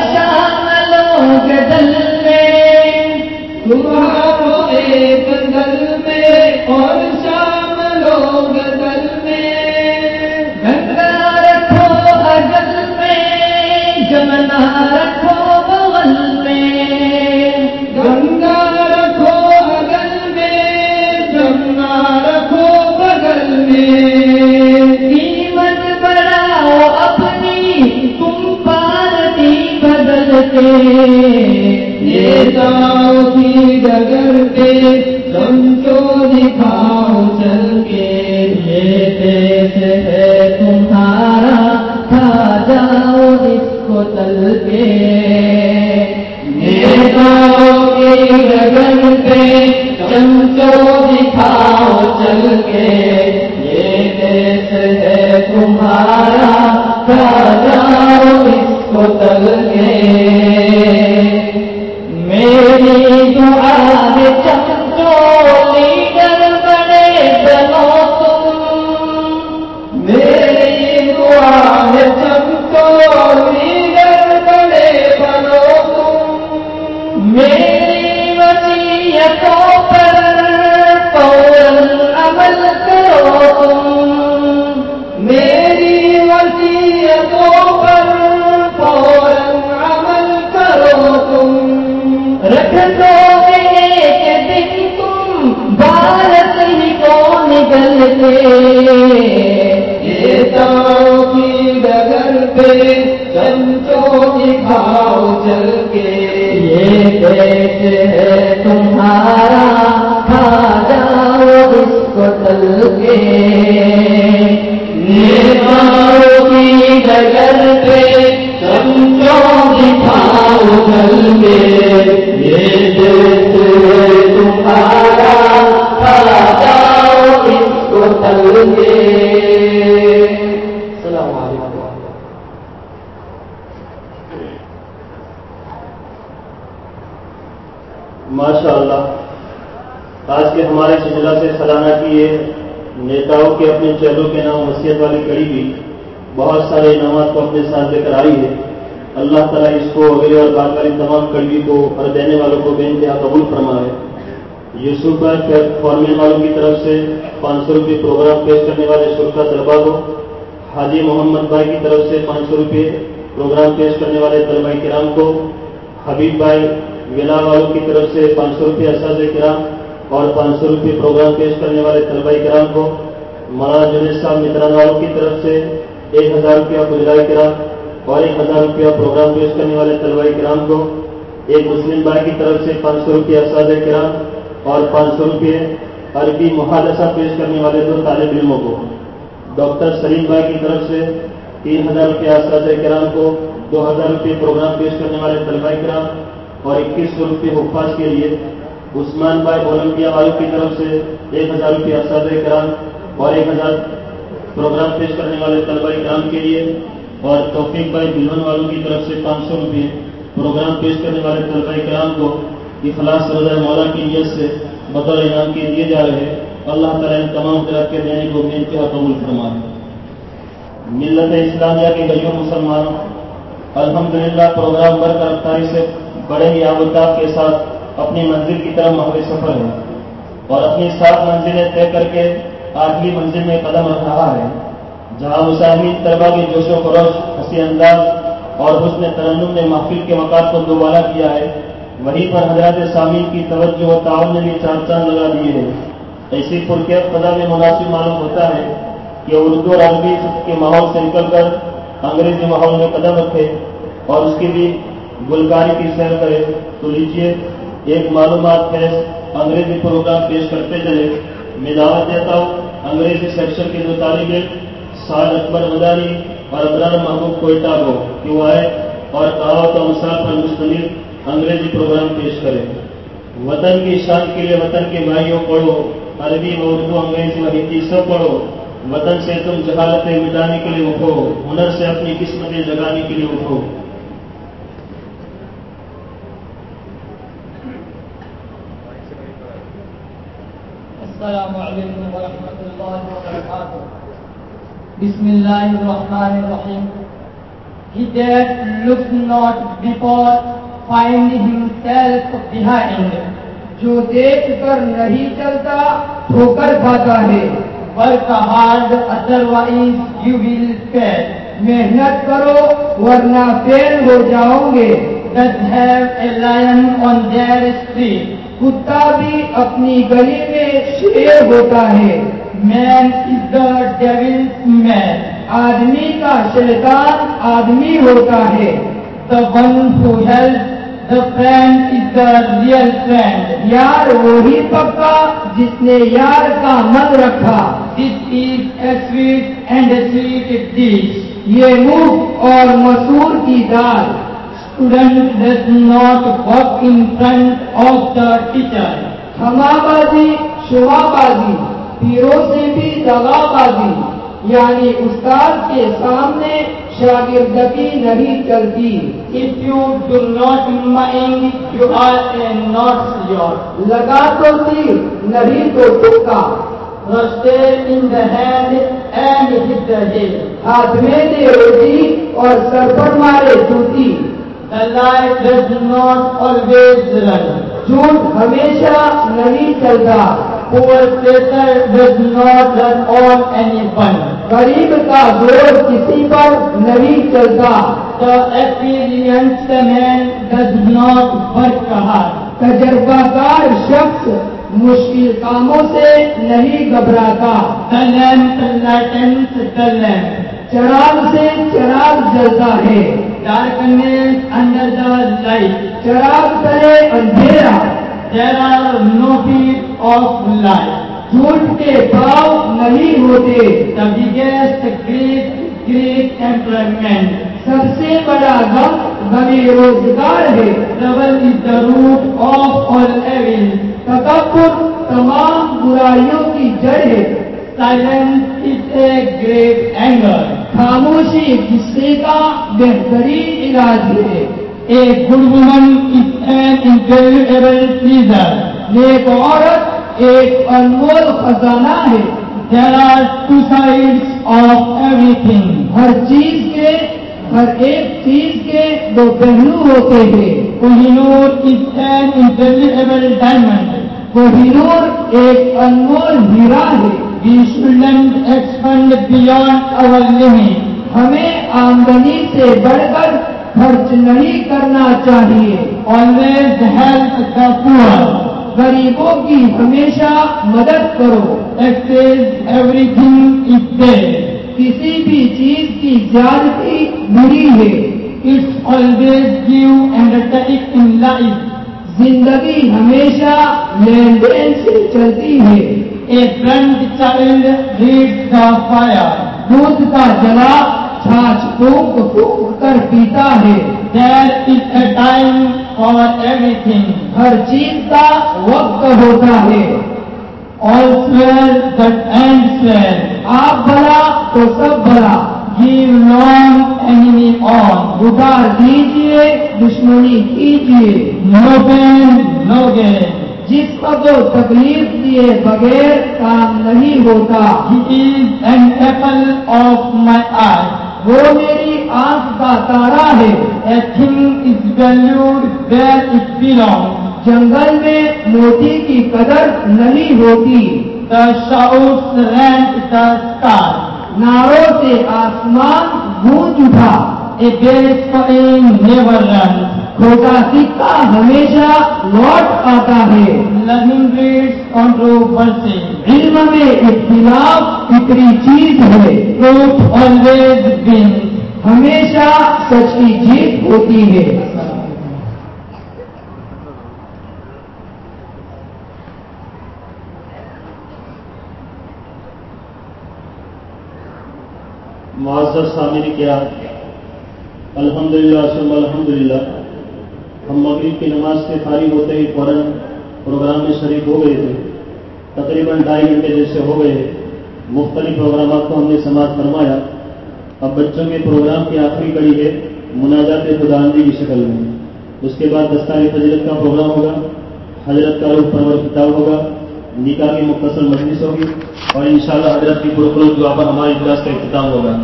سو روپئے پروگرام پیش کرنے والے طلباء کرام کو حبیب بھائی ولا والوں کی طرف سے پانچ سو روپئے اساتذہ کرام اور پانچ سو روپئے پروگرام پیش کرنے والے طلباء کرام کو مولانا جنید صاحب متران والوں کی طرف سے ایک ہزار روپیہ گجرائے کرام اور ایک ہزار روپیہ پروگرام پیش کرنے والے طلباء کرام کو ایک مسلم بھائی کی طرف سے پانچ سو روپئے اساتذہ کرام اور پانچ سو روپئے عربی محادثہ پیش کرنے والے دو طالب علموں کو۔ ڈاکٹر سلیم بھائی کی طرف سے تین ہزار روپیہ اساتذہ کرام کو، دو ہزار روپئے پروگرام پیش کرنے والے طلباء کرام اور اکیس سو روپئے حفاظ کے لیے عثمان بھائی اولمپیا والوں کی طرف سے ایک ہزار روپئے اساتذہ کرام اور ایک ہزار پروگرام پیش کرنے والے طلباء کرام کے لیے اور توفیق بھائی دلہن والوں کی طرف سے پانچ سو روپئے پروگرام پیش کرنے والے طلباء کرام کو اخلاص رضا مولا کی نیت سے بطور انعام کے دیے جا رہے اللہ تعالیٰ ان تمام طرح کے دینے کو میں انتہا قبول فرمائے۔ ملت اسلامیہ کے غریب مسلمانوں، الحمدللہ پروگرام برکر رفتاری سے بڑے ہی آبدات کے ساتھ اپنی منزل کی طرف محل سفر ہے اور اپنی سات منزلیں طے کر کے آخری منزل میں قدم رکھ رہا ہے۔ جہاں مساہمین طلبا کے جوش و خروش ہنسی انداز اور حسن ترنم نے محفل کے مقام کو دوبارہ کیا ہے، وہیں پر حضرات سامعین کی توجہ و تعاون نے بھی چار چاند لگا دیے ہیں۔ ایسی پرکیت فضا میں مناسب معلوم ہوتا ہے کہ اردو اور عربی کے ماحول سے نکل کر انگریزی ماحول میں قدم رکھے اور اس کی بھی گلکاری کی سیر کرے، تو لیجیے ایک معلومات فیض انگریزی پروگرام پیش کرتے چلے۔ میں دعوت دیتا ہوں انگریزی سیکشن کے جو طالب سعد اکبر مدانی اور ابرار محبوب کوئٹہ کو، کہ وہ آئے اور کہاوت و مثال پر مشتمل انگریزی پروگرام پیش کرے۔ وطن کی شان کے لیے وطن کے بھائیوں پڑھو، عربی اردو، انگریزی و ہندی، سب پڑھو۔ وطن سے تم جہالتیں مٹانے کے لیے اٹھو، ہنر سے اپنی قسمتیں جگانے کے لیے اٹھو۔ السلام علیکم ورحمۃ اللہ وبرکاتہ۔ بسم اللہ الرحمن الرحیم۔ He that looks not before find himself behind. جو دیکھ کر نہیں چلتا، ٹھوکر کھاتا ہے۔ Work hard, otherwise you will fail. محنت کرو ورنہ فیل ہو جاؤ گے Does have a lion on their street. کتا بھی اپنی گلی میں شیر ہوتا ہے Man is the devil's man. آدمی کا شیطان آدمی ہوتا ہے The one who helps friend the real friend یار وہی پکا جس نے یار کا من رکھا this is a sweet and a sweet dish یہ مفت اور مسور کی دال student does not work in front of the teacher ہما بازی شوہ بازی پیروں سے بھی سی بازی یعنی استاد کے سامنے شاگردگی نہیں چلتی If you do not mind, you are a not your. لگا تو تیر نہیں تو tikka Rusty in the hand and hit the head. ہاتھ میں دے روٹی اور سر پر مارے جوتی The light does not always run. جھوٹ ہمیشہ نہیں چلتا غریب کا زور کسی پر نہیں چلتا دا ایکسپیرئنس تجربہ کار شخص مشکل کاموں سے نہیں گھبراتا چراغ سے چراغ جلتا ہے ڈارکنیس انڈر دا لائٹ چراغ کرے اندھیرا there are no note of life جھوٹ کے بھاؤ نہیں ہوتے the biggest great great employment سب سے بڑا غم بنے روزگار ہے روٹ آف آل ایوینی تمام برائیوں کی جڑن گریٹ اینگل خاموشی کسے کا بہترین علاج ہے ایک گلبن اتنے انٹیلو ایک عورت ایک انمول خزانہ ہے there are two side of everything ہر چیز کے ہر ایک چیز کے دو پہلو ہوتے ہیں کوہلور اتنے انٹیلیبل ڈائمنڈ کوہینور ایک انمول ہیرا ہے ان شوڈنٹ ایکشن ہمیں آمدنی سے بڑھ کر خرچ نہیں کرنا چاہیے Always help the poor. غریبوں کی ہمیشہ مدد کرو Excess everything is there. کسی بھی چیز کی زیادتی بری ہے It's always give and take in life. زندگی ہمیشہ لین دین سے چلتی ہے A friend child reads the fire. دودھ کا جلا چھاچ پھونک پھونک کر پیتا ہے a time for everything. ہر چیز کا وقت ہوتا ہے well that ends well. آپ بڑا تو سب بڑا Give long enemy on. اتار دیجیے دشمنی کیجیے No pain, no gain. جس کو تکلیف دیے بغیر کام نہیں ہوتا apple of my eye. وہ میری آنکھ کا تارا ہے valued where it belongs. جنگل میں موتی کی قدر نہیں ہوتی The shouts rent the sky. ناروں سے آسمان گونج اٹھا A base coin never runs. کھوٹا سکہ ہمیشہ لوٹ آتا ہے Learning breeds controversy. علم میں اختلاف فکری چیز ہے Truth always wins. ہمیشہ سچ کی جیت ہوتی ہے معذر سامع نے کیا الحمد للہ سم الحمد للہ ہم مغرب کی نماز سے فارغ ہوتے ہی فوراً پروگرام میں شریک ہو گئے تھے۔ تقریباً ڈھائی گھنٹے جیسے ہو گئے۔ مختلف پروگرامات کو ہم نے سماعت فرمایا۔ اب بچوں کے پروگرام کی آخری کڑی ہے مناجات خداندی کی شکل میں۔ اس کے بعد دستار فضرت کا پروگرام ہوگا، حضرت کا روح پرور کتاب ہوگا، نکاح کی مختصر مجلس ہوگی اور انشاءاللہ حضرت کی پرخلوص دعا پر ہمارے اجلاس کا اختتام ہوگا۔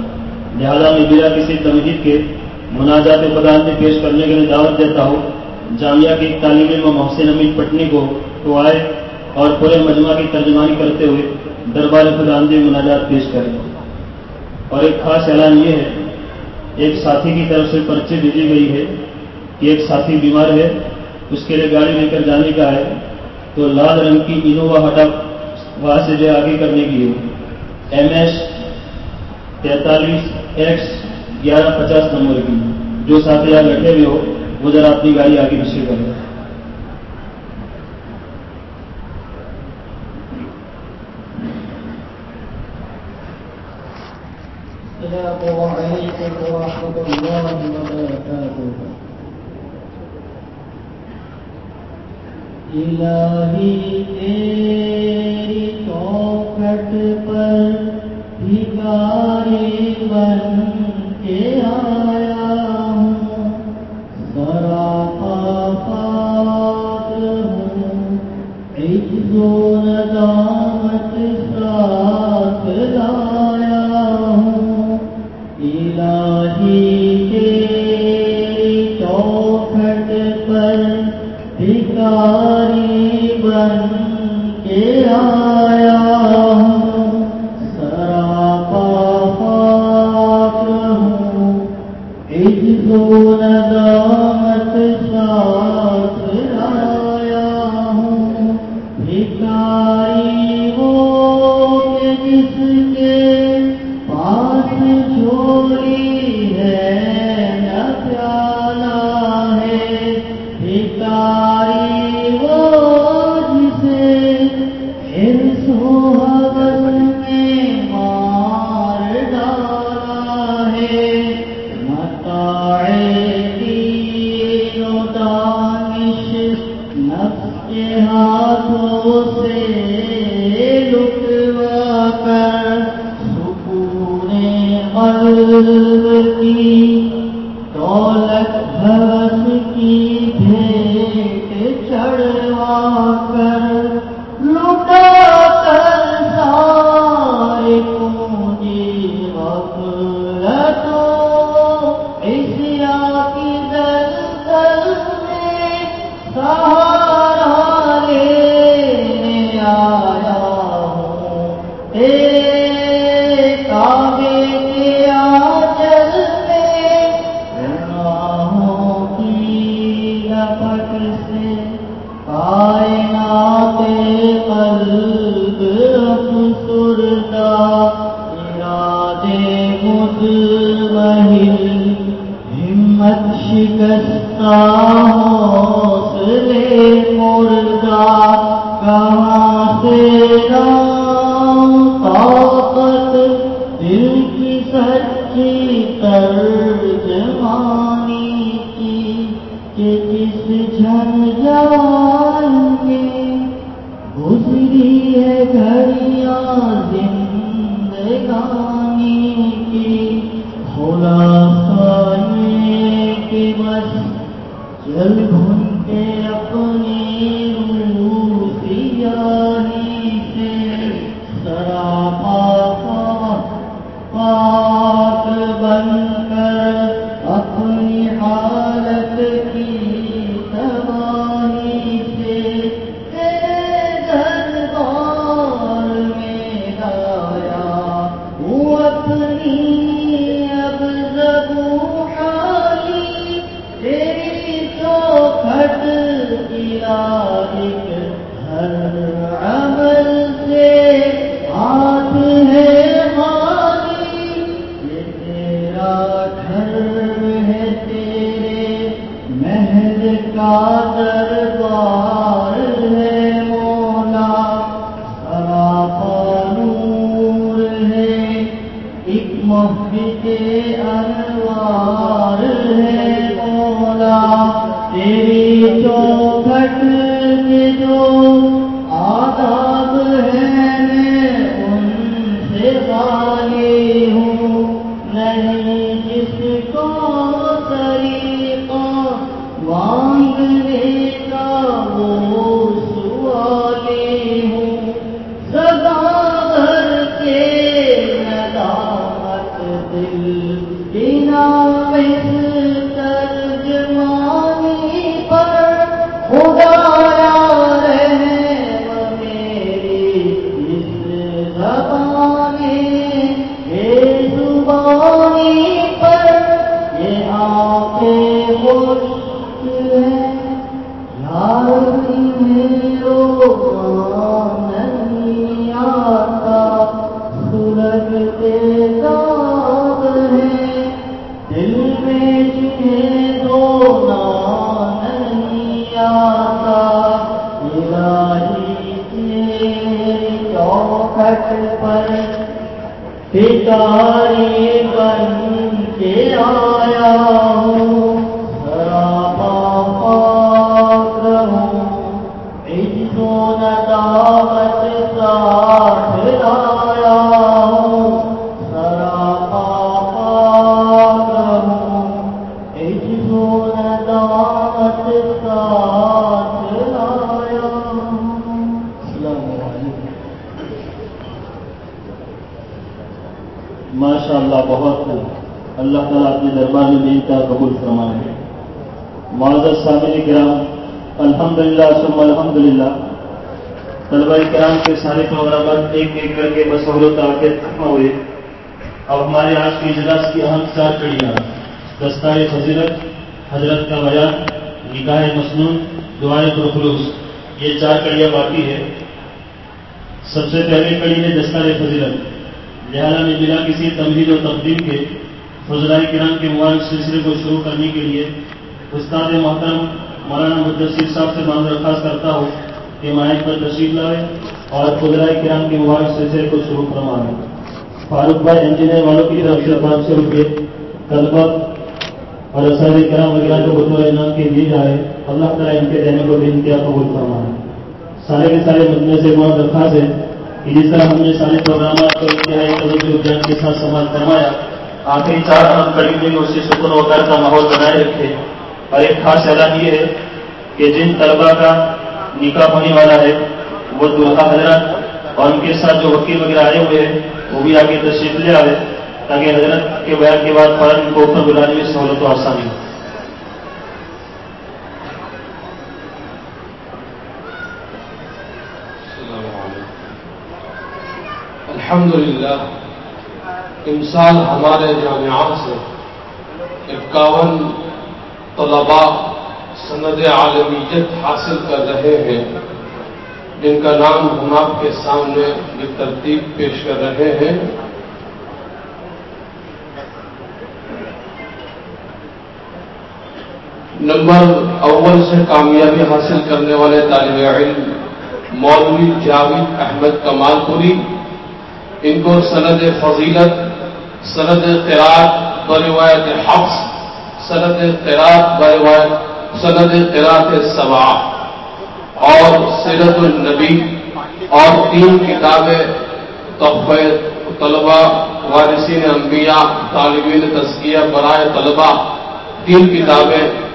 لہذا میں بلا کسی تمہید کے مناجات خدا میں پیش کرنے کے لیے دعوت دیتا ہوں۔ جامعہ کے ایک طالب علم محسن امین پٹنی کو تو آئے اور پورے مجمع کی ترجمانی کرتے ہوئے دربار خدا میں مناجات پیش کریں۔ اور ایک خاص اعلان یہ ہے، ایک ساتھی کی طرف سے پرچی بھیجی گئی ہے کہ ایک ساتھی بیمار ہے، اس کے لیے گاڑی لے کر جانے کا ہے۔ تو لال رنگ کی انووا ہٹا وہاں سے جو آگے کرنے کی ہے ایم ایس تینتالیس ایکس گیارہ پچاس نمبر کی۔ جو ساتھی یہاں بیٹھے ہوئے ہو، وہ ذرا اپنی گاڑی آگے پیچھے کریں۔ الہی تیری چوکھٹ پر بھکاری بن کے آیا ہوں۔ سراپا ہوں عز و ندامت ساتھ سو روپئے طلبہ اور اساتذہ کرام وغیرہ کو بطور انعام کے دیے جائے اللہ تعالیٰ ان کے دینے کو بھی ان انتہا قبول فرمائے۔ سارے کے سارے مدنے سے وہاں درخواست ہے کہ جس طرح ہم نے سارے پروگرامات کو انتہائی توجہ اجان کے ساتھ سماج فرمایا، آخری چار اہم کڑی میں بھی اسے سکون وقار کا ماحول بنائے رکھے۔ اور ایک خاص اعلان یہ ہے کہ جن طلبا کا نکاح ہونے والا ہے، وہ دلہا حضرت اور ان کے ساتھ جو وکیل وغیرہ آئے ہوئے ہیں، وہ بھی آگے تشریف لے آئے۔ تاکہ حضرت کے بیان کے بعد فوراً کو اوپر بلانے میں سہولت و آسانی ہو۔ الحمد للہ امسال ہمارے جامعات سے اکاون طلباء سند عالمیت حاصل کر رہے ہیں، جن کا نام ہم آپ کے سامنے یہ ترتیب پیش کر رہے ہیں۔ نمبر اول سے کامیابی حاصل کرنے والے طالب علم مولوی جاوید احمد کمال پوری، ان کو سند فضیلت، سند قرآد بروایت حفظ، سند قرآد بروایت، سند قرآت سبا اور سیرت النبی، اور تین کتابیں تحفہ طلبہ، وارثین انبیاء، طالبین تزکیہ، برائے طلبہ، تین کتابیں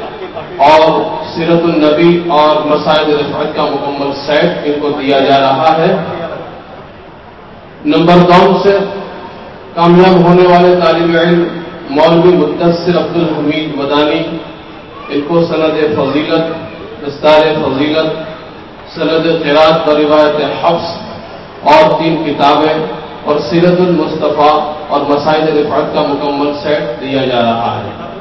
اور سیرت النبی اور مسائل رفعت کا مکمل سیٹ ان کو دیا جا رہا ہے۔ نمبر دو سے کامیاب ہونے والے طالب علم مولوی مدثر عبد الحمید مدانی، ان کو سند فضیلت، دستار فضیلت، سند قرات پر روایت حفظ اور تین کتابیں اور سیرت المصطفیٰ اور مسائل رفعت کا مکمل سیٹ دیا جا رہا ہے۔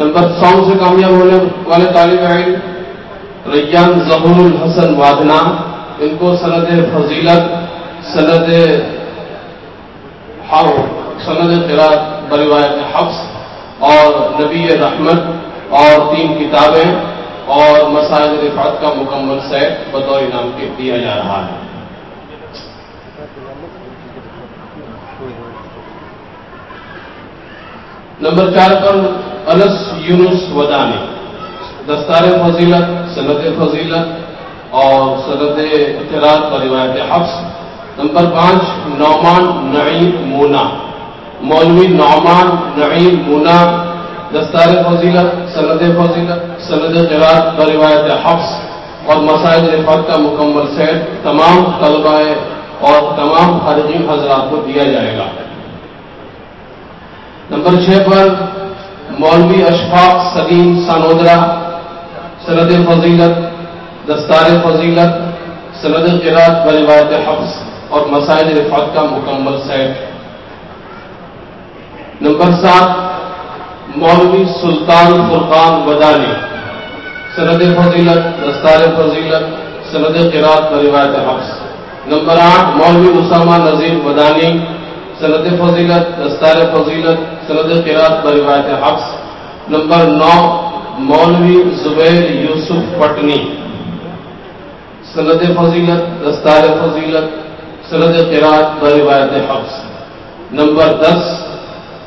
نمبر سو سے کامیاب ہونے والے طالب علم، ریان ظہور الحسن وادنا، ان کو سند فضیلت، سند سند قرات بروایت حفظ اور نبی رحمت اور تین کتابیں اور مسائل رفعت کا مکمل سیٹ بطور انعام کے دیا جا رہا ہے۔ نمبر چار پر انس یونس ودانی، دستار فضیلت، سند فضیلت اور سند اطلاعات پر روایت حفظ۔ نمبر پانچ، نعمان نعیم مونا۔ مولوی نعمان نعیم مونا، دستار فضیلت، سند فضیلت، سند قرات پر روایت حفظ۔ اور مسائل رفت کا مکمل سیٹ تمام طلباء اور تمام خارجین حضرات کو دیا جائے گا۔ نمبر چھ پر مولوی اشفاق سلیم سانودرا، سند فضیلت، دستار فضیلت، سند قرات بروایت حفظ اور مسائل رفعت کا مکمل سیٹ۔ نمبر سات، مولوی سلطان فرقان ودانی، سند فضیلت، دستار فضیلت، سند قرات بروایت حفظ۔ نمبر آٹھ، مولوی اسامہ نذیر ودانی سند فضیلت، دستار فضیلت سند قرات بروایت حفظ، نمبر نو، مولوی زبیر یوسف پٹنی۔ سند فضیلت، دستار فضیلت سند قرات بروایت حفظ۔ نمبر دس،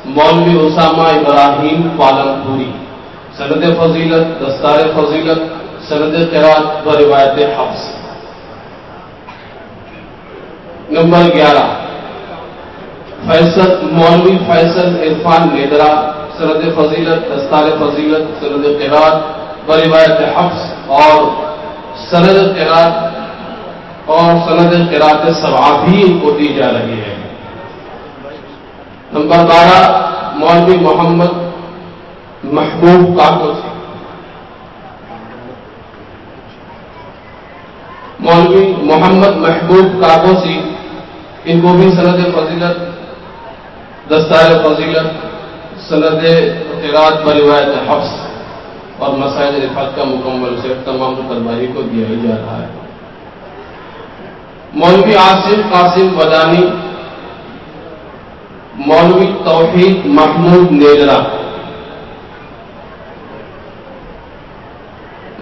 مولوی اسامہ ابراہیم پالم پوری سند فضیلت، دستار فضیلت سند قرات بروایت حفظ۔ نمبر گیارہ فیصل، مولوی فیصل عرفان نیدرا سند فضیلت، دستار فضیلت سند قرات بروایت حفظ اور سند قرات اور سند قرات سبا بھی ان کو دی جا رہی ہے۔ نمبر بارہ، مولوی محمد محبوب کاکو مولوی محمد محبوب کاکوسی، ان کو بھی سند فضیلت دستار فضیلت سند قرات پر روایت حفظ اور مسائل رفت کا مکمل سے تمام ترباری کو دیا ہی جا رہا ہے۔ مولوی عاصم قاسم ودانی، مولوی توحید محمود نیلرا،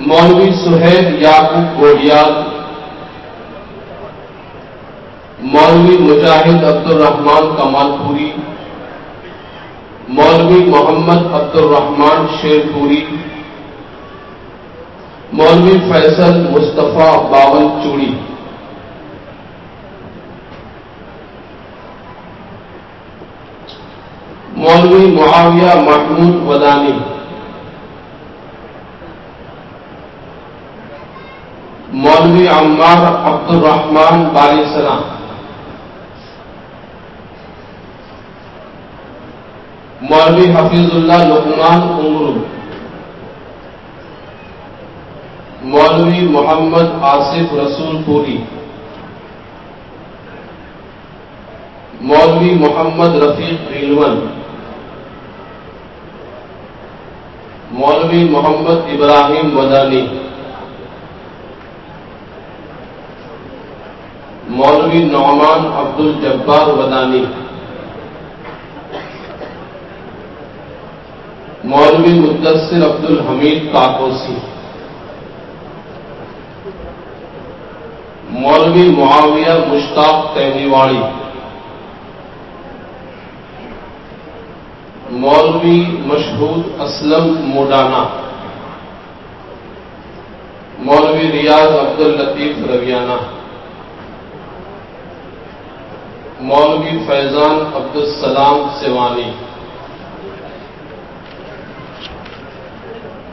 مولوی سہیل یعقوب گوڈیال، مولوی مجاہد عبد الرحمان کمال پوری مولوی محمد عبد الرحمان شیر پوری مولوی فیصل مصطفیٰ باول چوڑی مولوی معاویہ محمود ودانی۔ مولوی عمار عبد الرحمان باری سنا مولوی حفیظ اللہ لقمان عمر. مولوی محمد آصف رسول پوری. مولوی محمد رفیق ریلون. مولوی محمد ابراہیم ودانی. مولوی نعمان عبد الجبار ودانی. مولوی مدثر عبد الحمید کاکوسی مولوی معاویہ مشتاق تہنیواڑی مولوی مشہود اسلم موڈانا مولوی ریاض عبد الطیف رویانہ، مولوی فیضان عبد السلام سیوانی۔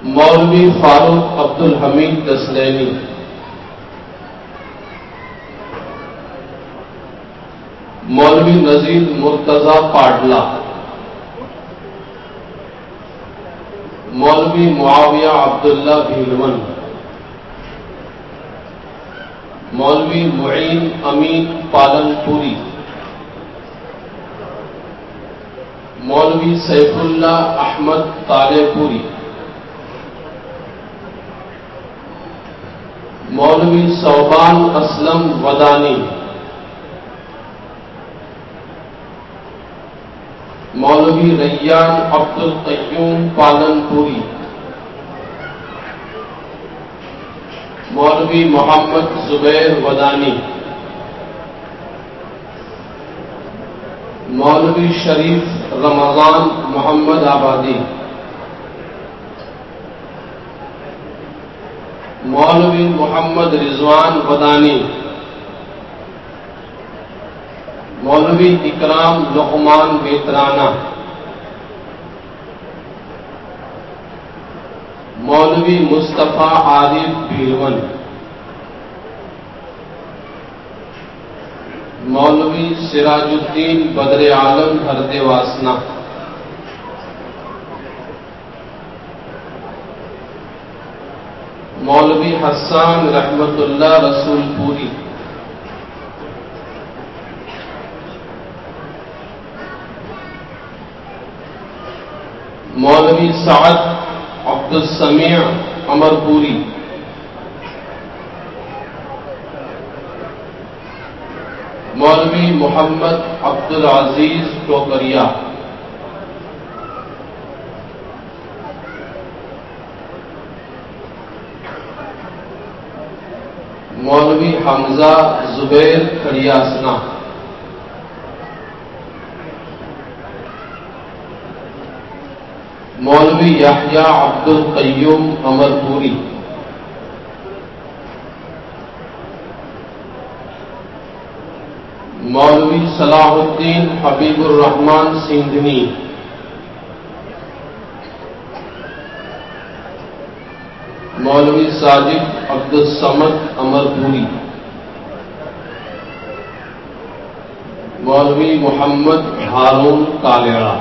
مولوی فاروق عبد الحمید دسلینی مولوی نذیر مرتضی پاٹلا۔ مولوی معاویہ عبداللہ بھیلون مولوی معین امین پالن پوری مولوی سیف اللہ احمد تالے پوری۔ مولوی صوبان اسلم ودانی۔ مولوی ریان عبد القیوم پالن پوری مولوی محمد زبیر ودانی۔ مولوی شریف رمضان محمد آبادی۔ مولوی محمد رضوان ودانی مولوی اکرام لقمان بیترانہ مولوی مصطفیٰ عارف بھیلون، مولوی سراج الدین بدر عالم ہرد واسنا مولوی حسان رحمت اللہ رسول پوری۔ مولوی سعد عبد السمیع امر پوری۔ مولوی محمد عبد العزیز ٹوکریا۔ مولوی حمزہ زبیر کھڑیاسنا مولوی یحییٰ عبد القیوم امر پوری۔ مولوی صلاح الدین حبیب الرحمان سنگھنی مولوی صادق عبد السمد امر پوری مولوی محمد ہارون کالیڑا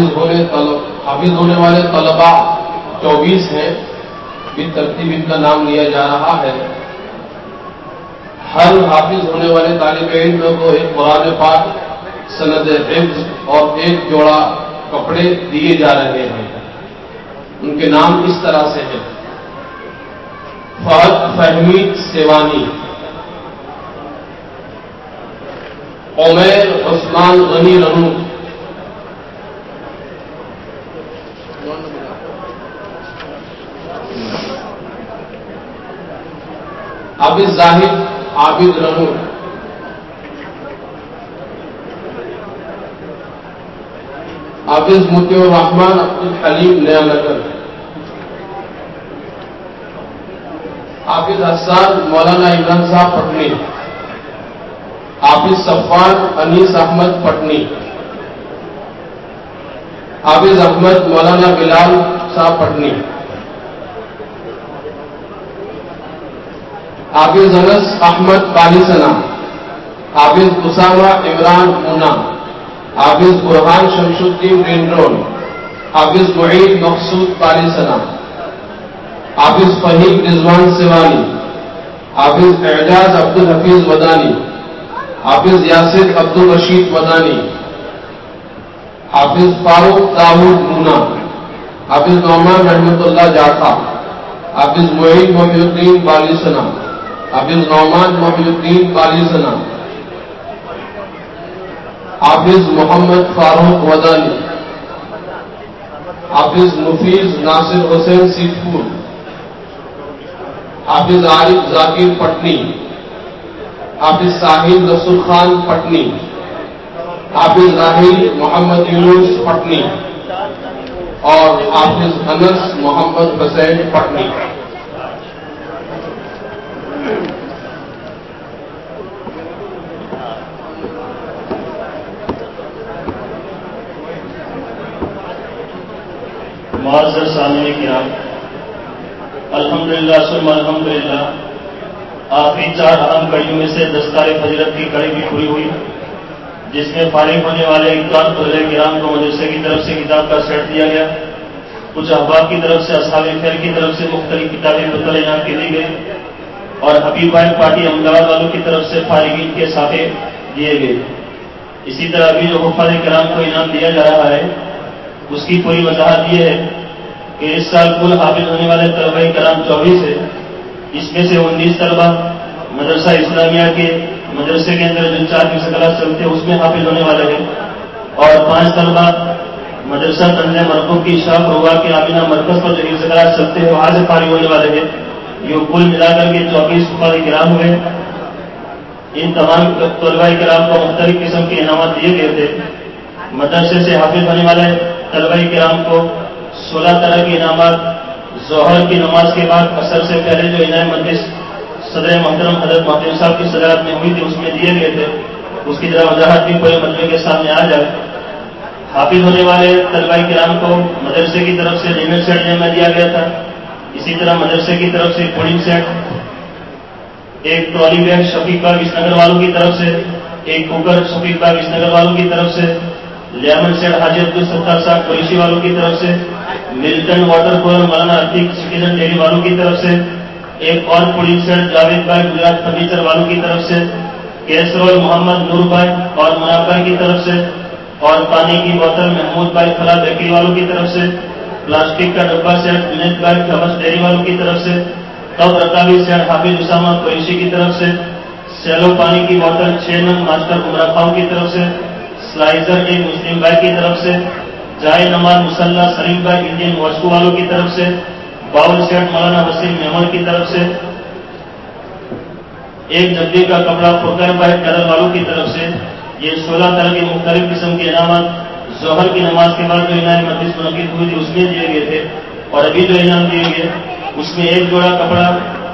حافظ ہونے طلب، حافظ ہونے والے طلباء چوبیس ہیں بھی ترتیب ان کا نام لیا جا رہا ہے۔ ہر حافظ ہونے والے طالب علم کو ایک قرآن پاک، سند حفظ اور ایک جوڑا کپڑے دیے جا رہے ہیں۔ ان کے نام اس طرح سے ہیں۔ فہد فہمی سیوانی۔ عمیر عثمان غنی رنو عابد زاہد، عابد رنو۔ حافظ متی الرحمان عبد الحلیم نیا نگر حافظ حسان مولانا عمران صاحب پٹنی۔ حافظ صفان انیس احمد پٹنی۔ حافظ احمد مولانا بلال صاحب پٹنی۔ حافظ انس احمد بالیسنا حافظ اسامہ عمران مونا، حافظ برحان شمش الدین رین روڈ، حافظ معید مقصود بالیسنا حافظ فہیم رضوان سیوانی حافظ اعجاز عبد الحفیظ ودانی، حافظ یاسر عبد الرشید ودانی، حافظ فاروق داود مونا، حافظ نعمان رحمت اللہ جاٹھا حافظ معید محی الدین بالیسنا حافظ نعمان محی الدین بالیسنا حافظ محمد فاروق ودانی حافظ مفیز ناصر حسین سیدپور حافظ عارف ذاکر پٹنی حافظ ساحل رسول خان پٹنی حافظ راہیل محمد یونس پٹنی، اور حافظ انس محمد حسین پٹنی۔ معذر سامنے کرام الحمد للہ سلم الحمد للہ آخری چار اہم کڑیوں میں سے دستار فضرت کی کڑی بھی پوری ہوئی، جس میں فارغ ہونے والے اقدام طلح کرام کو مدرسے کی طرف سے کتاب کا سیٹ دیا گیا۔ کچھ احباب کی طرف سے، اصحاب خیر کی طرف سے مختلف کتابیں مطلع انعام کی دی گئی اور حبیب بھائی پارٹی احمدآباد والوں کی طرف سے فارغین کے ساتھے دیے گئے۔ اسی طرح ابھی جو حفاظ کرام کو انعام دیا جا رہا ہے اس کی پوری وضاحت یہ ہے کہ اس سال کل حافظ ہونے والے طلبہ کرام چوبیس ہے اس میں سے انیس طلبہ مدرسہ اسلامیہ کے مدرسے کے اندر جو چار فیصد کلاس چلتے ہیں، اس میں حافظ ہونے والے ہیں۔ اور پانچ طلبہ مدرسہ تنظیم مرکوب کی شاخ روا کے آبینہ مرکز پر جو حفظ چلتے ہیں، وہاں سے فارغ ہونے والے ہیں۔ یہ کل ملا کر کے چوبیس ففاد کرام ہوئے۔ ان تمام طلبہ کرام کو مختلف قسم کے انعامات دیے گئے تھے۔ مدرسے سے حافظ ہونے والے طلبہ کرام کو سولہ طرح کے انعامات، ظہر کی نماز کے بعد اثر سے پہلے جو انعام مجلس صدر محترم حضرت محترم صاحب کی صدارت میں ہوئی تھی، اس میں دیے گئے تھے۔ اس کی ذرا وضاحت بھی پورے مجمے کے سامنے آ جائے۔ حافظ ہونے والے طلبہ کرام کو مدرسے کی طرف سے ریمٹ سیٹ جمع دیا گیا تھا۔ اسی طرح مدرسے کی طرف سے پولنگ سیٹ، ایک ٹرالی بیگ شفیق باغ اس نگر والوں کی طرف سے، ایک کوکر شفیق باغ اس نگر والوں کی طرف سے لیمن سیٹ حاجی عبد الستار صاحب، پولیسی والوں کی طرف سے، ملٹن واٹر کولر مولانا عتیق سٹیزن ڈیری والوں کی طرف سے، ایک اور پولیس سیٹ جاوید بھائی گجرات فرنیچر والوں کی طرف سے، کیسرول محمد نور بھائی اور مناب بھائی کی طرف سے، اور پانی کی بوتل محمود بھائی فلاح بیکری والوں کی طرف سے، پلاسٹک کا ڈبا سیٹ جنید بھائی فیمس ڈیری والوں کی طرف سے، تب رکابی سیٹ حافظ اسامہ قریشی کی طرف سے، سیلو پانی کی بوتل، چھ نم ماسٹر عمرہ خاؤں کی طرف سے سلائزر ایک مسلم بھائی کی طرف سے جائے نماز مسلح سلیم بھائی انڈین واسکو والوں کی طرف سے باؤل سیٹ مولانا وسیم میمن کی طرف سے، ایک جبے کا کپڑا پھوکر بھائی ٹرل والوں کی طرف سے، یہ سولہ طرح کے مختلف قسم کے انعامات ظہر کی نماز کے بعد جو انعام مدرس منعقد ہوئی تھی اس میں دیے گئے تھے اور ابھی جو انعام دیے گئے، اس میں ایک جوڑا کپڑا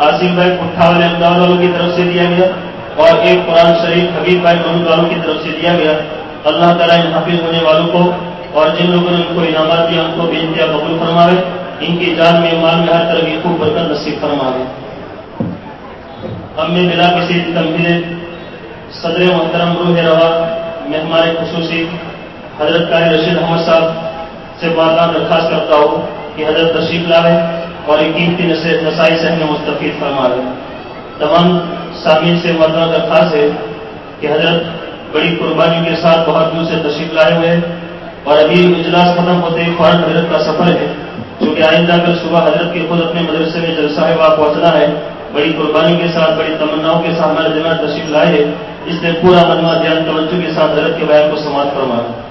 آصف بھائی پٹھا والے احمداد والوں کی طرف سے دیا گیا اور ایک قرآن شریف حبیب بھائی محمود والوں کی طرف سے دیا گیا۔ اللہ تعالیٰ ان حافظ ہونے والوں کو اور جن لوگوں نے ان کو انعامات دیا ان کو بھی انتہا قبول فرماوے۔ ان کی جان میں، مال میں ہر طرح کی خوب برکت نصیب فرماوے۔ ہم میں بلا کسی تمبیر صدر محترم روح روا میں ہمارے خصوصی، حضرت کا رشید احمد صاحب سے بار درخواست کرتا ہوں کہ حضرت تشریف لائے اور ایک قیمتی نسائی سے ہمیں مستفید فرما رہے تمام سامعین سے مرتبہ درخواست ہے کہ حضرت بڑی قربانی کے ساتھ بہت دور سے تشریف لائے ہوئے ہیں اور ابھی اجلاس ختم ہوتے ہی فوراً حضرت کا سفر ہے چونکہ آئندہ کل صبح حضرت کے خود اپنے مدرسے میں جلسہ ہے، وہاں پہنچنا ہے۔ بڑی قربانی کے ساتھ، بڑی تمناؤں کے ساتھ ہمارے جمع تشریف لائے اس نے پورا منوا دھیان توجہ کے ساتھ حضرت کے بیان کو سماعت فرمایا۔